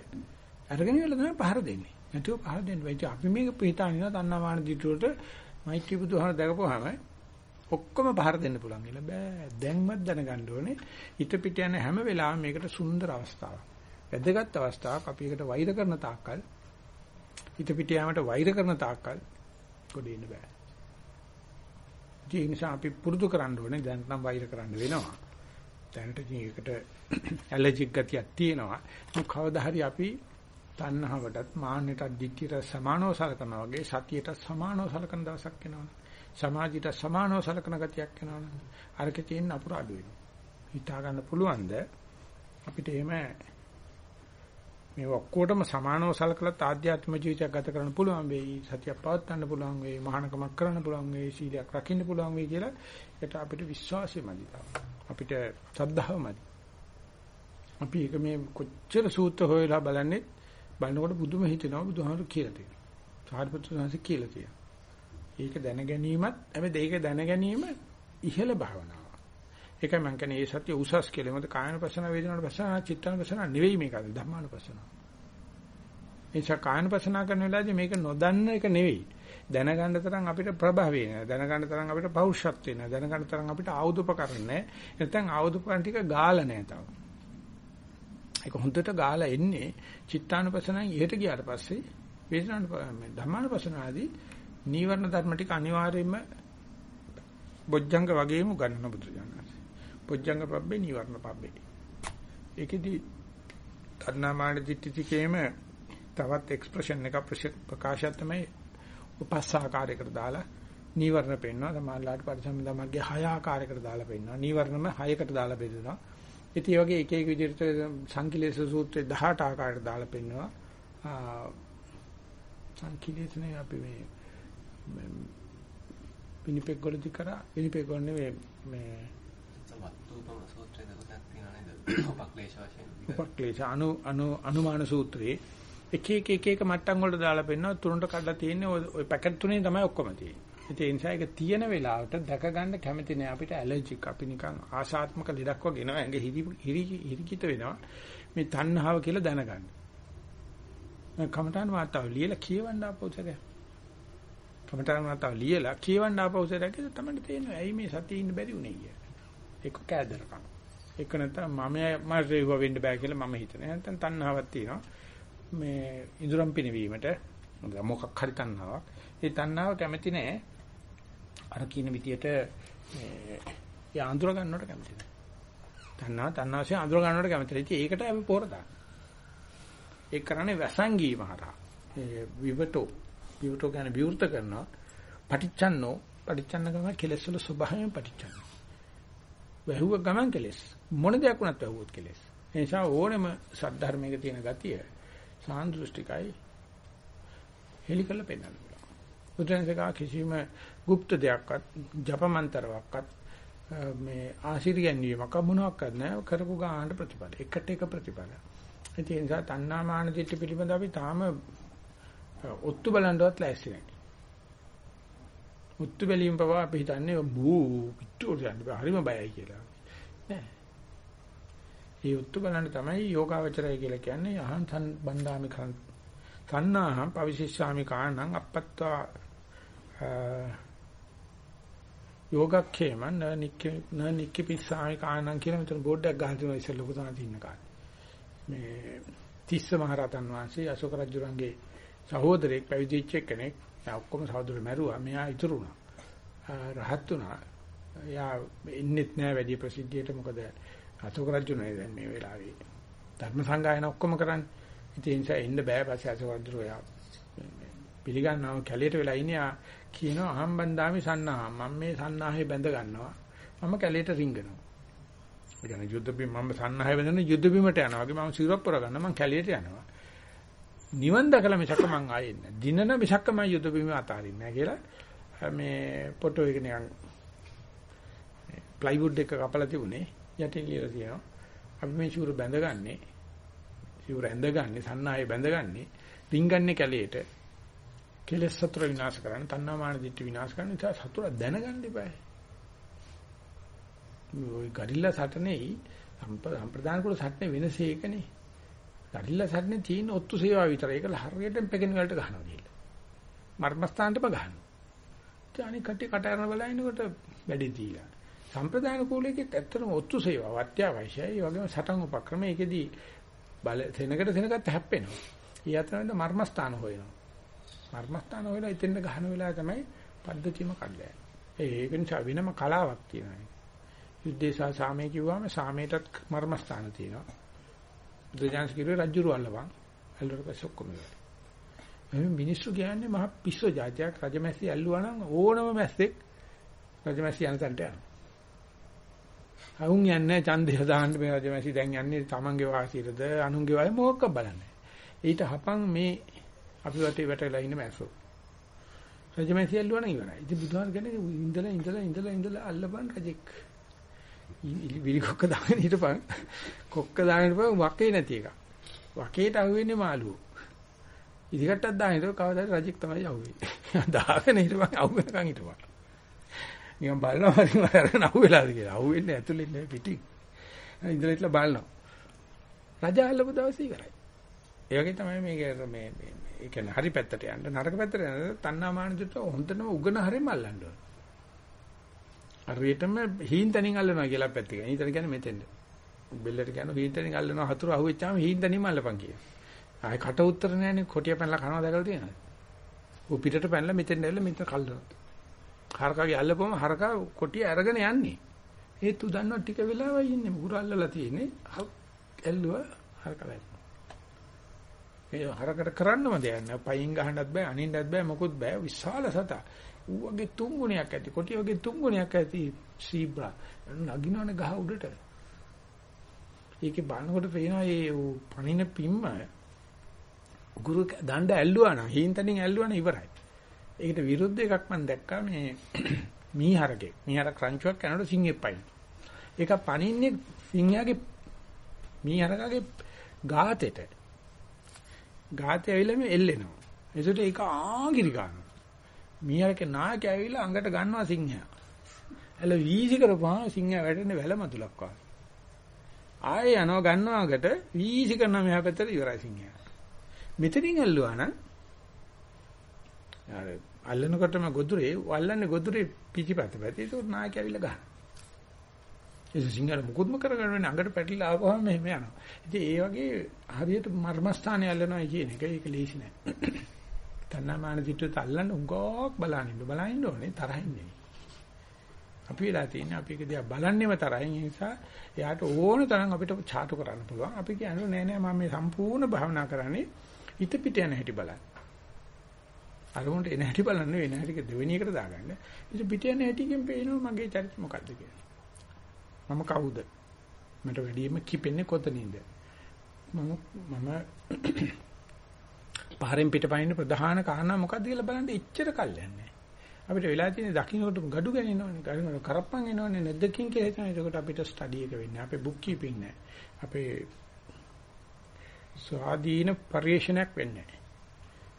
අරගෙන ඉවල තමයි පහර දෙන්නේ. නැතුව පහර දෙන්න බෑ. අපි මේක පිටානින තණ්හාමාන දිටුවට මෛත්‍රී බුදුහාම දැකපුවාම ඔක්කොම පහර දෙන්න පුළුවන් කියලා බෑ. දැන්වත් දැනගන්න ඕනේ හිත පිට යන හැම වෙලාවෙම මේකට සුන්දර අවස්ථාවක්. වැදගත් අවස්ථාවක් අපි ඒකට වෛර කරන තාක්කල් හිත පිට යාමට වෛර කරන තාක්කල් කොටේ ඉන්න බෑ. ඒ නිසා අපි පුරුදු කරන්න ඕනේ දැන් නම් වෛර කරන්න වෙනවා. දැනට ඉතින් ඒකට ඇලර්ජික් ගතියක් තියෙනවා. මොකද කවදා හරි අපි තණ්හාවටත් මාන්නයටත් දික්කියට සමානව සලකනවා වගේ සතියට සමානව සලකන දවසක් එනවනේ. සමාජයට සමානව සලකන ගතියක් එනවනේ. අරකේ තියෙන අපුර අඩු වෙනවා. හිතා ගන්න පුළුවන්ද අපිට එහෙම මේ ඔක්කොටම සමානව සලකලා ආධ්‍යාත්මික ජීවිතයක් ගත කරන්න පුළුවන් වෙයි සතියක් පවත් ගන්න පුළුවන් වෙයි මහානකමක් කරන්න පුළුවන් වෙයි සීලයක් රකින්න පුළුවන් වෙයි කියලා ඒකට අපිට විශ්වාසය මදි අපිට සද්ධාව මදි අපි ඒක මේ කොච්චර සූත්‍ර හොයලා බලන්නේ බලනකොට බුදුම හිතෙනවා බුදුහාමුදුරු කියලා තියෙනවා සාරිපුත්‍ර සාංශ කියලා තියෙනවා ඒක දැන ගැනීමත් හැබැයි ඒක දැන ගැනීම ඉහළ භාවනාව ඒකයි මම කියන්නේ ඒ සත්‍ය උසස් කියලා. මොකද කායනපසන වේදනානුපසන චිත්තානුපසන නෙවෙයි මේක ධර්මානුපසන. එනිසා කායනපසන කරන වෙලාවේදී මේක නොදන්න එක නෙවෙයි. දැනගන්න තරම් අපිට ප්‍රභාවේ නෑ. දැනගන්න තරම් අපිට පෞරුෂත්වේ නෑ. දැනගන්න තරම් අපිට ආයුධපකරණ නෑ. නැත්නම් ආයුධපකරණ ටික ගාලා නෑ තාම. ඒක හොඳට ගාලා එන්නේ චිත්තානුපසනන් ඉහෙට ගියාට පස්සේ වේදනානුපසන ධර්මානුපසන ආදී නීවරණ ධර්ම ටික අනිවාර්යයෙන්ම බොජ්ජංග වගේම උගන්වන බුදුරජාණන් පොජ්ජංග පබ්බේ නිවර්ණ පබ්බේ. ඒකෙදි තණ්හාමාන දිට්ඨිතිකේම තවත් එක්ස්ප්‍රෙෂන් එක ප්‍රකාශය තමයි උපස්සාකාරයකට දාලා නීවරණ පෙන්වනවා. සමානලාට පරිසම්පදාමග්ගේ හය ආකාරයකට දාලා පෙන්වනවා. නීවරණම හයකට දාලා බෙදෙනවා. ඉතින් වගේ එක එක විදිහට සංකිලේශ සූත්‍රයේ 18 ආකාරයකට දාලා පෙන්වනවා. සංකිලේශනේ අපි මේ විනිපෙක් වලදී කරා විනිපෙක් වල නෙවෙයි මේ වත්තුපම සූත්‍රයේ දෙකක් තියෙනවා නේද? උපක්ලේශ වශයෙන්. උපක්ලේශ අනු අනු අනුමාන සූත්‍රයේ එක එක එක එක මට්ටම් වලට දාලා පෙන්නනවා තුනට කඩලා තියෙන්නේ ওই පැකට් තුනේ තමයි ඔක්කොම තියෙන්නේ. ඒ නිසා ඒක තියෙන වෙලාවට දැක ගන්න කැමති නෑ අපිට ඇලර්ජික් අපි නිකන් ආශාත්මක ලෙඩක් වගේ නෝ ඇඟ හිරි හිරි හිරිකිත වෙනවා. මේ තණ්හාව කියලා දැනගන්න. කමඨාන් වාතාව ලියලා කියවන්න ආපෞසරය. කමඨාන් වාතාව ලියලා කියවන්න ආපෞසරය කියලා තමයි තේරෙන්නේ. ඇයි මේ සතියේ ඉන්න බැරි උනේ කියලා. ඒක කෑදරකම්. ඒක නැත්නම් මම මම රේව වෙන්න බෑ කියලා මම හිතන. නැත්නම් තණ්හාවක් තියෙනවා. මේ ඉදurang පිනවීමට මොකක් හරි තණ්හාවක්. ඒ තණ්හාව කැමති නෑ. අර කියන විදියට මේ යා අඳුර ගන්නවට කැමති නෑ. තණ්හා තණ්හාවසේ අඳුර ගන්නවට කැමති නෑ. ඉතින් ඒකට අපි පොර දාන්න. ඒක කරන්නේ වැසංගී මහරහා. ඒ විවටෝ විවටෝ කියන්නේ විවෘත කරනවා. පටිච්චන්නෝ පටිච්චන්න ගමන් කෙලෙස් වල ස්වභාවයෙන් පටිච්චන්න. වැහුව ගමන් කෙලෙස්. මොන දෙයක් වුණත් වැහුවොත් කෙලෙස්. ඒ නිසා ඕනෙම සද්ධර්මයක තියෙන ගතිය සාන්දෘෂ්ටිකයි හෙලිකල පෙන්වන්න පුළුවන්. බුදුරජාණන්සේ කිසිම গুপ্ත දෙයක්වත් ජපමන්තරවක්වත් මේ ආශිර්යයන්වීමක් මොනවාක්වත් නැහැ කරපු ගානට ප්‍රතිඵල. එකට එක ප්‍රතිඵල. ඒ නිසා තණ්හා මාන දිට්ඨි පිළිබඳ අපි තාම ඔත්තු බලන්නවත් ලෑස්ති නැහැ. ඔත්තු බැලීම පව අපි හිතන්නේ බූ පිටුට යන්න බෑ හරිම බයයි කියලා. නෑ. ඒ ඔත්තු බලන්න තමයි යෝගාවචරය කියලා කියන්නේ අහං තන් බන්දාමි කන් තණ්හාහං පවිශිෂ්‍යාමි කාණං අපත්තා යෝගක්ඛේම න නික්ක න නික්ක පිස්සාමි කාණං කියලා මෙතන බෝඩ් එකක් ගහලා තියෙනවා ඉස්සෙල්ලා ලොකු තැනක ඉන්න කාලේ. මේ තිස්ස මහරහතන් වහන්සේ අශෝක රජුරන්ගේ සහෝදරයෙක් පැවිදිච්ච කෙනෙක්. එයා ඔක්කොම සහෝදරයෝ මැරුවා. මෙයා ඉතුරු වුණා. රහත් වුණා. එයා ඉන්නෙත් නෑ වැඩි ප්‍රසිද්ධියට මොකද අශෝක රජුනේ දැන් මේ වෙලාවේ ධර්ම සංගායන ඔක්කොම කරන්නේ. ඉතින් ඒ නිසා එන්න බෑ පස්සේ අශෝක රජු එයා පිළිගන්නව කැලේට වෙලා ඉන්නේ කියනවා අහම්බන්දාමි සන්නාහ මම මේ සන්නාහේ බැඳ ගන්නවා. මම කැලේට රිංගනවා. ඒ කියන්නේ යුද්ධ බිම මම සන්නාහේ බැඳගෙන යුද්ධ බිමට යනවා. වගේ මම සිරුරක් පුර ගන්න මම කැලේට යනවා. නිවන් දැකලා මිසක මං ආයේ නැහැ. දිනන මිසක මම යුද්ධ බිම අතාරින්නේ නැහැ කියලා මේ ෆොටෝ එක නිකන් ප්ලයිවුඩ් එක කපලා තිබුණේ යටින් ලියලා තියෙනවා. අපි මේ සිවුර බැඳගන්නේ සිවුර ඇඳගන්නේ සන්නාහේ බැඳගන්නේ රිංගන්නේ කැලේට. කෙලෙස් සතුර විනාශ කරන්න, තණ්හාමාන දිට්ඨි විනාශ කරන්න නිසා සතුර දැනගන්න eBay. ওই ගරිල්ලා සටනේ සම්ප්‍රදාන කුල සටනේ වෙනස ඒකනේ. ගරිල්ලා සටනේ තියෙන ඔත්තු සේවාව විතරයි. ඒක හරියටම පෙකෙන වලට ගහනවා කියලා. මර්මස්ථානටම ගහනවා. ඊට කටි කටහරන බලනකොට වැඩි දීලා. සම්ප්‍රදාන කුලයකත් ඇත්තටම ඔත්තු සේවාව අත්‍යවශ්‍යයි. ඒ වගේම සටන් උපක්‍රම ඒකෙදී බල සෙනකට සෙනගත් හැප්පෙනවා. ඊ අතරමැද මර්මස්ථාන හොයනවා. මර්මස්ථාන වෙලා එතෙන්ද ගහන වෙලාව තමයි පද්ධතියම කඩලා ඒක නිසා වෙනම කලාවක් තියෙනවා. යුද්ධේ සහ සාමයේ කිව්වම සාමයටත් මර්මස්ථාන තියෙනවා. බුදුජානක කිව්වේ රජුරු අල්ලපන්. අල්ලුවට පස්සේ ඔක්කොම ඉවරයි. මේ මිනිස්සු කියන්නේ මහ පිස්සු જાතියක් රජමැස්සි ඇල්ලුවා නම් ඕනම මැස්සෙක් රජමැස්සි යන තැනට යනවා. අවුන් යන්නේ ඡන්දය දාන්න මේ රජමැස්සි දැන් යන්නේ තමන්ගේ වාසියටද අනුන්ගේ වාසිය මොකක්ද බලන්නේ. ඊට හපන් මේ අපි වටේ වැටලා ඉන්න මැස්සෝ. රජමැසි ඇල්ලුවා නම් ඉවරයි. ඉතින් බුදුහාම කියන්නේ ඉඳලා ඉඳලා ඉඳලා ඉඳලා අල්ලපන් රජෙක්. විලි කොක්ක දාගෙන හිටපන්. කොක්ක දාගෙන ඉපන් වකේ නැති එක. වකේට අහුවෙන්නේ මාළුවෝ. ඉදිකටක් දාගෙන ඉතෝ කවදාද රජෙක් තමයි අහුවෙන්නේ. දාගෙන හිටපන් අහුවෙනකන් හිටපන්. නිකන් බලනවා හරි මරන අහුවෙලාද කියලා. අහුවෙන්නේ ඇතුලේ නෑ පිටින්. ඉඳලා ඉట్లా බලනවා. රජා අල්ලපු දවසේ ඉවරයි. ඒ වගේ තමයි මේක මේ මේ ඒ කියන්නේ හරි පැත්තට යන්න නරක පැත්තට යන්න තණ්හාමාන දිට හොඳටම උගන හරියම අල්ලන්න ඕන. හරියටම හීන්තනින් අල්ලනවා කියලා පැත්තක. හීන්තන කියන්නේ මෙතෙන්ද. බෙල්ලට කියන හීන්තනින් අල්ලනවා හතුරු අහුවෙච්චාම හීන්තනින්ම අල්ලපන් කියන. ආයි කට උත්තර නෑනේ කොටිය පැනලා කනවා දැකලා තියෙනවද? ඌ පිටට පැනලා මෙතෙන් ඇවිල්ලා මෙතන කල්ලනවා. හරකාගේ අල්ලපුවම හරකා කොටිය අරගෙන යන්නේ. ඒත් උ දන්නවා ටික වෙලාවයි ඉන්නේ මුහුර අල්ලලා තියෙන්නේ. ඇල්ලුවා හරකලා. මේ හරකට කරන්නම දෙයක් නෑ. පයින් ගහන්නත් බෑ, අනින්නත් බෑ, මොකුත් බෑ. විශාල සතා. ඌ වගේ තුන් ගුණයක් ඇති. කොටි වගේ තුන් ගුණයක් ඇති සීබ්‍රා. නගිනවනේ ගහ උඩට. ඒකේ බලනකොට පේනවා මේ පණින පිම්ම ගුරු දණ්ඩ ඇල්ලුවා නම් හීන්තනින් ඇල්ලුවා නම් ඉවරයි. ඒකට විරුද්ධ එකක් මම දැක්කා මේ මීහරකේ. මීහර ක්‍රන්චුවක් කරනකොට සිංහෙක් පයින්. ඒක පණින්නේ සිංහයාගේ මීහරකගේ ගාතෙට. ගාතේ ඇවිල්ලා මේ එල්ලෙනවා. ඒසට ඒක ආගිරි ගන්නවා. මීහරක නායක ඇවිල්ලා අඟට ගන්නවා සිංහයා. එළ වීසි කරපුවා සිංහයා වැටෙන්නේ වැල මතුලක් වගේ. ආයේ යනවා ගන්නවා අඟට වීසි කරනවා මෙහා පැත්තට ඉවරයි සිංහයා. මෙතනින් ඇල්ලුවා නම් අර අල්ලනකොටම ගොදුරේ වල්ලන්නේ ගොදුරේ පිටිපත පැත්තේ ඒක නායක ඇවිල්ලා ගන්නවා. ඒ සිංහල මුකුත්ම කරගන්න අඟට පැටලිලා ආවම මෙහෙම යනවා. ඉතින් ඒ වගේ හරියට මර්මස්ථානය අල්ලනවා කියන එක ඒක ලේසි නෑ. තණ්හාමාන දිට්ඨිය තල්ලන්න උගෝක් බලනින්න බලනින්න ඕනේ තරහින් නෙවෙයි. අපි වෙලා තියෙන්නේ අපි ඒක දිහා බලන්නේම තරහින් ඒ නිසා එයාට ඕන තරම් අපිට චාටු කරන්න පුළුවන්. අපි කියන්නේ නෑ නෑ මම මේ සම්පූර්ණ භාවනා කරන්නේ හිත පිට යන හැටි බලන්න. අරමුණට එන හැටි බලන්න වෙන හැටි දෙවෙනි එකට දාගන්න. ඉතින් පිට යන හැටිකින් පේනවා මගේ චරිත මොකද්ද කියලා. මම කවුද? මට වැඩියෙන්ම කිපෙන්නේ කොතනින්ද? මම මම පහරෙන් පිටපයින් ප්‍රධාන කාරණා මොකක්ද කියලා බලන්න එච්චර කල්යන්නේ. අපිට වෙලා තියෙන දකින්නකොට ගඩු ගනිනවනේ, ගඩු කරප්පන් එනවනේ නැද්දකින් කියලා හිතන. ඒකට අපිට ස්ටඩි එක වෙන්නේ. අපේ බුක් කීපින් නෑ. අපේ ස්වාධීන පරිශ්‍රණයක් වෙන්නේ නෑ.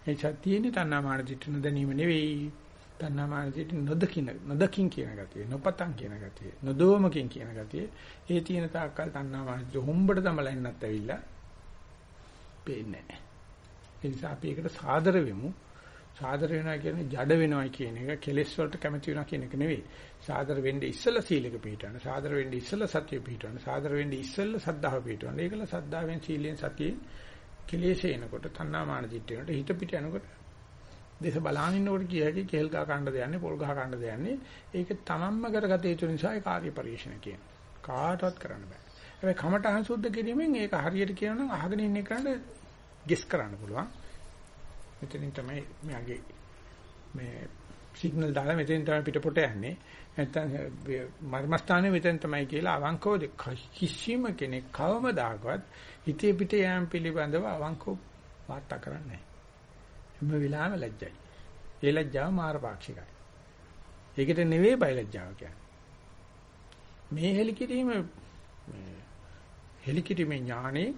ඒ සතියේ තණ්හාමාන දිට්ඨි නොදැනීම නෙවෙයි. තණ්හාමාන දිට්ඨි නොදකින් නොදකින් කියන ගතිය, නොපතන් කියන ගතිය, නොදෝමකින් කියන ගතිය. ඒ තියෙන තාක්කල් තණ්හාමාන දිට්ඨි හොම්බට තමලා එන්නත් ඇවිල්ලා පේන්නේ නැහැ. ඒ නිසා අපි ඒකට සාදර වෙමු. සාදර වෙනවා කියන්නේ ජඩ වෙනවා කියන එක කෙලෙස් වලට කැමති වෙනවා කියන එක නෙවෙයි. සාදර වෙන්න ඉස්සෙල්ලා සීලක පිළිටවන්න. සාදර වෙන්න ඉස්සෙල්ලා සතිය පිළිටවන්න. සාදර වෙන්න ඉස්සෙල්ලා සද්ධාව පිළිටවන්න. ඒකල සද්ධාවෙන් සීලෙන් සතියෙන් කෙලෙස් එනකොට තණ්හාමාන දිට්ඨියට හිත පිට යනකොට දේශ බලාගෙන ඉන්නකොට කිය හැකි කෙල් ගහ කණ්ඩ දෙන්නේ පොල් ගහ කණ්ඩ දෙන්නේ. ඒක තමන්ම කරගත යුතු නිසා ඒ කාර්ය පරිශ්‍රණ කියන. කාටවත් කරන්න බෑ. හැබැයි කමටහන් සුද්ධ කිරීමෙන් ඒක හරියට කියනනම් අහගෙන ඉන්න එකට ගෙස් කරන්න පුළුවන්. මෙතනින් තමයි මෙයාගේ මේ සිග්නල් දාලා මෙතෙන් තමයි පිටපොට යන්නේ. නැත්තම් මර්මස්ථානේ මෙතෙන් තමයි කියලා අවංකව කිසිම කෙනෙක් කවමදාකවත් හිතේ පිට යෑම පිළිබඳව අවංකව වාර්තා කරන්නේ නැහැ. හැම වෙලාවෙම ලැජ්ජයි. ඒ ලැජ්ජාව මාරපාක්ෂිකයි. ඒකට නෙවෙයි බය ලැජ්ජාව කියන්නේ. මේ හෙලිකිරීම හෙලිකිරීමේ ඥානේ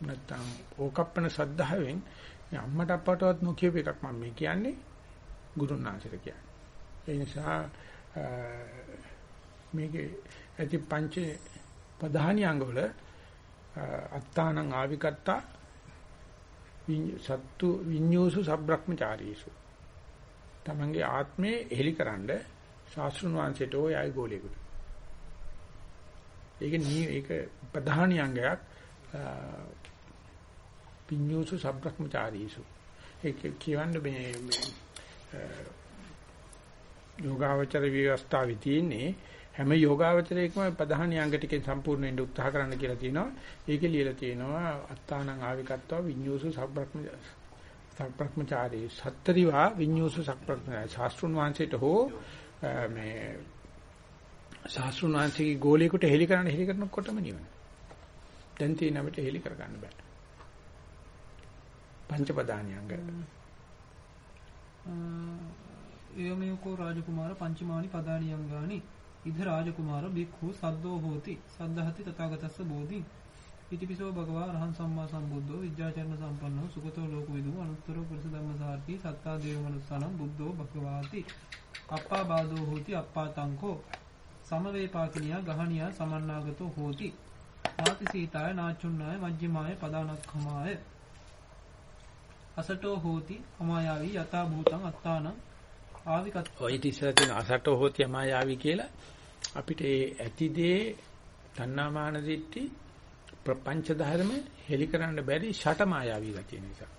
නැත්තම් ඕකප්පන සද්ධාවෙන් අම්මට අප්පටවත් නොකියපු එකක් මම මේ කියන්නේ ගුරුනාචර කියන්නේ. ඒ නිසා මේකේ ඇති පංච ප්‍රධානී අංගවල අත්තානං ආවිකත්තා සත්තු විඤ්ඤෝසු සබ්‍රක්‍මචාරීසු තමන්ගේ ආත්මේ එලිකරනද ශාස්ත්‍රුන් වහන්සේට ඔය අය ගෝලයකට. ඒක නී ඒක ප්‍රධානී අංගයක් විඤ්ඤෝසු සබ්‍රක්‍මචාරීසු ඒක කියවන්න මේ යෝගාවචර විවස්ථාවේ තියෙන්නේ හැම යෝගාවචරයකම ප්‍රධාන අංග ටිකෙන් සම්පූර්ණ වෙන්න උත්සාහ කරන්න කියලා තියෙනවා. ඒකේ ලියලා තියෙනවා අත්තානං ආවිකත්වා විඤ්ඤෝසු සබ්‍රක්‍ම සබ්‍රක්‍මචාරී සත්තරිවා විඤ්ඤෝසු සබ්‍රක්‍මචාරී ශාස්ත්‍රුන් වහන්සේට හෝ මේ ශාස්ත්‍රුන් වහන්සේගේ ගෝලයකට හෙලි කරන්න හෙලි කරනකොටම නිවන. දැන් තියෙන අපිට හෙලි කරගන්න බෑ. පංච ප්‍රධානියංග. යෝමයකෝ රාජකුමාර පංචමානි පදානියංගානි ඉද රාජකුමාර බික්ඛු සද්දෝ හෝති. සද්ධහති තථාගතස්ස බෝධි. ඉතිපිසෝ භගවා රහං සම්මා සම්බුද්ධෝ විද්‍යාචරණ සම්පන්නෝ සුගතෝ ලෝකවිදු අනුත්තර පුරුෂ ධම්මසාරති සත්තා දේව මනුස්සනම් බුද්ධෝ භගවාති. අප්පා බාදෝ හෝති අප්පා තංකෝ. සමවේපාකිනියා ගහනියා සමන්නාගතෝ හෝති. නාති සීතාය නාචුන්නාය මජ්ජිමාය පදානක්ඛමාය. අසටෝ හෝති අමායාවි යතා භූතං අත්තානං. ආවිකත් ඔය ඉතිසලා තියෙන අසටෝ හෝති අමායාවි කියලා අපිට ඒ ඇතිදේ තණ්හාමාන දිට්ටි ප්‍රපංච ධර්ම හෙලි කරන්න බැරි ෂට මායාවී ගතිය නිසා.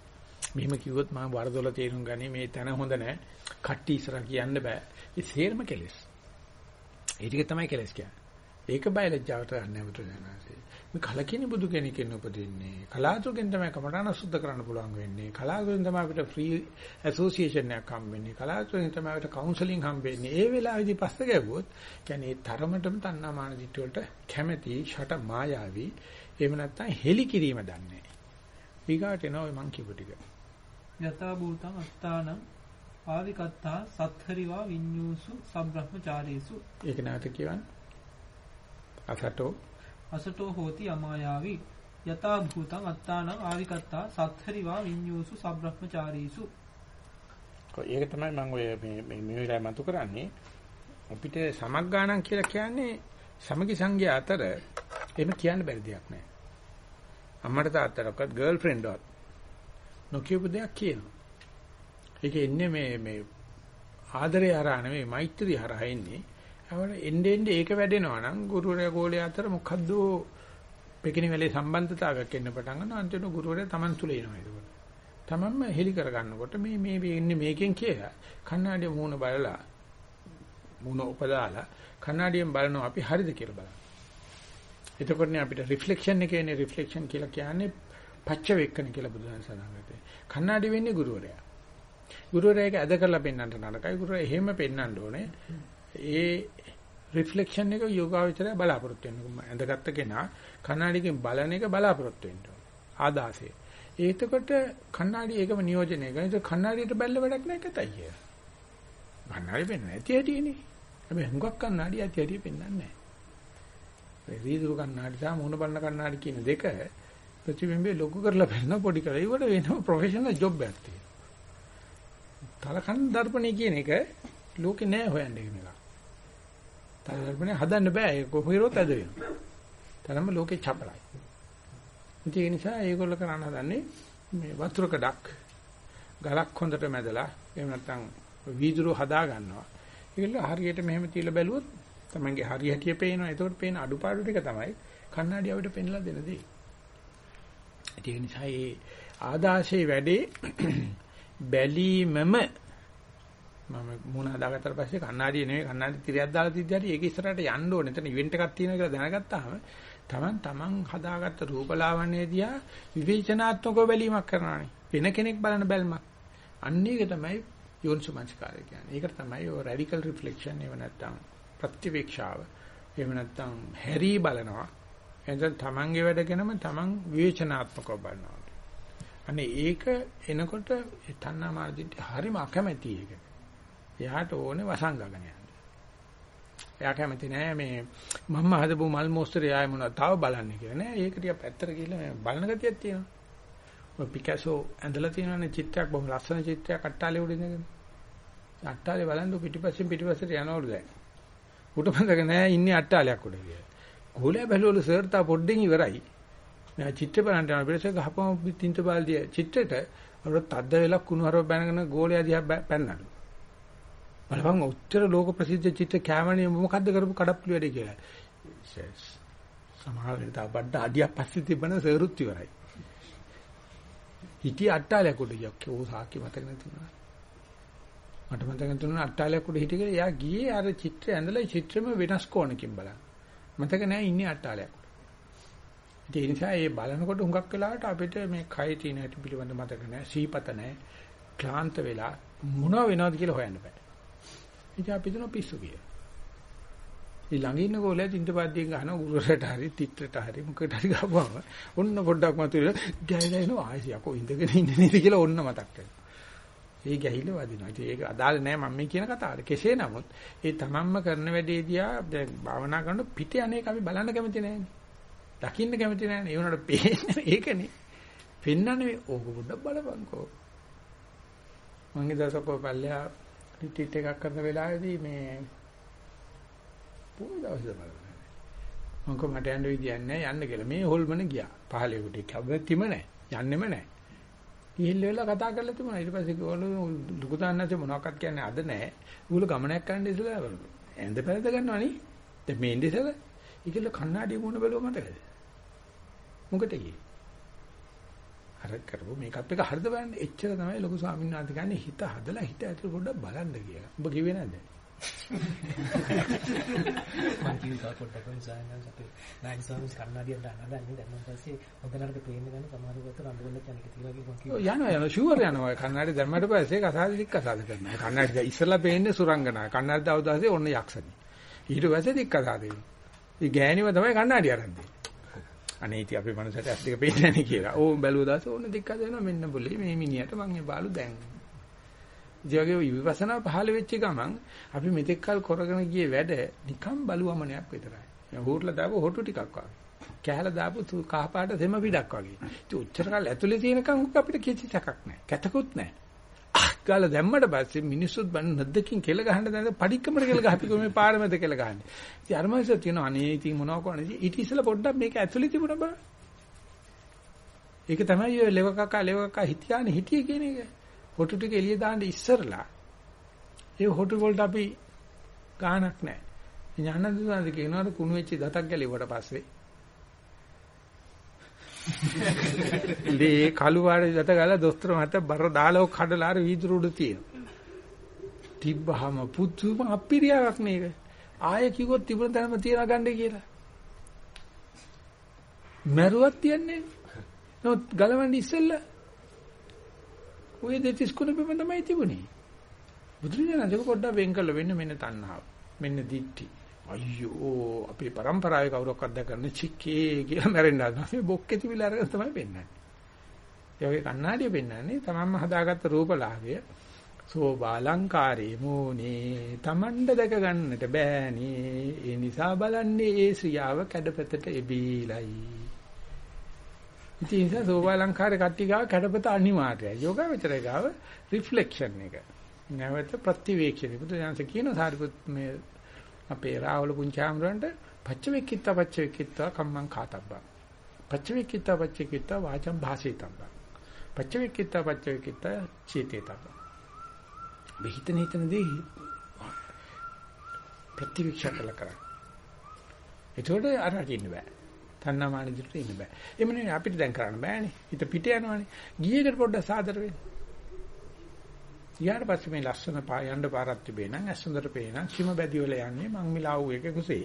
මෙහෙම කිව්වොත් මම වරදොල තේරුම් ගනි මේ තන හොඳ නැහැ. කට්ටි ඉස්සර කියන්න බෑ. ඒ සේරම කෙලස්. ඒ ටික තමයි කෙලස් කියන්නේ. ඒක බයලජ්ජාවට ගන්න බුදුරජාණන්සේ. මේ කලකිනි බුදු කෙනෙක්ෙන් උපදින්නේ. කලාතුරකින් තමයි කමඨාන සුද්ධ කරන්න පුළුවන් වෙන්නේ. කලාතුරකින් තමයි අපිට ෆ්‍රී ඇසෝසියේෂන් එකක් හම්බ වෙන්නේ. කලාතුරකින් තමයි අපිට කවුන්සලින් හම්බ වෙන්නේ. ඒ වෙලාවේදී පස්ස ගැවුවොත් කියන්නේ ඒ තරමටම තණ්හාමාන දිට්ඨිය වලට කැමැති ෂට මායාවී එහෙම නැත්නම් හෙලි කිරීම දන්නේ. ඊගාට එනවා ඔය මං කියපු ටික. යතා භූතං අත්තානං ආවිකත්තා සත්හරිවා විඤ්ඤූසු සබ්‍රහ්මචාරීසු ඒක නැවත කියවන්න. අසටෝ අසටෝ හෝති අමායාවි. යතා භූතං අත්තානං ආවිකත්තා සත්හරිවා විඤ්ඤූසු සබ්‍රහ්මචාරීසු. ඒක තමයි මම ඔය මේ මේ මේ වෙලාවේ මතු කරන්නේ. අපිට සමග්ගාණන් කියලා කියන්නේ සමගි සංගය අතර එහෙම කියන්න බැරි දෙයක් නෑ. අම්මට තාත්තටවත් ගර්ල් ෆ්‍රෙන්ඩ්වත් නොකියපු දෙයක් කියනවා. ඒක එන්නේ මේ මේ ආදරය හරහා නෙමෙයි මෛත්‍රිය හරහා එන්නේ. අවල එන්නේ එන්නේ ඒක වැඩෙනවා නම් ගුරුවරයා ගෝලයා අතර මොකද්ද පෙකිනි වෙලේ සම්බන්ධතාවයක් එන්න පටන් ගන්නවා අන්තිමට ගුරුවරයා Taman තුල එනවා ඒක. Tamanම හෙලි කර ගන්නකොට මේ මේ වෙන්නේ මේකෙන් කියලා කණ්ණාඩිය මූණ බලලා මූණ උපදාලා කණ්ණාඩියෙන් බලනවා අපි හරිද කියලා බලන්න. එතකොටනේ අපිට රිෆ්ලෙක්ෂන් එකේ ඉන්නේ රිෆ්ලෙක්ෂන් කියලා කියන්නේ පච්ච වෙක්කන කියලා බුදුන් සඳහන් කරේ. කණ්ණාඩි වෙන්නේ ගුරුවරයා. ගුරුවරයා ඒක ඇද කරලා පෙන්වන්න නරකයි. ගුරුවරයා එහෙම පෙන්වන්න ඕනේ. ඒ රිෆ්ලෙක්ෂන් එක යෝගාවචරය බලාපොරොත්තු වෙනවා. ඇඳගත්ත කෙනා කණ්ණාඩියකින් බලන එක බලාපොරොත්තු වෙන්න ඕනේ. ආදාසය. ඒකකොට කණ්ණාඩිය ඒකම නියෝජනය කරන. ඒක කණ්ණාඩියට බැලලා වැඩක් නැහැ කතයි කිය. කණ්ණාඩිය පෙන්වන්නේ නැති හැටිනේ. හැබැයි හුඟක් කණ්ණාඩිය ඇති හැටිය පෙන්වන්නේ නැහැ. ඒ රීදුරු කණ්ණාඩි සහ මුණ බලන කණ්ණාඩි කියන දෙක ප්‍රතිබිම්බේ ලොකු කරලා පෙන්නන පොඩි කරලා ඒවට වෙනම ප්‍රොෆෙෂනල් ජොබ් එකක් තියෙනවා. තලකන් දර්පණේ කියන එක ලෝකේ නෑ හොයන්න එක නේද? තල දර්පණේ හදන්න බෑ ඒක කොහොමද ඇද වෙනවා. තරම ලෝකේ චපලයි. ඒ නිසා ඒගොල්ලෝ කරන්න හදන්නේ මේ වතුර කඩක් ගලක් හොඳට මැදලා එහෙම නැත්නම් වීදුරු හදා ගන්නවා. ඒගොල්ලෝ හරියට මෙහෙම තියලා බැලුවොත් තමන්ගේ හරි හැටිය පේනවා. ඒතකොට පේන අඩුපාඩු ටික තමයි කන්නඩිය අපිට පෙන්ලා දෙන දේ. ඒ නිසා මේ ආදාශයේ වැඩේ බැලීමම මම මුණ හදාගත්තට පස්සේ කන්නඩිය නෙවෙයි කන්නඩි තිරයක් දාලා තිද්දී හරි ඒක ඉස්සරහට යන්න ඕනේ. එතන ඉවෙන්ට් එකක් තියෙනවා කියලා දැනගත්තාම තමන් තමන් හදාගත්ත රූපලාවන්‍ය දිහා විවේචනාත්මකව බැලීමක් කරනවානේ. වෙන කෙනෙක් බලන බැල්මක්. අන්න ඒක තමයි යෝනිසමංස්කාරය කියන්නේ. ඒකට තමයි ඔය රැඩිකල් රිෆ්ලෙක්ෂන් එහෙම නැත්නම් ප්‍රතිවීක්ෂාව. එහෙම නැත්නම් හැරි බලනවා. එතෙන් තමන්ගේ වැඩගෙනම තමන් විවේචනාත්මකව බලනවා. අනේ ඒක එනකොට තණ්හා මාර්ගිට හරිම අකමැති ඒක. එයාට ඕනේ වසංගගන යන්න. එයා කැමති නෑ මේ මම්ම හදපු මල් මොස්තරේ ආය මොනවද තව බලන්නේ කියලා නෑ. ඒක ටික පැත්තට ගිහලා මේ බලන ගතියක් තියෙනවා. ඔය පිකාසෝ ඇඳලා තියෙනනේ චිත්‍රයක් බොහොම ලස්සන චිත්‍රයක් අට්ටාලේ උඩ ඉඳගෙන. අට්ටාලේ බලන් පිටිපස්සෙන් පිටිපස්සට යනවලු දැන්. උට මතක නෑ ඉන්නේ අට්ටාලයක් උඩ කියලා. ගෝලයා බැලුවලු සර් තා පොඩ්ඩෙන් ඉවරයි. මම චිත්‍ර බලන්න යන පිටසේ ගහපම තින්ත බාල්දිය චිත්‍රෙට අර තද්ද වෙලා කුණු හරව බැනගෙන ගෝලයා දිහා පැන්නලු. බලපන් උත්තර ලෝක ප්‍රසිද්ධ චිත්‍ර කැමණිය මොකද්ද කරපු කඩප්පුලි වැඩේ කියලා. සමහර වෙලාවට බඩ අඩියක් පස්සේ තිබ්බන සරුත් ඉවරයි. හිටිය අට්ටාලයක් උඩ ගියා. කෝ සාකි මතක නැතුණා. මට මතක නැතුණා අට්ටාලයක් උඩ හිටියේ එයා ගියේ අර චිත්‍රය ඇඳලා චිත්‍රෙම වෙනස් කෝණකින් බලන්න. මතක නැහැ ඉන්නේ අට්ටාලයක්. ඒ නිසා ඒ බලනකොට හුඟක් වෙලාවට අපිට මේ කය තියෙන හැටි පිළිබඳ මතක නැහැ, සීපත නැහැ, ක්ලාන්ත වෙලා මොනව වෙනවද කියලා හොයන්න බෑ. ඉතින් අපි දෙන පිස්සු කියලා. ඒ ළඟ ඉන්න ගෝලයා තින්තපද්දියෙන් ගහන උගුරට හරි තිත්‍රට හරි මුකට හරි ගහපුවම ඔන්න පොඩ්ඩක් මතුවෙලා ගැයලා එනවා ආයෙ යකෝ ඉඳගෙන ඉන්නේ නේද කියලා ඔන්න මතක් වෙනවා. ඒ ගැහිල වදිනවා. ඉතින් ඒක අදාළ නෑ මම මේ කියන කතාවට. කෙසේ නමුත් ඒ තමන්ම කරන වැඩේදියා දැන් භාවනා කරනකොට පිට අනේක අපි බලන්න කැමති නෑනේ. දකින්න කැමති නෑනේ. ඒ උනට පේන්නේ ඒකනේ. පෙන්නන්නේ ඕක පොඩ්ඩක් බලපන්කෝ. මං ඉදසකෝ පල්ලෙහා රිට්‍රීට් එකක් කරන වෙලාවේදී මේ පොයි දවසේ බලන්න. මම කො මට යන්න විදියක් නැහැ යන්න කියලා. මේ හොල්මන ගියා. පහලේ උඩ කැවෙතිම නැහැ. යන්නෙම නැහැ. ගිහිල්ල වෙලා කතා කරලා තිබුණා. ඊට පස්සේ ගෝලු ලුකු දාන්නත් මොනවක්වත් කියන්නේ අද නැහැ. ඌල ගමනක් කරන්න ඉස්සලා ඇඳ පැලද ගන්නවනේ. දැන් මේ ඉඳි ඉස්සලා ඒකල කණ්ණාඩිය මුණ බැලුව මතකද? මොකට ගියේ? අර කරපු මේකප් එක හරිද බලන්න. එච්චර තමයි ලොකු ස්වාමීන් වහන්සේ කියන්නේ හිත හදලා හිත ඇතුළ පොඩ්ඩක් බලන්න කියලා. ඔබ කිව්වේ නැද්ද? මම කිව්වා පොඩ්ඩක් සායනස් අපේ නායක ස්වාමීන් කන්නාඩියෙන් දානදන්නේ දැන් මම පස්සේ හොඳනකට පේන්න ගන්න සමහර කොට රඳුල්ල කියන එක තියලා කිව්වා. කිව්වා යනවා යනවා. ෂුවර් යනවා. කන්නාඩි දැම්මට පස්සේ කසාද දික් කසාද කරනවා. කන්නාඩි ඉස්සලා පේන්නේ සුරංගනා. කන්නාඩි දවදාසේ ඔන්න යක්ෂණි. ඊට පස්සේ දික් කසාද. වෙනවා ඒ ගෑණිව තමයි කන්නාඩි අරන් දෙන්නේ අනේ ඉතින් අපේ මනසට ඇස් දෙක පේන්නේ නැහැ කියලා ඕ බැලුව දාසේ ඕන දික් කසාද වෙනවා මෙන්න බුලේ මේ මිනිහට මං මේ බාලු දැන් ජීවගේ විපස්සනා පහළ වෙච්ච ගමන් අපි මෙතෙක් කල් කරගෙන ගියේ වැඩ නිකම් බලුවමනයක් විතරයි. හොට්ල දාපු හොටු ටිකක් වගේ. කැහැල දාපු කහපාට සෙම පිටක් වගේ. ඉතින් උච්චර කල් ඇතුලේ තියෙනකන් උක අපිට කිසි සැකක් නැහැ. කැතකුත් නැහැ. ගාල දැම්මට පස්සේ මිනිස්සුත් බන් නැද්දකින් කෙල ගහන්න දැන් පඩික්කමර කෙල ගහපිකෝ මේ පාර මැද කෙල ගහන්නේ. ඉතින් අර මාසෙ තියෙනවා අනේ ඉතින් මොනව කරන්නේ. ඊට ඉස්සෙල්ලා පොඩ්ඩක් මේක ඇතුලේ තිබුණා බා. ඒක තමයි ඔය ලෙව කකා ලෙව කකා හිටියානේ හිටියේ කියන එක. හොටු ටික එළිය දාන්න ඉස්සරලා ඒ හොටු වලට අපි ගාණක් නැහැ. ඥානදුසාරද කියනවාට කුණු වෙච්ච දතක් ගැලෙවට පස්සේ ඉතින් කළු වාඩේ දත ගාලා දොස්තර මහත බර දාලා කඩලා අර වීදුරු උඩ තියෙනවා. තිබ්බහම පුදුම අපිරියාවක් මේක. ආයෙ කිව්වොත් තිබුණ තැනම තියලා ගන්න කියලා. මරුවක් තියන්නේ. නමුත් ගලවන්නේ ඉස්සෙල්ලා ඔය දෙතිස් කුණ බිම තමයි තිබුණේ. බුදුරජාණන් පොඩ්ඩක් වෙන් කළ වෙන්න මෙන්න තණ්හාව. මෙන්න දිට්ඨි. අයියෝ අපේ પરම්පරාවේ කවුරක්වත් දැකන්නේ චික්කේ කියලා මැරෙන්න හදනවා. මේ බොක්කේ තිබිලා අරගෙන තමයි පෙන්වන්නේ. ඒ වගේ කණ්ණාඩිය පෙන්වන්නේ තමන්ම හදාගත්ත රූපලාභය. සෝබාලංකාරේ මෝනේ තමන්ඩ දැක ගන්නට බෑනේ. ඒ නිසා බලන්නේ ඒ ශ්‍රියාව කැඩපතට එබීලයි. ඉතින් ඒ නිසා සෝබාලංකාරේ කට්ටිය ගාව කැඩපත අනිවාර්යයි. යෝගාවචරය ගාව රිෆ්ලෙක්ෂන් එක. නැවත ප්‍රතිවේක්ෂණය බුදුදහම කියන සාරිපුත් මේ අපේ රාහුල පුංචාම්රන්ට පච්චවෙක්කිත්ත පච්චවෙක්කිත්ත කම්මං කාතබ්බා පච්චවෙක්කිත්ත පච්චවෙක්කිත්ත වාචම් භාසේතබ්බා පච්චවෙක්කිත්ත පච්චවෙක්කිත්ත චේතේතබ්බා මෙහිතන හිතනදී ප්‍රතිවික්ෂ කළ කරා. ඒතකොට අර ඉන්න බෑ. තණ්හාමාන දිට ඉන්න බෑ. එමු නේ අපිට දැන් කරන්න බෑනේ. හිත පිට යනවානේ. ගියේකට පොඩ්ඩක් සාදර වෙන්න. ඊට පස්සේ මේ ලස්සන යන්න පාරක් තිබේ නම් ඇස්සඳට පේන සීම බැදි වල යන්නේ මං මිලාව් එක කුසේ.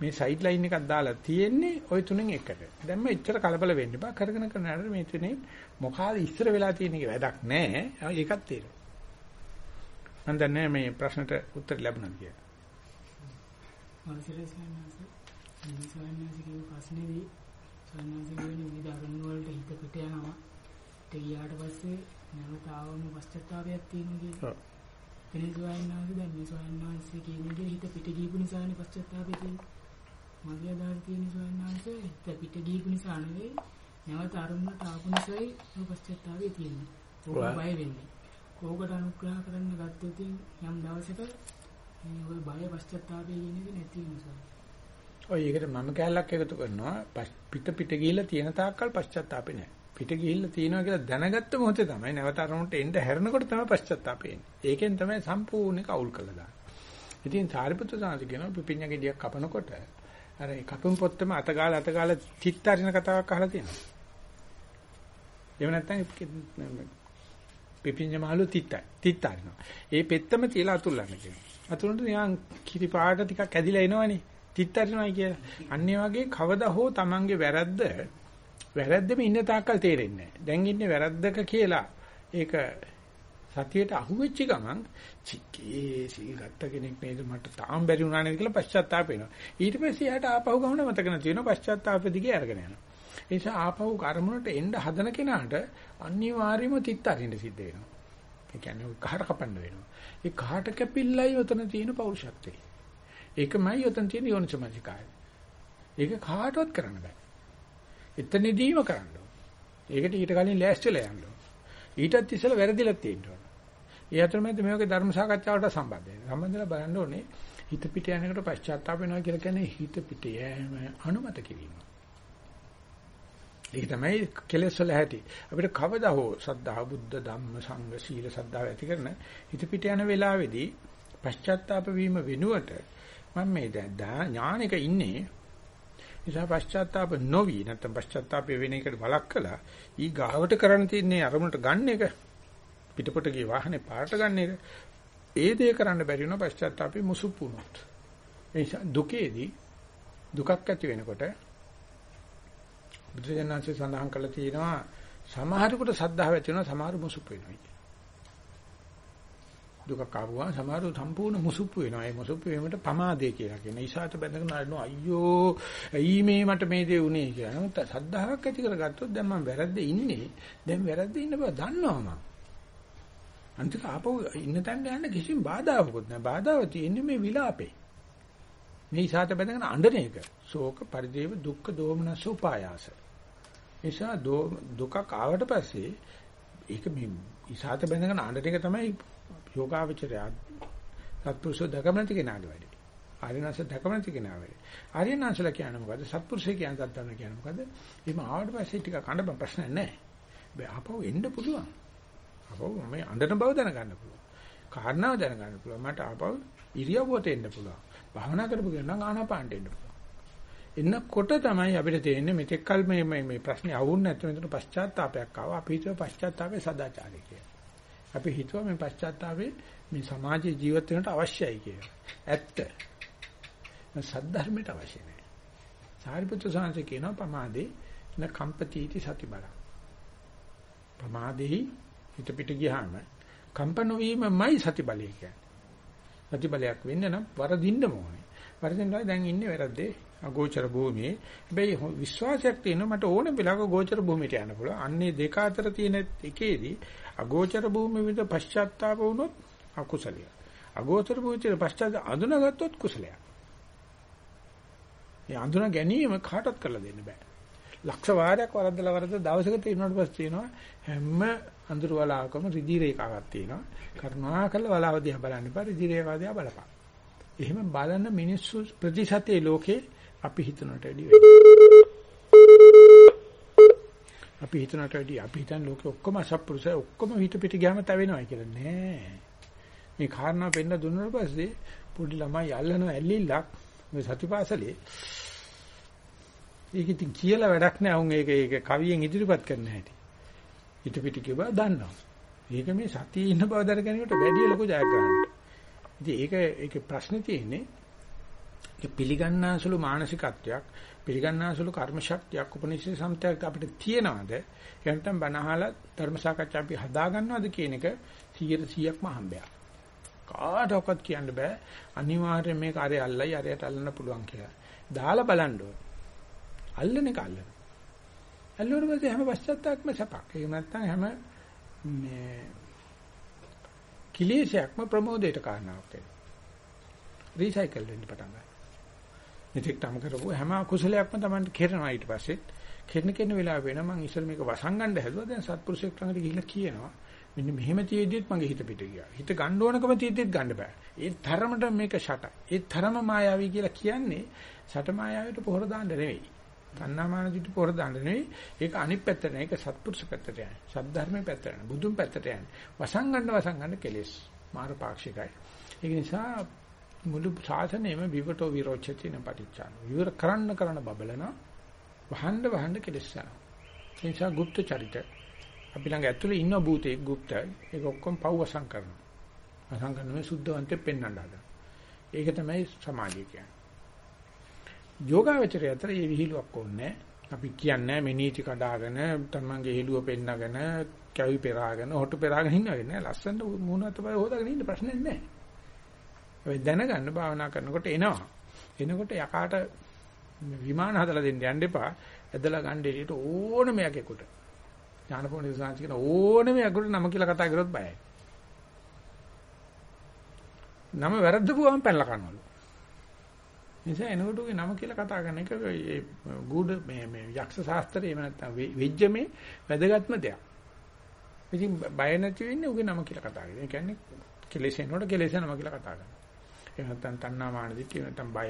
මේ සයිඩ් ලයින් එකක් දාලා තියෙන්නේ ওই තුනෙන් එකට. දැන් මේ එච්චර කලබල වෙන්න බා කරගෙන කරන හැර මේ තුනේ මොකාද ඉස්සර වෙලා තියෙන එක වැඩක් නැහැ ඒකත් තේරෙනවා. මම දන්නේ මේ ප්‍රශ්නට උත්තර ලැබුණාද කියලා. මානසික සයන්ස් සයන්ස් ප්‍රශ්නේදී සයන්ස් කියන්නේ විවිධ අරමුණු වලට හිත පිට යනවා. ඒ ඊට පස්සේ නැවත ආවම පශ්චාත්තාවයක් තියෙනවා කියන්නේ. ඔව්. එනේ සයන්නාස දැන් මේ සයන්නාස කියන දේ හිත පිට ගියපු නිසානේ පශ්චාත්තාපය තියෙන්නේ. මගේ අදහස් තියෙන සයන්නාස හිත පිට ගියපු නිසා නෙවෙයි නැවත අරමුණට ආපු නිසායි මේ පශ්චාත්තාපය තියෙන්නේ. ඕක බය වෙන්නේ. කෝකට අනුග්‍රහ කරන්න ගත්තොත් යම් දවසක මේ බය පශ්චාත්තාපය කියන එක නැති වෙනවා. ඔය ඒකට මම කැලලක් එකතු කරනවා පිට පිට ගිහිල්ලා තියෙන තාක්කල් පශ්චාත්තාපේ නැහැ. පිට ගිහිල්ලා තියෙනවා කියලා දැනගත්ත මොහොතේ තමයි නැවත අරමුණට එන්න හැරෙනකොට තමයි පශ්චාත්තාපේ එන්නේ. ඒකෙන් තමයි සම්පූර්ණ එක අවුල් කළා දාන්නේ. ඉතින් සාරිපුත්‍ර සාන්ති කියනවා පිපිඤ්ඤ ගෙඩියක් කපනකොට අර ඒ කපුම් පොත්තම අතගාලා අතගාලා තිත්තරින කතාවක් අහලා තියෙනවා. එහෙම නැත්නම් පිපිඤ්ඤ මහලු තිත්තයි. තිත්තරිනවා. ඒ පෙත්තම තියලා අතුල්ලන්න කියනවා. අතුලනට නිකන් කිරි පාට ටිකක් ඇදිලා එනවනේ. තිත්තරිනවයි කියලා. අන්න ඒ වගේ කවදා හෝ Tamange වැරද්ද වැරද්දෙම ඉන්න තාක්කල් තේරෙන්නේ නැහැ. දැන් ඉන්නේ වැරද්දක කියලා ඒක සතියට අහුවෙච්ච ගමන් චිකේ සීල් ගත්ත කෙනෙක් නේද මට තාම බැරි වුණා නේද කියලා පශ්චාත්තාප වෙනවා. ඊට පස්සේ යාට ආපහු ගමන මතක නැති වෙනවා පශ්චාත්තාප දිගේ අරගෙන යනවා. ඒ නිසා ආපහු කර්මවලට එන්න හදන කෙනාට අනිවාර්යයෙන්ම තිත් අරින්න සිද්ධ වෙනවා. ඒ කියන්නේ කහට කපන්න වෙනවා. ඒ කහට කැපිල්ලයි උතන තියෙන පෞරුෂත්වය. ඒකමයි උතන තියෙන යෝනිසමනිකාය. ඒක කාටවත් කරන්න බෑ. එතනදීම කරන්න ඕන. ඒකට ඊට කලින් ලෑස්තිලා යන්න ඕන. ඊටත් ඉස්සෙල්ලා වැරදිලා තියෙන්න ඕන. ඒ අතරමැද මේකේ ධර්ම සාකච්ඡාවට සම්බන්ධ වෙනවා. සම්බන්ධලා බලන්න ඕනේ හිත පිට යනකොට පශ්චාත්තාප වෙනවා කියලා කියන්නේ හිත පිට යෑම අනුමත කිරීම. ඒක තමයි කෙලෙස් වල ඇති. අපිට කවදා හෝ සද්ධා බුද්ධ ධම්ම සංඝ සීල සද්ධාව ඇති කරන හිත පිට යන වෙලාවේදී පශ්චාත්තාප වීම වෙනුවට මම මේ දැන් ඥානික ඉන්නේ නිසා පශ්චාත්තාප නොවි. නැත්නම් පශ්චාත්තාප වෙන එකට වළක්කලා ඊ ගාවට කරන්න තියෙන්නේ අරමුණට ගන්න එක පිටපොට ගිය වාහනේ පාරට ගන්න එක ඒ දේ කරන්න බැරි වෙන පශ්චාත්තාපේ මුසුප් වුණොත්. ඒ නිසා දුකේදී දුකක් ඇති වෙනකොට බුදුසෙන්හන්සේ සඳහන් කළා තියෙනවා සමහරෙකුට සද්ධාව ඇති වෙනවා සමහරු මුසුප් වෙනවා. දුකක් ආවම සමහරව සම්පූර්ණ මුසුප්පු වෙනවා. ඒ මුසුප්පු වීමට පමාදේ කියලා කියන. ඊසාවට බැඳගෙන අරනවා අයියෝ ඇයි මේ මට මේ දේ වුනේ කියලා. නමුත් සද්ධාාවක් ඇති කරගත්තොත් දැන් මම වැරද්ද ඉන්නේ. දැන් වැරද්ද ඉන්න බව දන්නවා මම. අන්තික ආපහු ඉන්න තැනට යන්න කිසිම බාධාවකුත් නැහැ. බාධාව තියෙන්නේ මේ විලාපේ. මේ ඉසాత බඳගෙන අඬන එක ශෝක පරිදේව දුක්ඛ දෝමනස උපායාස නිසා දුකක් ආවට පස්සේ ඒක මේ ඉසాత බඳගෙන අඬන එක තමයි යෝගාවචරය සත්පුරුෂෝ දකම නැති කෙනාගේ වැඩේ. ආර්යනාංශ දකම නැති කෙනා වැඩේ. ආර්යනාංශලා කියන්නේ මොකද්ද? සත්පුරුෂය කියන්නේ දත්තන කියන්නේ මොකද්ද? එහෙම ආවට පස්සේ ටික කන්න බෑ ප්‍රශ්න නැහැ. බෑ ආපහු එන්න පුළුවන්. ආපහු මම අඬන බව දැනගන්න පුළුවන්. කාරණාව දැනගන්න පුළුවන්. මට ආපහු ඉරියව්වට එන්න පුළුවන්. භාවනා කරපු කෙනා ආනාපානට එන්න පුළුවන්. එන්නකොට තමයි අපිට තේරෙන්නේ මෙතෙක් කල මේ මේ ප්‍රශ්නේ අහුන්නේ නැත්නම් මෙතන පශ්චාත්තාවයක් ආවා. අපි හිතුව පශ්චාත්තාපේ සදාචාරය කියලා. අපි හිතුවා මේ පශ්චාත්තාපේ මේ සමාජයේ ජීවත් වෙන්නට අවශ්‍යයි කියලා. ඇත්ත. සද්ධර්මයට අවශ්‍ය නැහැ. සාරිපුත්‍ර සාංශ කියනවා පමාදේ න කම්පතිටි සති බල. ප්‍රමාදෙහි හිත පිට ගියාම කම්පන වීමමයි සති බලය කියන්නේ. සති බලයක් වෙන්න නම් වරදින්න ඕනේ. වරදින්නවා දැන් ඉන්නේ වැරද්දේ අගෝචර භූමියේ. හැබැයි විශ්වාසයක් තියෙනවා මට ඕන වෙලාවක ගෝචර භූමියට යන්න පුළුවන්. අන්නේ දෙක අතර තියෙන එකේදී අගෝචර භූමිය විද පශ්චාත්තාප වුණොත් අකුසලිය. අගෝචර භූමියේ පශ්චාත්තාප අඳුනගත්තොත් කුසලයක්. මේ අඳුන ගැනීම කාටවත් කරලා දෙන්න බෑ. ලක්ෂ වාරයක් වරද්දලා වරද්ද දවසක තියෙනවට පස්සේ තියෙනවා හැම අඳුර වලාවකම රිදී රේඛාවක් තියෙනවා. කරුණාකර වලාව දිහා බලන්න එපා රිදී රේඛාව දිහා බලපන්. එහෙම බලන මිනිස්සු ප්‍රතිශතයේ ලෝකේ අපි හිතනට වැඩි අපි හිතනට වැඩි අපි හිතන ලෝකේ ඔක්කොම අසත්පුරුෂය ඔක්කොම හිත පිට ගියාම තවෙනවා කියලා නෑ. මේ කාරණා පෙන්න දුන්නාට පස්සේ පොඩි ළමයි අල්ලන ඇල්ලිල්ලක් මේ සතිපාසලේ ඒක ඉතින් කියලා වැඩක් නෑ. උන් ඒක ඒක කවියෙන් ඉදිරිපත් කරන්න හැටි. හිත පිට කිව්වා දන්නවා. ඒක මේ සතියේ ඉන්න බව දරගැනීමට වැඩි ලොකු ජයග්‍රහණයක්. ඉතින් ඒක ඒකේ ප්‍රශ්නේ තියෙන්නේ ඒ පිළිගන්නාසුළු මානසිකත්වයක් පිළිගන්නාසුළු කර්ම ශක්තියක් උපනිෂේ සම්ත්‍යක් අපිට තියනවාද? එහෙනම් බනහලා ධර්ම සාකච්ඡා අපි හදා ගන්නවද කියන එක 100%ක්ම හම්බයක් කාටවත් කියන්න බෑ. අනිවාර්යයෙන් මේක අරේ අල්ලයි අරයට අල්ලන්න පුළුවන් කියලා. දාලා බලන්න ඕන. අල්ලන එක අල්ලන. අල්ලුවට පස්සේ හැම පශ්චාත්තාපම සපක්. ඒක නැත්තම් හැම මේ කිලේශයක්ම ප්‍රමෝදයට කාරණාවක් වෙනවා. රීසයිකල් වෙන්න පටන් ගන්නවා. මෙතෙක් තම කරපුව හැම අකුසලයක්ම Tamanට කෙරෙනවා ඊට පස්සේ කෙරෙන කෙරෙන වෙලාව වෙන මම ඉස්සර මේක වසංගණ්ඩ හැදුවා. දැන් සත්පුරුෂයෙක් ළඟට ගිහිල්ලා කියනවා. මෙන්න මෙහෙම තියෙද්දිත් මගේ හිත පිට ගියා. හිත ගන්න ඕනකම තියෙද්දිත් ගන්න බෑ. ඒ තරමට මේක ෂටයි. ඒ තරම මායාවී කියලා කියන්නේ ෂට මායාවීට පොහොර දාන්න නෙවෙයි. තණ්හාමාන දිට පොහොර දාන්න නෙවෙයි. ඒක අනිත් පැත්තට නේ. ඒක සත්පුරුෂ පැත්තට යන්නේ. සද්ධර්මයේ පැත්තට යන්නේ. බුදුන් පැත්තට යන්නේ. වසංගණ්ඩ වසංගණ්ඩ කෙලෙස්. මාර පාක්ෂිකයි ඒක නිසා මුළු ශාසනයම විවටෝ විරෝචති නපටිච්චාන. විවර කරන්න කරන බබලන වහන්න වහන්න කෙලස් යනවා. ඒ නිසා গুপ্ত චරිත අපි ළඟ ඇතුලේ ඉන්න භූතේ গুপ্ত ඒක ඔක්කොම පව්වසම් කරනවා. වසම් කරනවා සුද්ධවන්තෙ පෙන්වන්න හදනවා. ඒක තමයි සමාධිය කියන්නේ. යෝගාවචරය අතර මේ විහිළුවක් ඕනේ අපි කියන්නේ මේ නීති කඩාගෙන තමන්ගේ හෙළුව පෙන්නගෙන කැවි පෙරාගෙන හොටු පෙරාගෙන ඉන්නවද නෑ ලස්සන මූණ අතපය හොදාගෙන ඉන්න ප්‍රශ්නේ නෑ ඒ දැනගන්න භාවනා කරනකොට එනවා. එනකොට යකාට විමාන හදලා දෙන්න යන්න එපා. ඇදලා ගන්න එළියට ඕනම යකෙකුට. ඥානපෝණි සාංශ කියන ඕනම යකෙකුට නම කියලා කතා කරොත් බයයි. නම වැරද්දපුවම පැනලා කනවලු. නිසා එනකොට උගේ නම කියලා කතා කරන එක ඒ ගුඩ මේ මේ යක්ෂ ශාස්ත්‍රයේ එහෙම නැත්නම් වෙජ්ජමේ වැදගත්ම දෙයක්. ඉතින් බය නැති වෙන්නේ උගේ නම කියලා කතා කරන. ඒ කියන්නේ කෙලෙසෙනකොට කෙලෙසනම කියලා කතා කරනවා. එහෙම නැත්නම් තණ්හා මාන දිට්ඨිය නැත්නම් බය.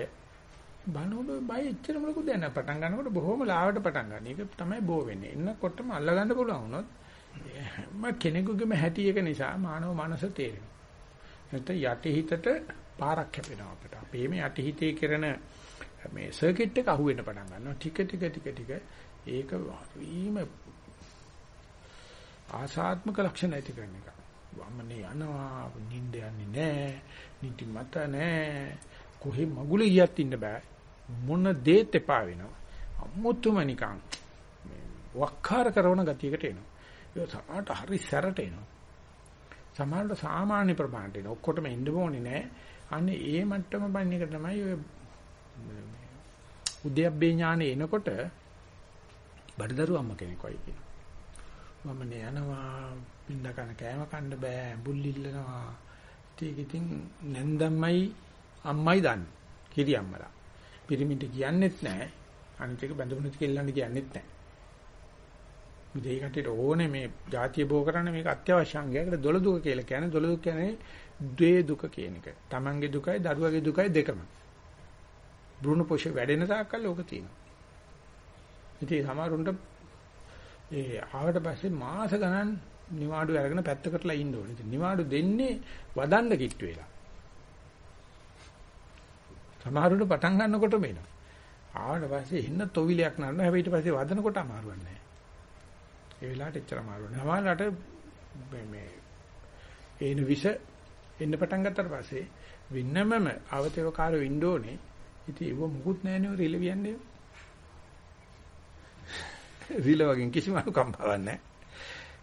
බනෝඩ බය එච්චරම ලොකු දෙයක් නෑ. පටන් ගන්නකොට බොහොම ලාවට පටන් ගන්න. ඒක තමයි බෝ වෙන්නේ. එන්නකොටම අල්ල ගන්න පුළුවන් වුණොත් හැම කෙනෙකුගේම හැටි එක නිසා මානව මනස තේරෙනවා. නැත්නම් යටි හිතට පාරක් කැපෙනවා අපිට. අපේ මේ යටි හිතේ කරන මේ සර්කිට් එක අහුවෙන්න පටන් ගන්නවා. ටික ටික ටික ටික ඒක වීම ආසාත්මක ලක්ෂණ ඇති කරන එක. වම්මනේ යනවා, නිින්ද යන්නේ නැහැ. නිදි මත නැහැ. කොහෙ මගුලේ ගියත් ඉන්න බෑ. මොන දේත් එපා වෙනවා. අමුතුම නිකන් වක්කාර කරන ගතියකට එනවා. ඒක සමහරට හරි සැරට එනවා. සමහරට සාමාන්‍ය ප්‍රමාණයට එනවා. ඔක්කොටම එන්න ඕනේ නෑ. අනේ ඒ මට්ටම බන්න එක තමයි ඔය උද්‍යප්පේ ඥානෙ එනකොට බඩදරු අම්ම කෙනෙක් වයි කියනවා. මම නේ යනවා පින්න කන කෑම කන්න බෑ බුල් ඉල්ලනවා ඒක ඉතින් නැන්දම්මයි අම්මයි දන්නේ. කිරි අම්මලා. පිරිමින්ට කියන්නෙත් නැහැ. අනිත් එක බඳුනුත් කෙල්ලන්ට කියන්නෙත් නැහැ. මේ කටට ඕනේ මේ જાතිය බෝ කරන්න මේක අත්‍යවශ්‍ය අංගයකට දොළ දුක කියලා කියන්නේ දොළ දුක කියන්නේ ද්වේ දුක කියන එක. Tamange දුකයි දරුවගේ දුකයි දෙකම. බ්‍රුණ පොෂේ වැඩෙන තාක්කල් ඕක තියෙනවා. ඉතින් සමහරුන්ට ඒ ආවට පස්සේ මාස ගණන් නිවාඩු අරගෙන පැත්තකටලා ඉන්න ඕනේ. ඉතින් නිවාඩු දෙන්නේ වදන්න කිට්ටු වෙලා. සමහරුන්ට පටන් ගන්නකොටම එනවා. ආවට පස්සේ එන්න තොවිලයක් නරන හැබැයි ඊට පස්සේ වදනකොට අමාරුවක් නැහැ. ඒ වෙලාවට එච්චර අමාරුවක් නෑ. සමහරවිට මේ එන විස එන්න පටන් ගත්තට පස්සේ වින්නමම අවතේවකාර වින්ඩෝනේ ඉතින් ඒව මුකුත් නැහැනේ රිල වියන්නේ. රිල වගේ කිසිම අනුකම්පාවක් නැහැ.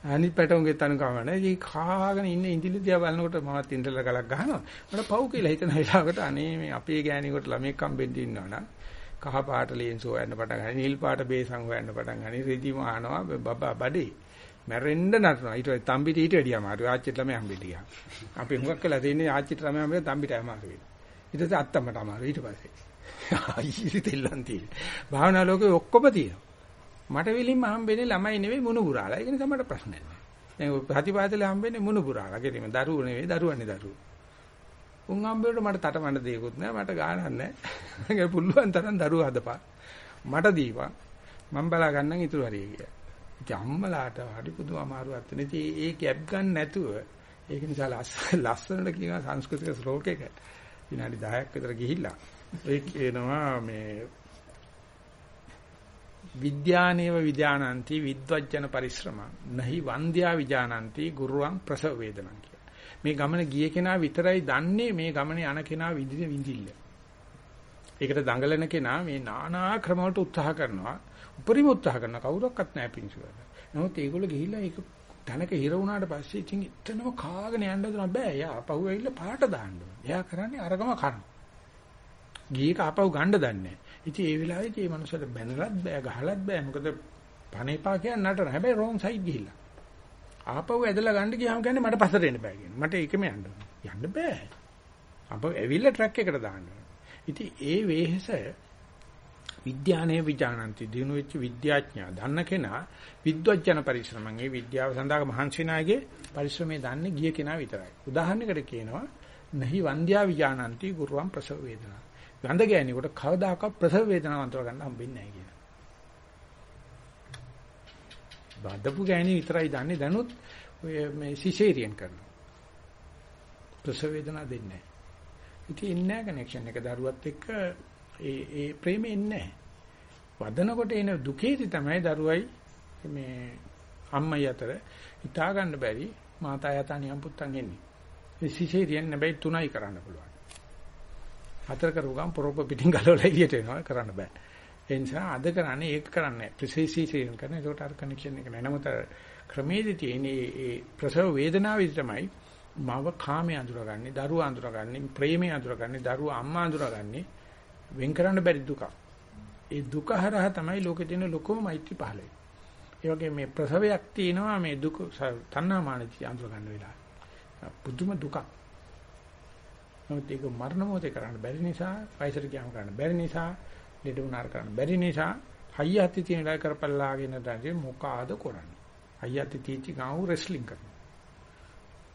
අනිත් පැටවුන්ගේ තනු කමන. ඒ කාගෙන ඉන්න ඉඳිලි දිහා බලනකොට මමත් ඉන්ටර්නල් ගලක් ගහනවා. මට පව් කියලා හිතන වෙලාවකට අනේ මේ අපේ ගෑණියෙකුට ළමෙක් හම්බෙන්න ඉන්නවනම් කහ පාට ලේන්ස් හොයන්න පටන් ගන්න. නිල් පාට බේසන් හොයන්න පටන් ගන්න. රෙදි මානවා බබා බඩේ. මැරෙන්න නටනවා. ඊට පස්සේ තම්බිට ඊට වැඩිය අමාරුයි. ආච්චිට ළමයි හම්බෙන්න ගියා. අපි හුඟක් වෙලා තියෙන්නේ ආච්චිට ළමයි හම්බෙන්න තම්බිට අමාරුයි. ඊට පස්සේ අත්තම්මට අමාරුයි ඊට පස්සේ. අයියි තෙල්ලන් තියෙන. භාවනා ලෝකේ ඔක්කොම තියෙනවා. මට විලින්ම හම්බෙන්නේ ළමයි නෙවෙයි මුණුබුරාලා. ඒක නිසා මට ප්‍රශ්නයක් නෑ. දැන් ප්‍රතිපාදලේ හම්බෙන්නේ මුණුබුරාලා. ගෙලිම දරුවෝ නෙවෙයි දරුවන්නේ දරුවෝ. උන් හම්බෙන්න මට තටමඬ දෙයක්වත් නෑ. මට ගානක් නෑ. ඒක පුළුවන් තරම් දරුවෝ හදපන්. මට දීපන්. මම බලා ගන්නම් ඉතුරු හරිය කියලා. ඉතින් අම්මලාට හරි පුදුම අමාරුවක් තියෙන. ඉතින් ඒ ගැප් ගන්න නැතුව ඒක නිසා ලස්සනට කියන සංස්කෘතික ශ්ලෝකයක විනාඩි 10ක් විතර ගිහිල්ලා ඒ කියනවා මේ විද්‍යානේව විද්‍යානන්ති විද්වජ්ජන පරිශ්‍රම නහි වන්ද්‍යා විජානන්ති ගුරුවං ප්‍රසව වේදනං කියලා. මේ ගමන ගිය කෙනා විතරයි දන්නේ මේ ගමනේ යන කෙනා විඳින විඳිල්ල. ඒකට දඟලන කෙනා මේ নানা ක්‍රමවලට උත්සාහ කරනවා. උපරිම උත්සාහ කරන කවුරක්වත් නැහැ පිංසුවල. නමුත් ඒගොල්ලෝ ගිහිල්ලා ඒක තැනක හිර වුණාට පස්සේ ඉතින් එතනම කාගෙන යන්න දුන්නා බෑ. එයා අපහුව ඇවිල්ලා පාට දාන්න. එයා කරන්නේ අරගම කරනවා. ගියේක අපහුව ගන්න දන්නේ ඉතින් ඒ වෙලාවේදී මේ මනුස්සයට බැනලත් බෑ ගහලත් බෑ. මොකද පණේපා කියන්නේ නටන. හැබැයි රෝන් සයිඩ් ගිහිල්ලා. ආපහු ඇදලා ගන්න ගියාම කියන්නේ මට පස්සට එන්න බෑ කියන්නේ. මට ඒකම යන්න ඕන. යන්න බෑ. අප ඇවිල්ලා ට්‍රැක් එකට දාන්න ඕන. ඉතින් ඒ වෙහෙස විද්‍යානේ විඥානන්ති දිනු වෙච්ච විද්‍යාඥයා දන්න කෙනා විද්වජ්ජන පරිශ්‍රමං ඒ විද්‍යාව සඳහා මහන්සිනාගේ පරිශ්‍රමයේ දන්නේ ගිය කෙනා විතරයි. උදාහරණයකට කියනවා නහි වන්ද්‍යා විඥානන්ති ගුරුවම් ප්‍රසව වේදනා. ගඳ ගෑණියෙකුට කවදාකවත් ප්‍රසව වේදනාව අන්තර ගන්න හම්බෙන්නේ නැහැ කියනවා. බඩපු ගෑණි විතරයි දන්නේ දැනුත් ඔය මේ සිසේරියන් කරනවා. ප්‍රසව වේදනාව දෙන්නේ නැහැ. ඉතින් ඉන්නේ නැහැ කනෙක්ෂන් එක දරුවත් එක්ක ඒ ඒ ප්‍රේමෙ ඉන්නේ වදනකොට එන දුකේදී තමයි දරුවයි මේ අම්මයි අතර හිතා ගන්න බැරි මාතා යතා නියම් පුත්තන් එන්නේ. ඒ සිසේරියන් නැබැයි තුනයි කරන්න පුළුවන්. හතර කරුව ගමන් පොරොප්ප පිටින් ගලවලා එළියට එනවා කරන්න බෑ. ඒ නිසා අද කරන්නේ ඒක කරන්නේ ප්‍රිසිසිසියෙන් කරන ඒකට අර කනෙක්ෂන් එක නෑ. නමුත් ක්‍රමේදී තියෙන ඒ ප්‍රසව වේදනාවේදී තමයි මව කාමයේ අඳුරගන්නේ, දරුවා අඳුරගන්නේ, ප්‍රේමයේ අඳුරගන්නේ, දරුවා අම්මා අඳුරගන්නේ වෙන් කරන්න බැරි දුක. ඒ දුක හරහා තමයි ලෝකේ තියෙන ලොකම මෛත්‍රී පහළ වෙන්නේ. ඒ වගේ මේ ප්‍රසවයක් තියෙනවා මේ දුක තණ්හාමානති අඳුර ගන්න වෙලාව. පුදුම දුකක්. නමුත් ඒක මරණ මොහොතේ කරන්න බැරි නිසා, වයසට ගියාම කරන්න බැරි නිසා, ලෙඩ වුණාර කරන්න බැරි නිසා, හයියත් තියෙන වෙලාව කරපල්ලාගෙන දැන් මොකාද කරන්නේ? හයියත් තීචි ගාව රෙස්ලිං කරනවා.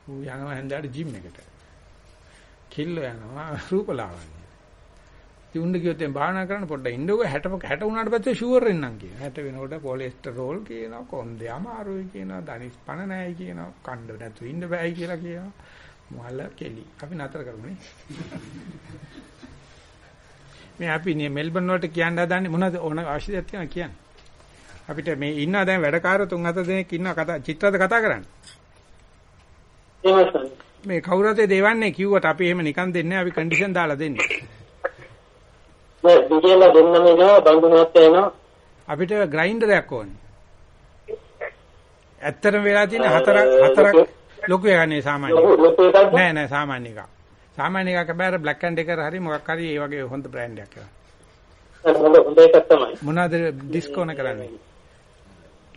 ඌ යනවා හන්දාට ජිම් එකට. කිල්ල යනවා රූපලාවන්‍ය. තියුන්න කිව්වොත් දැන් භාවනා කරන්න පොඩ්ඩක් ඉන්නකෝ 60 60 වුණාට පස්සේ ෂුවර් වෙන්නම් කියන. 60 වෙනකොට කොලෙස්ටරෝල් කියනවා, කොන්දේ අමාරුයි කියනවා, ධනිස් පණ නැයි කියනවා, කණ්ඩ නැතු ඉන්න බෑයි කියලා කියනවා. මල කෙලි. අපි නතර කරමුනේ. මේ අපි මෙල්බන් වලට කියන්න හදන්නේ මොනවද ඕන අවශ්‍යතාවයක් තියෙනවා කියන්නේ. අපිට මේ ඉන්නවා දැන් වැඩකාරයෝ තුන් හතර දෙනෙක් ඉන්නවා කතා චිත්‍රද කතා කරන්නේ. මේ කවුරුද දෙවන්නේ කිව්වට අපි එහෙම නිකන් දෙන්නේ අපි කන්ඩිෂන් දාලා දෙන්නේ. මේ දිගේලා දෙන්නම එනවා බඳු මහත්තයා එනවා අපිට ග්‍රයින්ඩරයක් ඕනේ. ඇත්තටම වෙලා තියෙන හතර හතරක් ලොකු එකනේ සාමාන්‍ය. ලොකු ලොකු එකක්ද නෑ නෑ සාමාන්‍ය එකක්. සාමාන්‍ය එකක් බෑර බ්ලැක් ඇන්ඩ් එකර හරි මොකක් හරි ඒ වගේ හොඳ බ්‍රෑන්ඩ් එකක් කරා. හොඳ හොඳ එකක් තමයි මොනවාද ඩිස්කෝන කරන්නේ?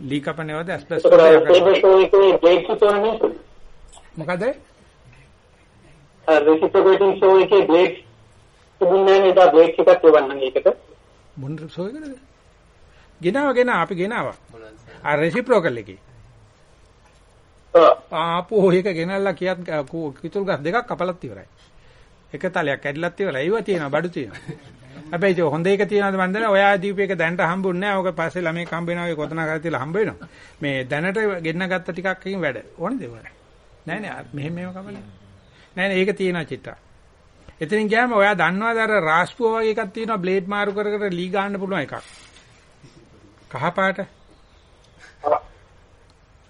ලී කපනේවද ෂෝ එකේ සිතෝනේ මොකද? රෙසිප්‍රොකේටිංగ్ ෂෝ එකේ බ්ලේඩ් තිබුණේ නේද බ්ලේඩ් එකක් එවන්න ඒකට මොන සෝයකද? ගෙනාව ගෙනා අපි ගෙනාවා. ආ රෙසිප්‍රොකල් එකේ. ඔව් ආපෝ එක ගෙනල්ලා කියත් කිතුල් ගස් දෙකක් කපලත් ඉවරයි. එක තලයක් කැඩලත් ඉවරයි. ඒව තියෙනවා බඩු තියෙනවා. හැබැයි ඒක හොඳ එක තියෙනවද මන් දන්නේ ඔයා දීපේක දැනට හම්බුන්නේ නැහැ. ඔක පස්සේ ළමයි හම්බ වෙනවා ඒ කොතන කරලා තියලා හම්බ වෙනවා. මේ දැනට ගෙන්න ගත්ත ටිකක් එකකින් වැඩ. ඕනද ඒව? නෑ නෑ මෙහෙම මෙහෙම කපන්නේ. නෑ නෑ ඒක තියෙනවා චිත්තා. එතනින් ගියාම ඔයා දන්නවද අර රාස්පුව වගේ එකක් තියෙනවා බ්ලේඩ් මාරු කර කර ලී ගන්න පුළුවන් එකක්. කහ පාට.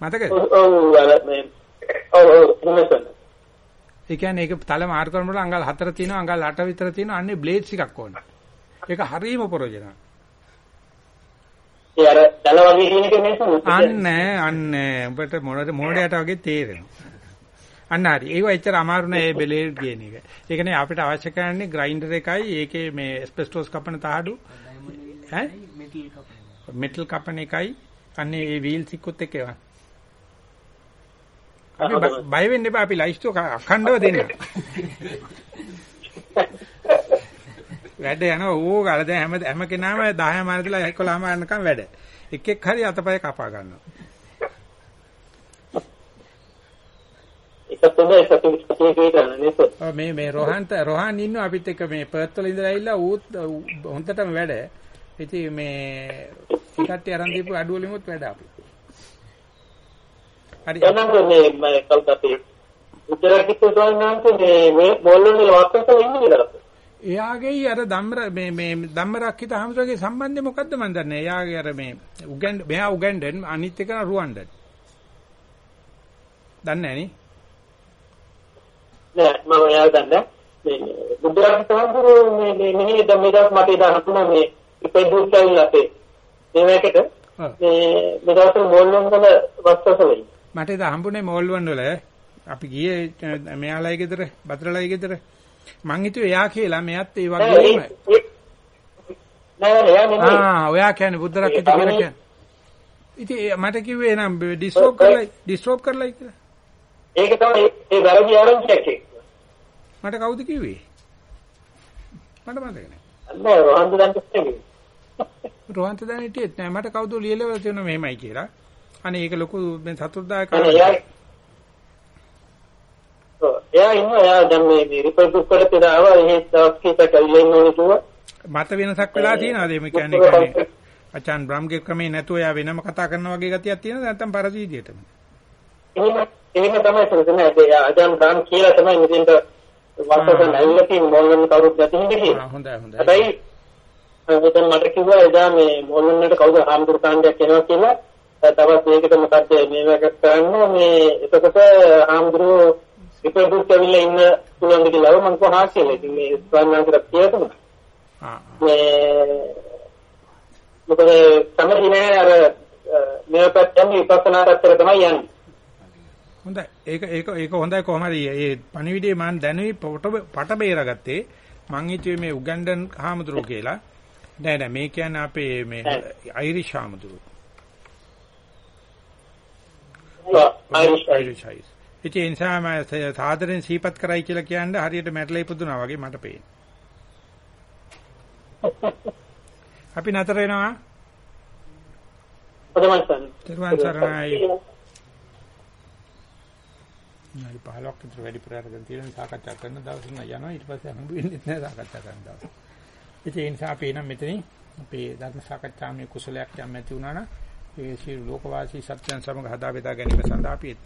මතකද? ඔව් මේ ඔව් ඒ කියන්නේ ඒක තල මාරු කරනකොට අඟල් 4 තියෙනවා අඟල් 8 විතර තියෙනවා අන්නේ බ්ලේඩ්ස් එකක් ඕන. ඒක හරීම ප්‍රයෝජනවත්. ඒ අර දල වගේ කියන එක නෙවෙයි අන්න අන්න උඹට මොනට මොඩයට වගේ තේරෙනවා. අන්න හරි. ඒක එච්චර අමාරු නෑ මේ බෙලේ කියන එක. ඒ කියන්නේ අපිට අවශ්‍ය කරන්නේ ග්‍රයින්ඩර් එකයි ඒකේ මේ ස්පෙස්ටෝස් කපන තාඩු ඈ මෙටල් කපන එකයි අන්නේ ඒ වීල් සික්කුත් එක්ක ඒවා. අපි බය වෙන්න එපා අපි ලයිස්ට් එක අඛණ්ඩව දෙන්න. වැඩ යනවා ඕක අර දැන් හැම හැම කෙනාම 10 මාරදලා 11 මාරනකම් වැඩ. එක එක් හරි අතපය කපා ගන්නවා. මේ මේ රොහන්ත රොහන් ඉන්නවා අපිත් එක්ක මේ පර්ත් වල ඉඳලා ඇවිල්ලා ඌත් හොන්දටම වැඩ. ඉතින් මේ ටිකට් අරන් දීපු අඩුව වලිමුත් වැඩ අපි. හරි එනනම් මේ කල්පතේ උදේට ස්වාමීන් මේ මේ මොල්ලුන් වල වාක්‍යක ඉන්නේ කියලා එයාගේ අර ධම්ර මේ මේ ධම්මරක්කිත හමුදුරගේ සම්බන්ධය මොකද්ද මන් දන්නේ. එයාගේ අර මේ උගන්ඩ මෙහා උගන්ඩන් අනිත් එක රුවන්ඩන්. දන්නේ නැණි. නෑ මම එයා දන්නේ මේ බුදුරජාණන් වහන්සේ මේ මේ මෙහි ධම්මදාස් මට හතුන මේ ඉපේ දුක් කියලා අපේ මේකට. මේ මෙදාස මොල්ලුන් වල වස්තසලයි මට එදා හම්බුනේ මෝල්වන් වල. අපි ගියේ මෙයාලයි ගෙදර බතරලයි ගෙදර. මං හිතුවේ එයා කියලා මෙයත් ඒ වගේම ආ ඔයා කියන්නේ බුද්ධ රක්කිත කියලා කියන්නේ. ඉතින් මට කිව්වේ නම් ඩිස්ටෝප් කරලා ඩිස්ටෝප් කරලායි කියලා. ඒක තමයි ඒ වැරදි ආරම්භයක් ඒක මට කවුද කිව්වේ? මට මතක නෑ. නෑ රොහන්දු දන්ට රෝහන්ත දැන් හිටියෙත් නෑ. මට කවුද ලියලවල තියෙනවා මෙහෙමයි කියලා අනේ ඒක ලොකු මේ සතුටුදායක එයා ඔව්, එයා ඉන්නවා දැන් මේ මේ රිපෝට් බුක් කරලා තියනවා එහෙ දවස් කීපයක් ඇවිල්ලා ඉන්න ඕනේ කිව්වා. මත වෙනසක් වෙලා තියෙනවද මේ කියන්නේ? කියන්නේ අචාන් බ්‍රම්ගේ ක්‍රමේ නැතුව එයා වෙනම කතා කරන වගේ ගතියක් තියෙනවද? නැත්නම් පරදීදියටම? එහෙම එහෙම තමයි සරසන ඒ අජාන් ග්‍රාම් කියලා තමයි මෙතෙන්ට වර්තකන් ඇවිල්ලා තියෙන මොල්ලන් කවුරුත් ආ කියලා. හොඳයි හොඳයි. හැබැයි මට කිව්වා එදා මේ මොල්ලන්ට කවුද හාමුදුරු කාණ්ඩයක් එනවා කියලා තවත් මේකට මොකද්ද මේක කරන්න? මේ එතකොට හාමුදුරු රිපෝට් ඇවිල්ලා ඉන්න පුළුවන් කියලා මම කොහා කියලා. ඉතින් මේ ස්වාමීන්. මේ මොකද නෑ අර මේ පැත්තෙන් විපස්සනා පැත්තට තමයි යන්නේ. හොඳයි. ඒක ඒක ඒක හොඳයි කොහොම හරි. ඒ පණිවිඩේ මම දැනුයි පොට පට බේරගත්තේ. මං හිතුවේ මේ උගන්ඩන් හාමුදුරුවෝ කියලා. නෑ නෑ. මේ කියන්නේ අපේ මේ අයිරිෂ් හාමුදුරුවෝ අයිරිෂ් අයිරිෂ් ඉතින් ඒ නිසා මම සාදරෙන් සීපත් කරයි කියලා කියන්නේ හරියට මැටලා ඉපදුනා වගේ මට පේන. අපි නතර වෙනවා. තිරුවන් සරණයි. නාලි 15ක් විතර වැඩි ප්‍රයත්න තියෙන සාකච්ඡා කරන දවස් නම් යනවා ඊට පස්සේ හම්බ වෙන්නේ නැහැ සාකච්ඡා කරන දවස්. ඒ නිසා අපි එනම් මෙතනින් අපේ ධර්ම සාකච්ඡාමේ කුසලයක් යම් ඇති වුණා නම් ඒ සියලු ලෝකවාසී සත්‍යයන් සමග හදා බෙදා ගැනීම සඳහා අපි